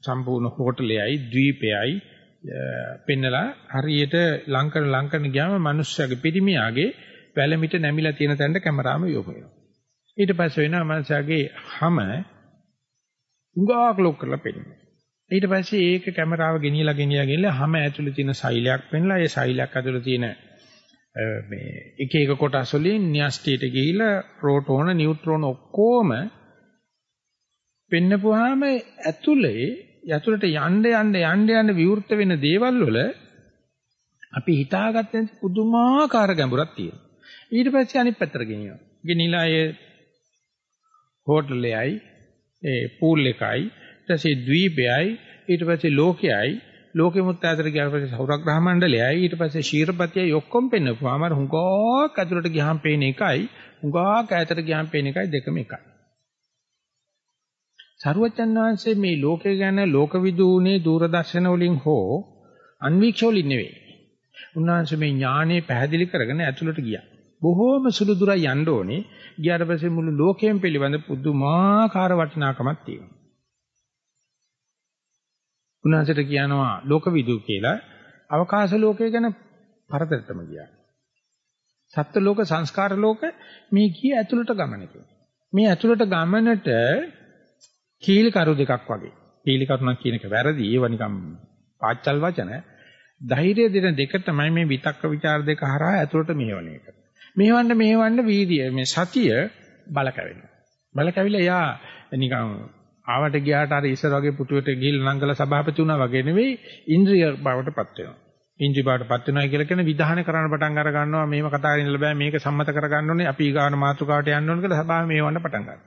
සම්පූර්ණ හෝටලෙයි ද්වීපයයි පෙන්නලා හරියට ලංකන ලංකන ගියාම මිනිස්සයාගේ පිරිමියාගේ වැලමිට නැමිලා තියෙන තැනට කැමරාම යොමු වෙනවා. ඊට පස්සේ වෙනවා මිනිස්සයාගේ හැම උගාක් ලොක් කරලා පෙන්නනවා. ඊට පස්සේ ඒක කැමරාව ගෙනියලා ගෙනියලා ගෙනියලා හැම ඇතුලේ තියෙන සෛලයක් පෙන්නලා ඒ සෛලයක් ඇතුලේ තියෙන මේ එක එක කොටස් වලින් න්‍යෂ්ටියට ගිහිලා ප්‍රෝටෝන නියුට්‍රෝන ඔක්කොම පෙන්නපුවාම ඇතුලේ යතුලට යන්න යන්න යන්න යන්න විවෘත වෙන දේවල් වල අපි හිතාගත්ත පුදුමාකාර ගැඹුරක් තියෙනවා. ඊට පස්සේ අනිත් පැත්තට ගෙනියනවා. ගෙනිලා ඒ හෝටලෙයි ඒ පූල් එකයි ඊට පස්සේ ද්වීපයයි ඊට පස්සේ ලෝකයයි ලෝකෙමුත් අතර ගියාට පස්සේ සෞරග්‍රහ මණ්ඩලයයි ඊට පස්සේ ශීරපතියයි ඔක්කොම පෙන්නපුවාම අර හුඟක් ඇතුළට ගියාම පේන එකයි හුඟක් ඈතට ගියාම පේන එකයි දෙකම එකයි. සරුවචන් වහන්සේ මේ ලෝකය ගැන ලෝකවිදූනේ දූරදර්ශන වලින් හෝ අන්වීක්ෂ වලින් නෙවෙයි. උන්වහන්සේ මේ ඥානෙ පැහැදිලි කරගෙන ඇතුළට ගියා. බොහෝම සුළු දුරයි යන්න ඕනේ. ගියාට පස්සේ මුළු ලෝකයෙන් පිළිබඳ පුදුමාකාර වටිනාකමක් තියෙනවා. උන්වහන්සේට කියනවා ලෝකවිදූ කියලා අවකාශ ලෝකය ගැන පරතරටම ගියා. සත්ත්ව ලෝක සංස්කාර ලෝක මේ ගිය ඇතුළට ගමනක. මේ ඇතුළට ගමනට කීලි කරු දෙකක් වගේ. කීලි කරුණක් කියන එක වැරදි. ඒව නිකම් පාච්චල් වචන. ධෛර්ය දෙන දෙක තමයි මේ විතක්ක ਵਿਚාර දෙක හරහා ඇතුළට මෙහෙවන එක. මෙහෙවන්න මෙහෙවන්න වීර්ය මේ සතිය බල කැවෙනවා. බල කැවිලා යා නිකන් ආවට ගියාට අර ඉස්සර වගේ පුටුවට ගිහිල්ලා නංගල සභාපති වුණා වගේ නෙවෙයි ඉන්ද්‍රිය බවටපත් වෙනවා. ඉන්ද්‍රිය බවටපත් වෙනවා කියලා කියන විධානය කරන්න පටන් අර ගන්නවා මේව කතා කරගෙන ඉන්න බෑ මේක සම්මත කර ගන්න ඕනේ අපි ඊගාන මාතෘකාවට යන්න ඕනේ කියලා සභාව මේවන්න පටන් ගන්නවා.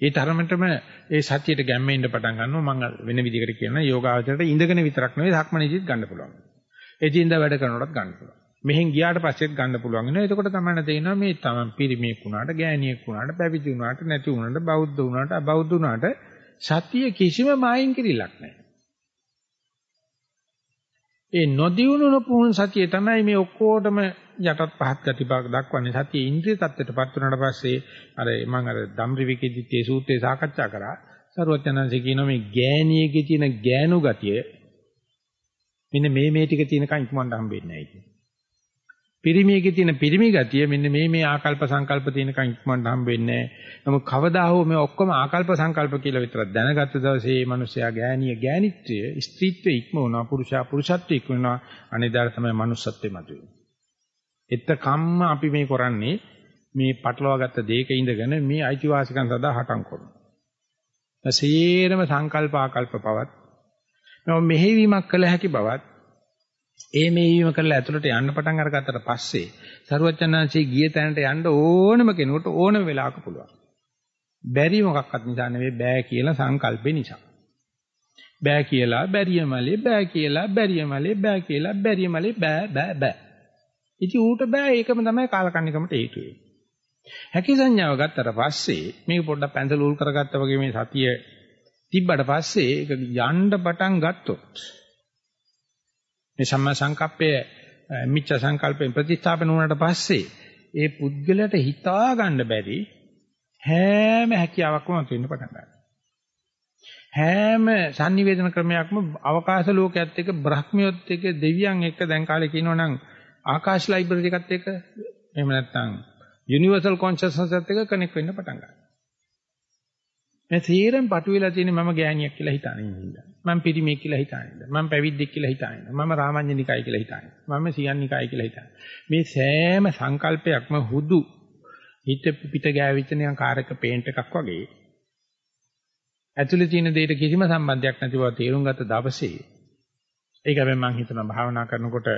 ඒ තරමටම ඒ සතියට ගැම්මෙන්න පටන් ගන්නවා මම වෙන විදිහකට කියනවා යෝගාවචරයට ඉඳගෙන විතරක් නෙවෙයි ධක්මනීජිත් ගන්න පුළුවන්. එදින්දා වැඩ කරනකොටත් ගන්න පුළුවන්. මෙහෙන් ගියාට පස්සෙත් ගන්න පුළුවන් වෙනවා. එතකොට තමයි තේරෙනවා මේ තමන් පිරිමියෙක් වුණාට, ගෑණියෙක් වුණාට, පැවිදි වුණාට, නැති වුණාට, බෞද්ධ වුණාට, අබෞද්ධ වුණාට සතිය කිසිම මායින් කිරිලක් නැහැ. ඒ නොදියුණු නොපුහුණු සතිය තමයි මේ ඔක්කොටම යටත් පහත් ගතිපාක දක්වන්නේ. සතිය ඉන්ද්‍රිය தත්ත්වයටපත් වුණාට පස්සේ අර මම අර ධම්රිවිකේදිත්තේ සූත්‍රය සාකච්ඡා කරා. සරුවචනන්සේ කියනවා මේ ගෑණියේගේ තියෙන ගෑනු ගතිය මෙන්න මේ මේ ටික තියෙනකන් ඉක්මනට හම්බෙන්නේ නැහැ කියන්නේ. පිරිමියගේ තියෙන පිරිමි ගතිය මෙන්න මේ මේ ආකල්ප සංකල්ප තියෙනකන් ඉක්මනට හම්බෙන්නේ නැහැ. නමුත් කවදා හෝ මේ ඔක්කොම ආකල්ප සංකල්ප කියලා විතරක් දැනගත්ත දවසේ මේ මිනිස්යා ගෑණිය ගෑණිත්වය, ස්ත්‍රීත්වය ඉක්ම වුණා, පුරුෂයා පුරුෂත්වය ඉක්ම වුණා. අනිදාර තමයි manussත්වෙ මතුවේ. එතකම්ම අපි මේ කරන්නේ මේ පටලවාගත්ත දෙයක ඉඳගෙන මේ අයිතිවාසිකම් සඳහා හටම් කරනවා. සේරම සංකල්ප ආකල්ප පවත් මෙහෙවීමක් කළ හැකි බවත් ඒ මේවීම කරලා ඇතුළට යන්න පටන් අරගත්තට පස්සේ සරුවචනාංශයේ ගිය තැනට යන්න ඕනම කෙනෙකුට ඕනම වෙලාවක පුළුවන්. බැරි මොකක්වත් නිසා නෙවෙයි බෑ කියලා සංකල්පේ නිසා. බෑ කියලා බැරියමලේ බෑ කියලා බැරියමලේ බෑ කියලා බැරියමලේ බෑ බෑ බෑ. ඉතින් ඌට බෑ ඒකම තමයි කාලකන්නිකමට හේතු වෙන්නේ. හැකි සංඥාව ගත්තට පස්සේ මේක පොඩ්ඩක් පැන්සල් උල් කරගත්තා වගේ මේ සතිය තිබ්බට පස්සේ ඒක යන්න පටන් ගත්තොත් මේ සම්මා සංකප්පය මිච්ඡා සංකල්පයෙන් ප්‍රතිස්ථාපන වුණාට පස්සේ ඒ පුද්ගලයාට හිතා ගන්න බැරි හැම හැකියාවක්ම තියෙන්න පටන් ගන්නවා. හැම sannivedana ක්‍රමයක්ම අවකාශ ලෝකයේත් එක්ක බ්‍රහ්මියොත් එක්ක දෙවියන් එක්ක දැන් කාලේ කියනවනම් ආකාශ ලයිබ්‍රරි එකත් එක්ක එහෙම නැත්නම් යුනිවර්සල් කොන්ෂස්නස් එකත් එක්ක කනෙක්ට් වෙන්න පටන් ගන්නවා. මේ තීරම් පටු වෙලා තියෙන මම ගෑණියක් කියලා හිතාගෙන ඉන්නවා. මම පිරිමියෙක් කියලා හිතාගෙන ඉන්නවා. මම පැවිද්දෙක් කියලා හිතාගෙන ඉන්නවා. මම රාමඤ්ඤනිකයි කියලා හිතාගෙන. මම සියන්නිකයි කියලා හිතාගෙන. මේ සෑම සංකල්පයක්ම හුදු හිත පිට ගෑවිච්ච නිකන් කාර් එක පේන්ට් එකක් වගේ ඇතුලේ තියෙන දෙයට කිසිම සම්බන්ධයක් නැති බව තේරුම් ගත්ත දවසේ ඒක හැබැයි මම හිතනවා භාවනා කරනකොට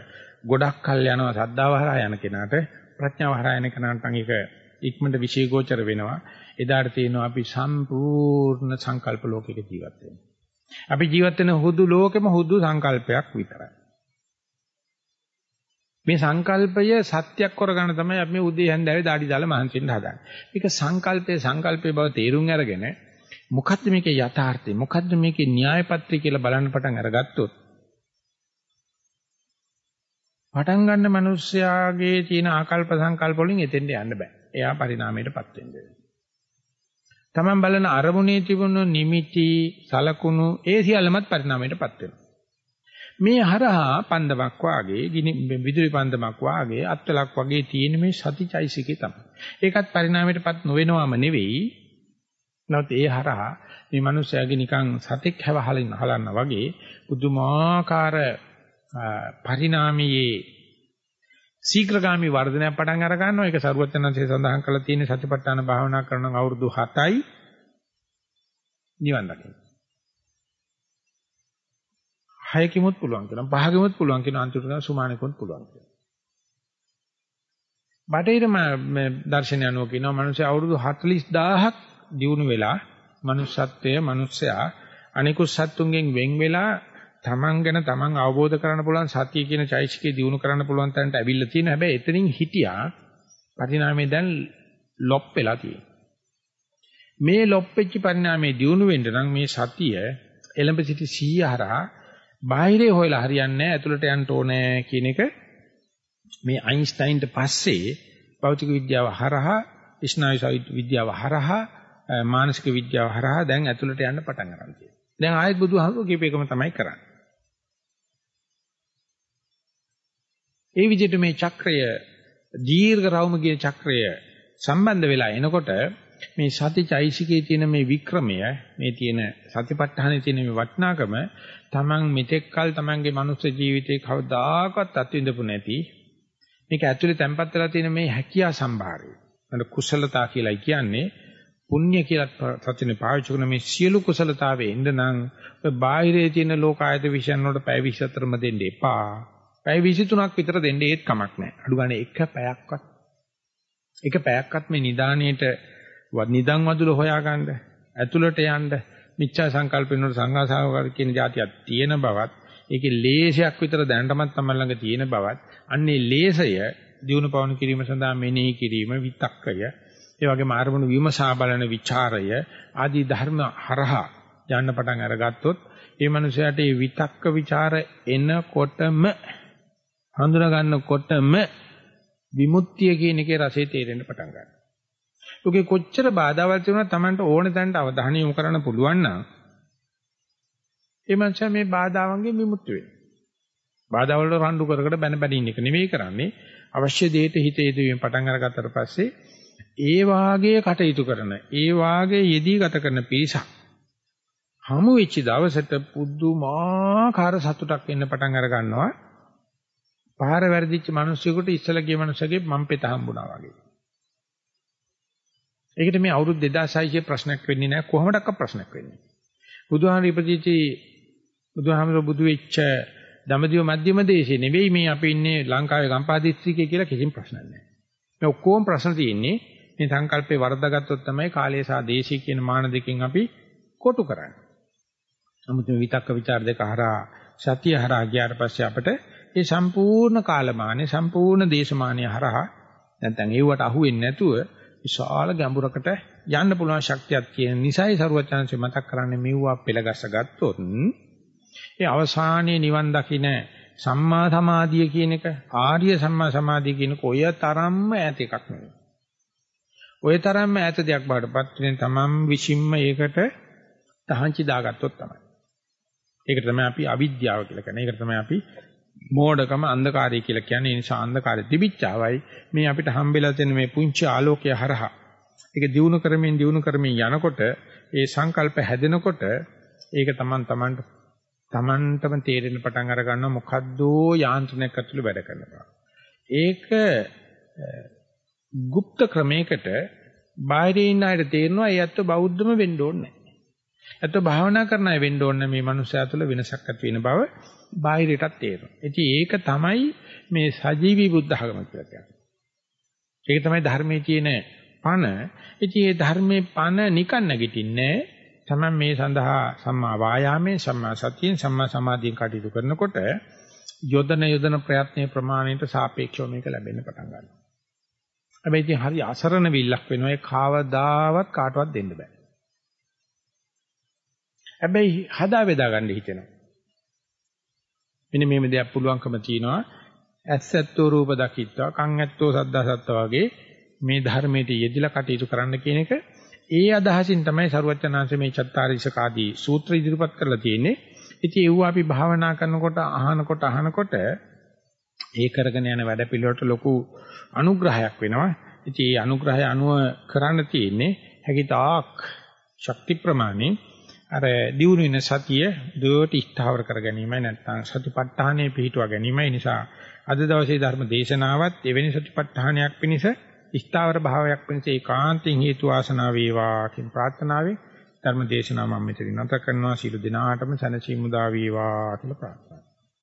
ගොඩක් කල් යනවා සද්දාව හරහා යන කෙනාට ප්‍රඥාව හරහා යන කෙනාට නම් ඒක ඉක්මනට විශේෂෝචර වෙනවා එදාට තියෙනවා අපි සම්පූර්ණ සංකල්ප ලෝකයක ජීවත් වෙනවා. අපි ජීවත් වෙන හුදු ලෝකෙම හුදු සංකල්පයක් විතරයි. මේ සංකල්පය සත්‍යක් කරගන්න තමයි අපි මේ උදේ හන්දෑවේ দাঁඩි දාලා මහන්සි වෙන්න හදන්නේ. මේක සංකල්පයේ සංකල්පයේ බව තේරුම් අරගෙන මොකද්ද මේකේ යථාර්ථය මොකද්ද මේකේ න්‍යාය පත්‍රය කියලා බලන්න පටන් අරගත්තොත් පටන් ගන්න මිනිස්යාගේ තියෙන ආකල්ප සංකල්ප වලින් එතෙන්ට යන්න බෑ. එයා පරිණාමයටපත් වෙන්න තමන් බලන අරමුණේ තිබුණු නිමිති සලකුණු ඒ සියල්ලමත් පරිණාමයටපත් වෙනවා. මේ හරහා පන්දමක් වාගේ විදුලි පන්දමක් වාගේ අත්ලක් වගේ තියෙන මේ සතිචෛසිකේ තමයි. ඒකත් පරිණාමයටපත් නොවෙනවම නෙවෙයි. නැවත ඒ හරහා මේ මිනිස්යාගේ නිකන් සතෙක් හැවහලින් හලන්න වගේ පුදුමාකාර පරිණාමයේ ශීඝ්‍රගාමී වර්ධනයක් පටන් අර ගන්නවා. ඒක සරුවචනන්සේ සඳහන් කරලා තියෙන සතිපට්ඨාන භාවනා කරන අවුරුදු 7යි නිවන් දකින්න. 6කිමුත් පුළුවන් කියනවා. 5කිමුත් පුළුවන් කියනවා. අන්තිමට සුමානෙකුත් පුළුවන් කියනවා. බටහිර දර්ශනය අනුව කියනවා මිනිස්සු අවුරුදු 40000ක් දිනු වෙලා manussත්වයේ මිනිස්සයා අනිකුත් සත්තුන්ගෙන් වෙන් වෙලා තමන් ගැන තමන් අවබෝධ කරගන්න පුළුවන් සතිය කියන චෛසිකේ දිනු කරන්න පුළුවන් තැනට ඇවිල්ලා තියෙන හැබැයි එතනින් හිටියා පරිණාමය දැන් ලොප් වෙලා තියෙනවා. මේ ලොප් වෙච්ච පරිණාමයේ දිනු වෙන්න නම් මේ සතිය එලඹ සිටි 100 හරහා බාහිරේ හොයලා හරියන්නේ නැහැ ඇතුළට යන්න ඕනේ කියන එක මේ අයින්ස්ටයින්ට පස්සේ භෞතික විද්‍යාව හරහා ස්නායු විද්‍යාව හරහා මානසික විද්‍යාව හරහා දැන් ඇතුළට යන්න පටන් ගන්නවා. දැන් ආයෙත් බුදුහාමුදුරුවෝ කියපේකම තමයි කරන්නේ. ඒ විදිහට මේ චක්‍රය දීර්ඝ රවුමගේ චක්‍රය සම්බන්ධ වෙලා එනකොට මේ සතිචෛසිකයේ තියෙන මේ වික්‍රමය මේ තියෙන සතිපට්ඨානයේ තියෙන මේ වටිනාකම Taman මෙතෙක්කල් Tamanගේ මනුස්ස ජීවිතේ කවදාකවත් අත්විඳපු නැති මේක ඇතුලේ තැම්පත් වෙලා තියෙන මේ හැකියා සම්භාරය. අර කුසලතා කියලා කියන්නේ පුණ්‍ය කියලා සත්‍යනේ පාවිච්චි කරන මේ සියලු කුසලතාවේ ඉන්න නම් ඔය බාහිරේ තියෙන ලෝකායත විශ්යන් වලට පැය 24ම දෙන්න එපා. පැය 23ක් විතර දෙන්න ඒත් කමක් නැහැ. අඩු ගානේ එක පැයක්වත් එක පැයක්වත් මේ නිදාණයට නිදන් වදුල හොයාගන්න ඇතුළට යන්න මිච්ඡා සංකල්ප වෙනකොට සංඝාසාවකර කියන જાතියක් තියෙන බවත් ඒකේ ලේසයක් විතර දැනටමත් තමයි ළඟ තියෙන බවත් අන්නේ ලේසය දිනු පවණු කිරීම සඳහා මෙනෙහි කිරීම විතක්කය ඒ වගේම ආරමුණු විමසා බලන ਵਿਚාරය ආදී ධර්ම හරහා යන්න පටන් අරගත්තොත් ඒ මනුස්සයාට ඒ විතක්ක ਵਿਚාර එනකොටම හඳුනා ගන්නකොටම විමුක්තිය කියන එකේ රසය තේරෙන්න පටන් ගන්නවා. ඔගේ කොච්චර බාධාවල් තිබුණත් Tamanට ඕන තැනට අවධානය යොමු කරන්න පුළුවන් නම් ඒ මනුස්සයා මේ බාධාවන්ගෙන් විමුක්ත වෙනවා. බාධා වලට රණ්ඩු කර කර බැන බැන ඉන්න එක නෙවෙයි කරන්නේ. අවශ්‍ය දෙයට හිත යොදවීම පටන් අරගත්තට පස්සේ ඒ වාගේ කටයුතු කරන, ඒ වාගේ යෙදී ගත කරන පිරිසක් හමු වෙච්ච දවසට පුදුමාකාර සතුටක් එන්න පටන් අර ගන්නවා. පාර වැරදිච්ච මිනිස්සුෙකුට ඉස්සලා ගිය මිනිස්සගේ මම්පෙත හම්බුණා වගේ. ඒකට මේ අවුරුදු 2600 ප්‍රශ්නයක් වෙන්නේ නැහැ කොහොමඩක්ක ප්‍රශ්නයක් වෙන්නේ. බුදුහාම ඉපදිච්චි බුදුහාමර බුදු වෙච්ච දමදිව මධ්‍යම දේශේ නෙවෙයි මේ අපි ඉන්නේ ලංකාවේ ගම්පහ දිස්ත්‍රික්කයේ කියලා කිසිම ප්‍රශ්නයක් නැහැ. මේ ඔක්කොම ප්‍රශ්න තියෙන්නේ මේ සංකල්පේ වර්ධගත්තොත් තමයි කාලය සහ දේශී කියන මාන දෙකෙන් අපි කොටු කරන්නේ. නමුත් මේ විතක්ක ਵਿਚාර දෙක හරහා සතිය හරහා ගියාට පස්සේ අපිට ඒ සම්පූර්ණ කාලමානේ සම්පූර්ණ දේශමානය හරහා නැත්නම් ඒවට අහු වෙන්නේ නැතුව විශාල ගැඹුරකට යන්න පුළුවන් ශක්තියක් තියෙන නිසායි සරුවචනන්සේ මතක් කරන්නේ මෙව්වා පෙළගස්ස ගත්තොත් ඒ අවසානයේ නිවන් දකින්න සම්මා සමාධිය කියන එක ආර්ය සම්මා සමාධිය කියන කොය තරම්ම ඈත එකක් නෙවෙයි. ඔය තරම්ම ඈත දෙයක් බාටපත් වෙන තමන් විසින්ම ඒකට තහංචි දාගත්තොත් තමයි. ඒකට තමයි අපි අවිද්‍යාව කියලා කියන්නේ. ඒකට තමයි අපි මෝඩකම අන්ධකාරය කියලා කියන්නේ. ඒ නිසා අන්ධකාරය තිබිච්චාවයි මේ අපිට හම්බෙලා තියෙන මේ පුංචි ආලෝකය හරහා ඒක දිනු කරමින් දිනු කරමින් යනකොට ඒ සංකල්ප හැදෙනකොට ඒක තමන් තමන්ට තමන්ටම තේරෙන්න පටන් අර ගන්නවා මොකද්ද යාන්ත්‍රණයක් ඇතුළේ වැඩ කරනවා. ඒක গুপ্ত ක්‍රමයකට බාහිරින් ඉන්න අයට තේරෙනවා ඒ ඇත්ත බෞද්ධම වෙන්න ඕනේ නැහැ. ඇත්ත භාවනා කරන අය වෙන්න ඕනේ මේ මනුස්සයා තුළ වෙනසක් ඇති වෙන බව බාහිරටත් තේරෙනවා. ඉතින් ඒක තමයි මේ සජීවී බුද්ධ ධර්ම කියලා කියන්නේ. ඒක තමයි ධර්මයේ තියෙන පණ. ඉතින් මේ ධර්මයේ පණ නිකන් නැගිටින්නේ තමයි මේ සඳහා සම්මා වායාමයේ සම්මා සතියෙන් සම්මා සමාධියෙන් කටයුතු කරනකොට යොදන යොදන ප්‍රයත්නයේ ප්‍රමාණයට සාපේක්ෂව මේක ලැබෙන්න පටන් ගන්නවා. හැබැයි ඉතින් හරි අසරණ විල්ලක් වෙනවා ඒ කාවදාවත් කාටවත් දෙන්න බෑ. හැබැයි හදා බෙදා ගන්න හිතෙනවා. මෙන්න මේ දෙයක් පුළුවන්කම තියෙනවා. ඇස්සැත්තෝ රූප දකිත්වා, කන් ඇත්තෝ සද්දාසත්තා වගේ මේ ධර්මයට යෙදිලා කටයුතු කරන්න කියන එක ඒ අදහසින් තමයි සරුවචනාංශ මේ චත්තාරීසක ආදී සූත්‍ර ඉදිරිපත් කරලා තියෙන්නේ. ඉතින් ඒව අපි භාවනා කරනකොට අහනකොට අහනකොට ඒ කරගෙන යන වැඩ පිළිවෙලට ලොකු අනුග්‍රහයක් වෙනවා. ඉතින් මේ අනුග්‍රහය අනුව කරන්න තියෙන්නේ හැකිතාක් ශක්ති ප්‍රමාණය අර දියුණු වෙන සතිය දුවට ස්ථාවර කර ගැනීමයි නැත්නම් සතිපට්ඨානයේ පිහිටුවා ගැනීමයි. නිසා අද දවසේ ධර්ම දේශනාවත් එවැනි සතිපට්ඨානයක් පිණිස ස්ථාවර භාවයක් පිණිස ඒකාන්තයෙන් හේතු වාසනා වේවා කියන ප්‍රාර්ථනාවෙන් ධර්ම දේශනාව මම මෙතන නැත කරනවා. ශිළු දිනාටම සනසීමු දා වේවා කියලා ප්‍රාර්ථනා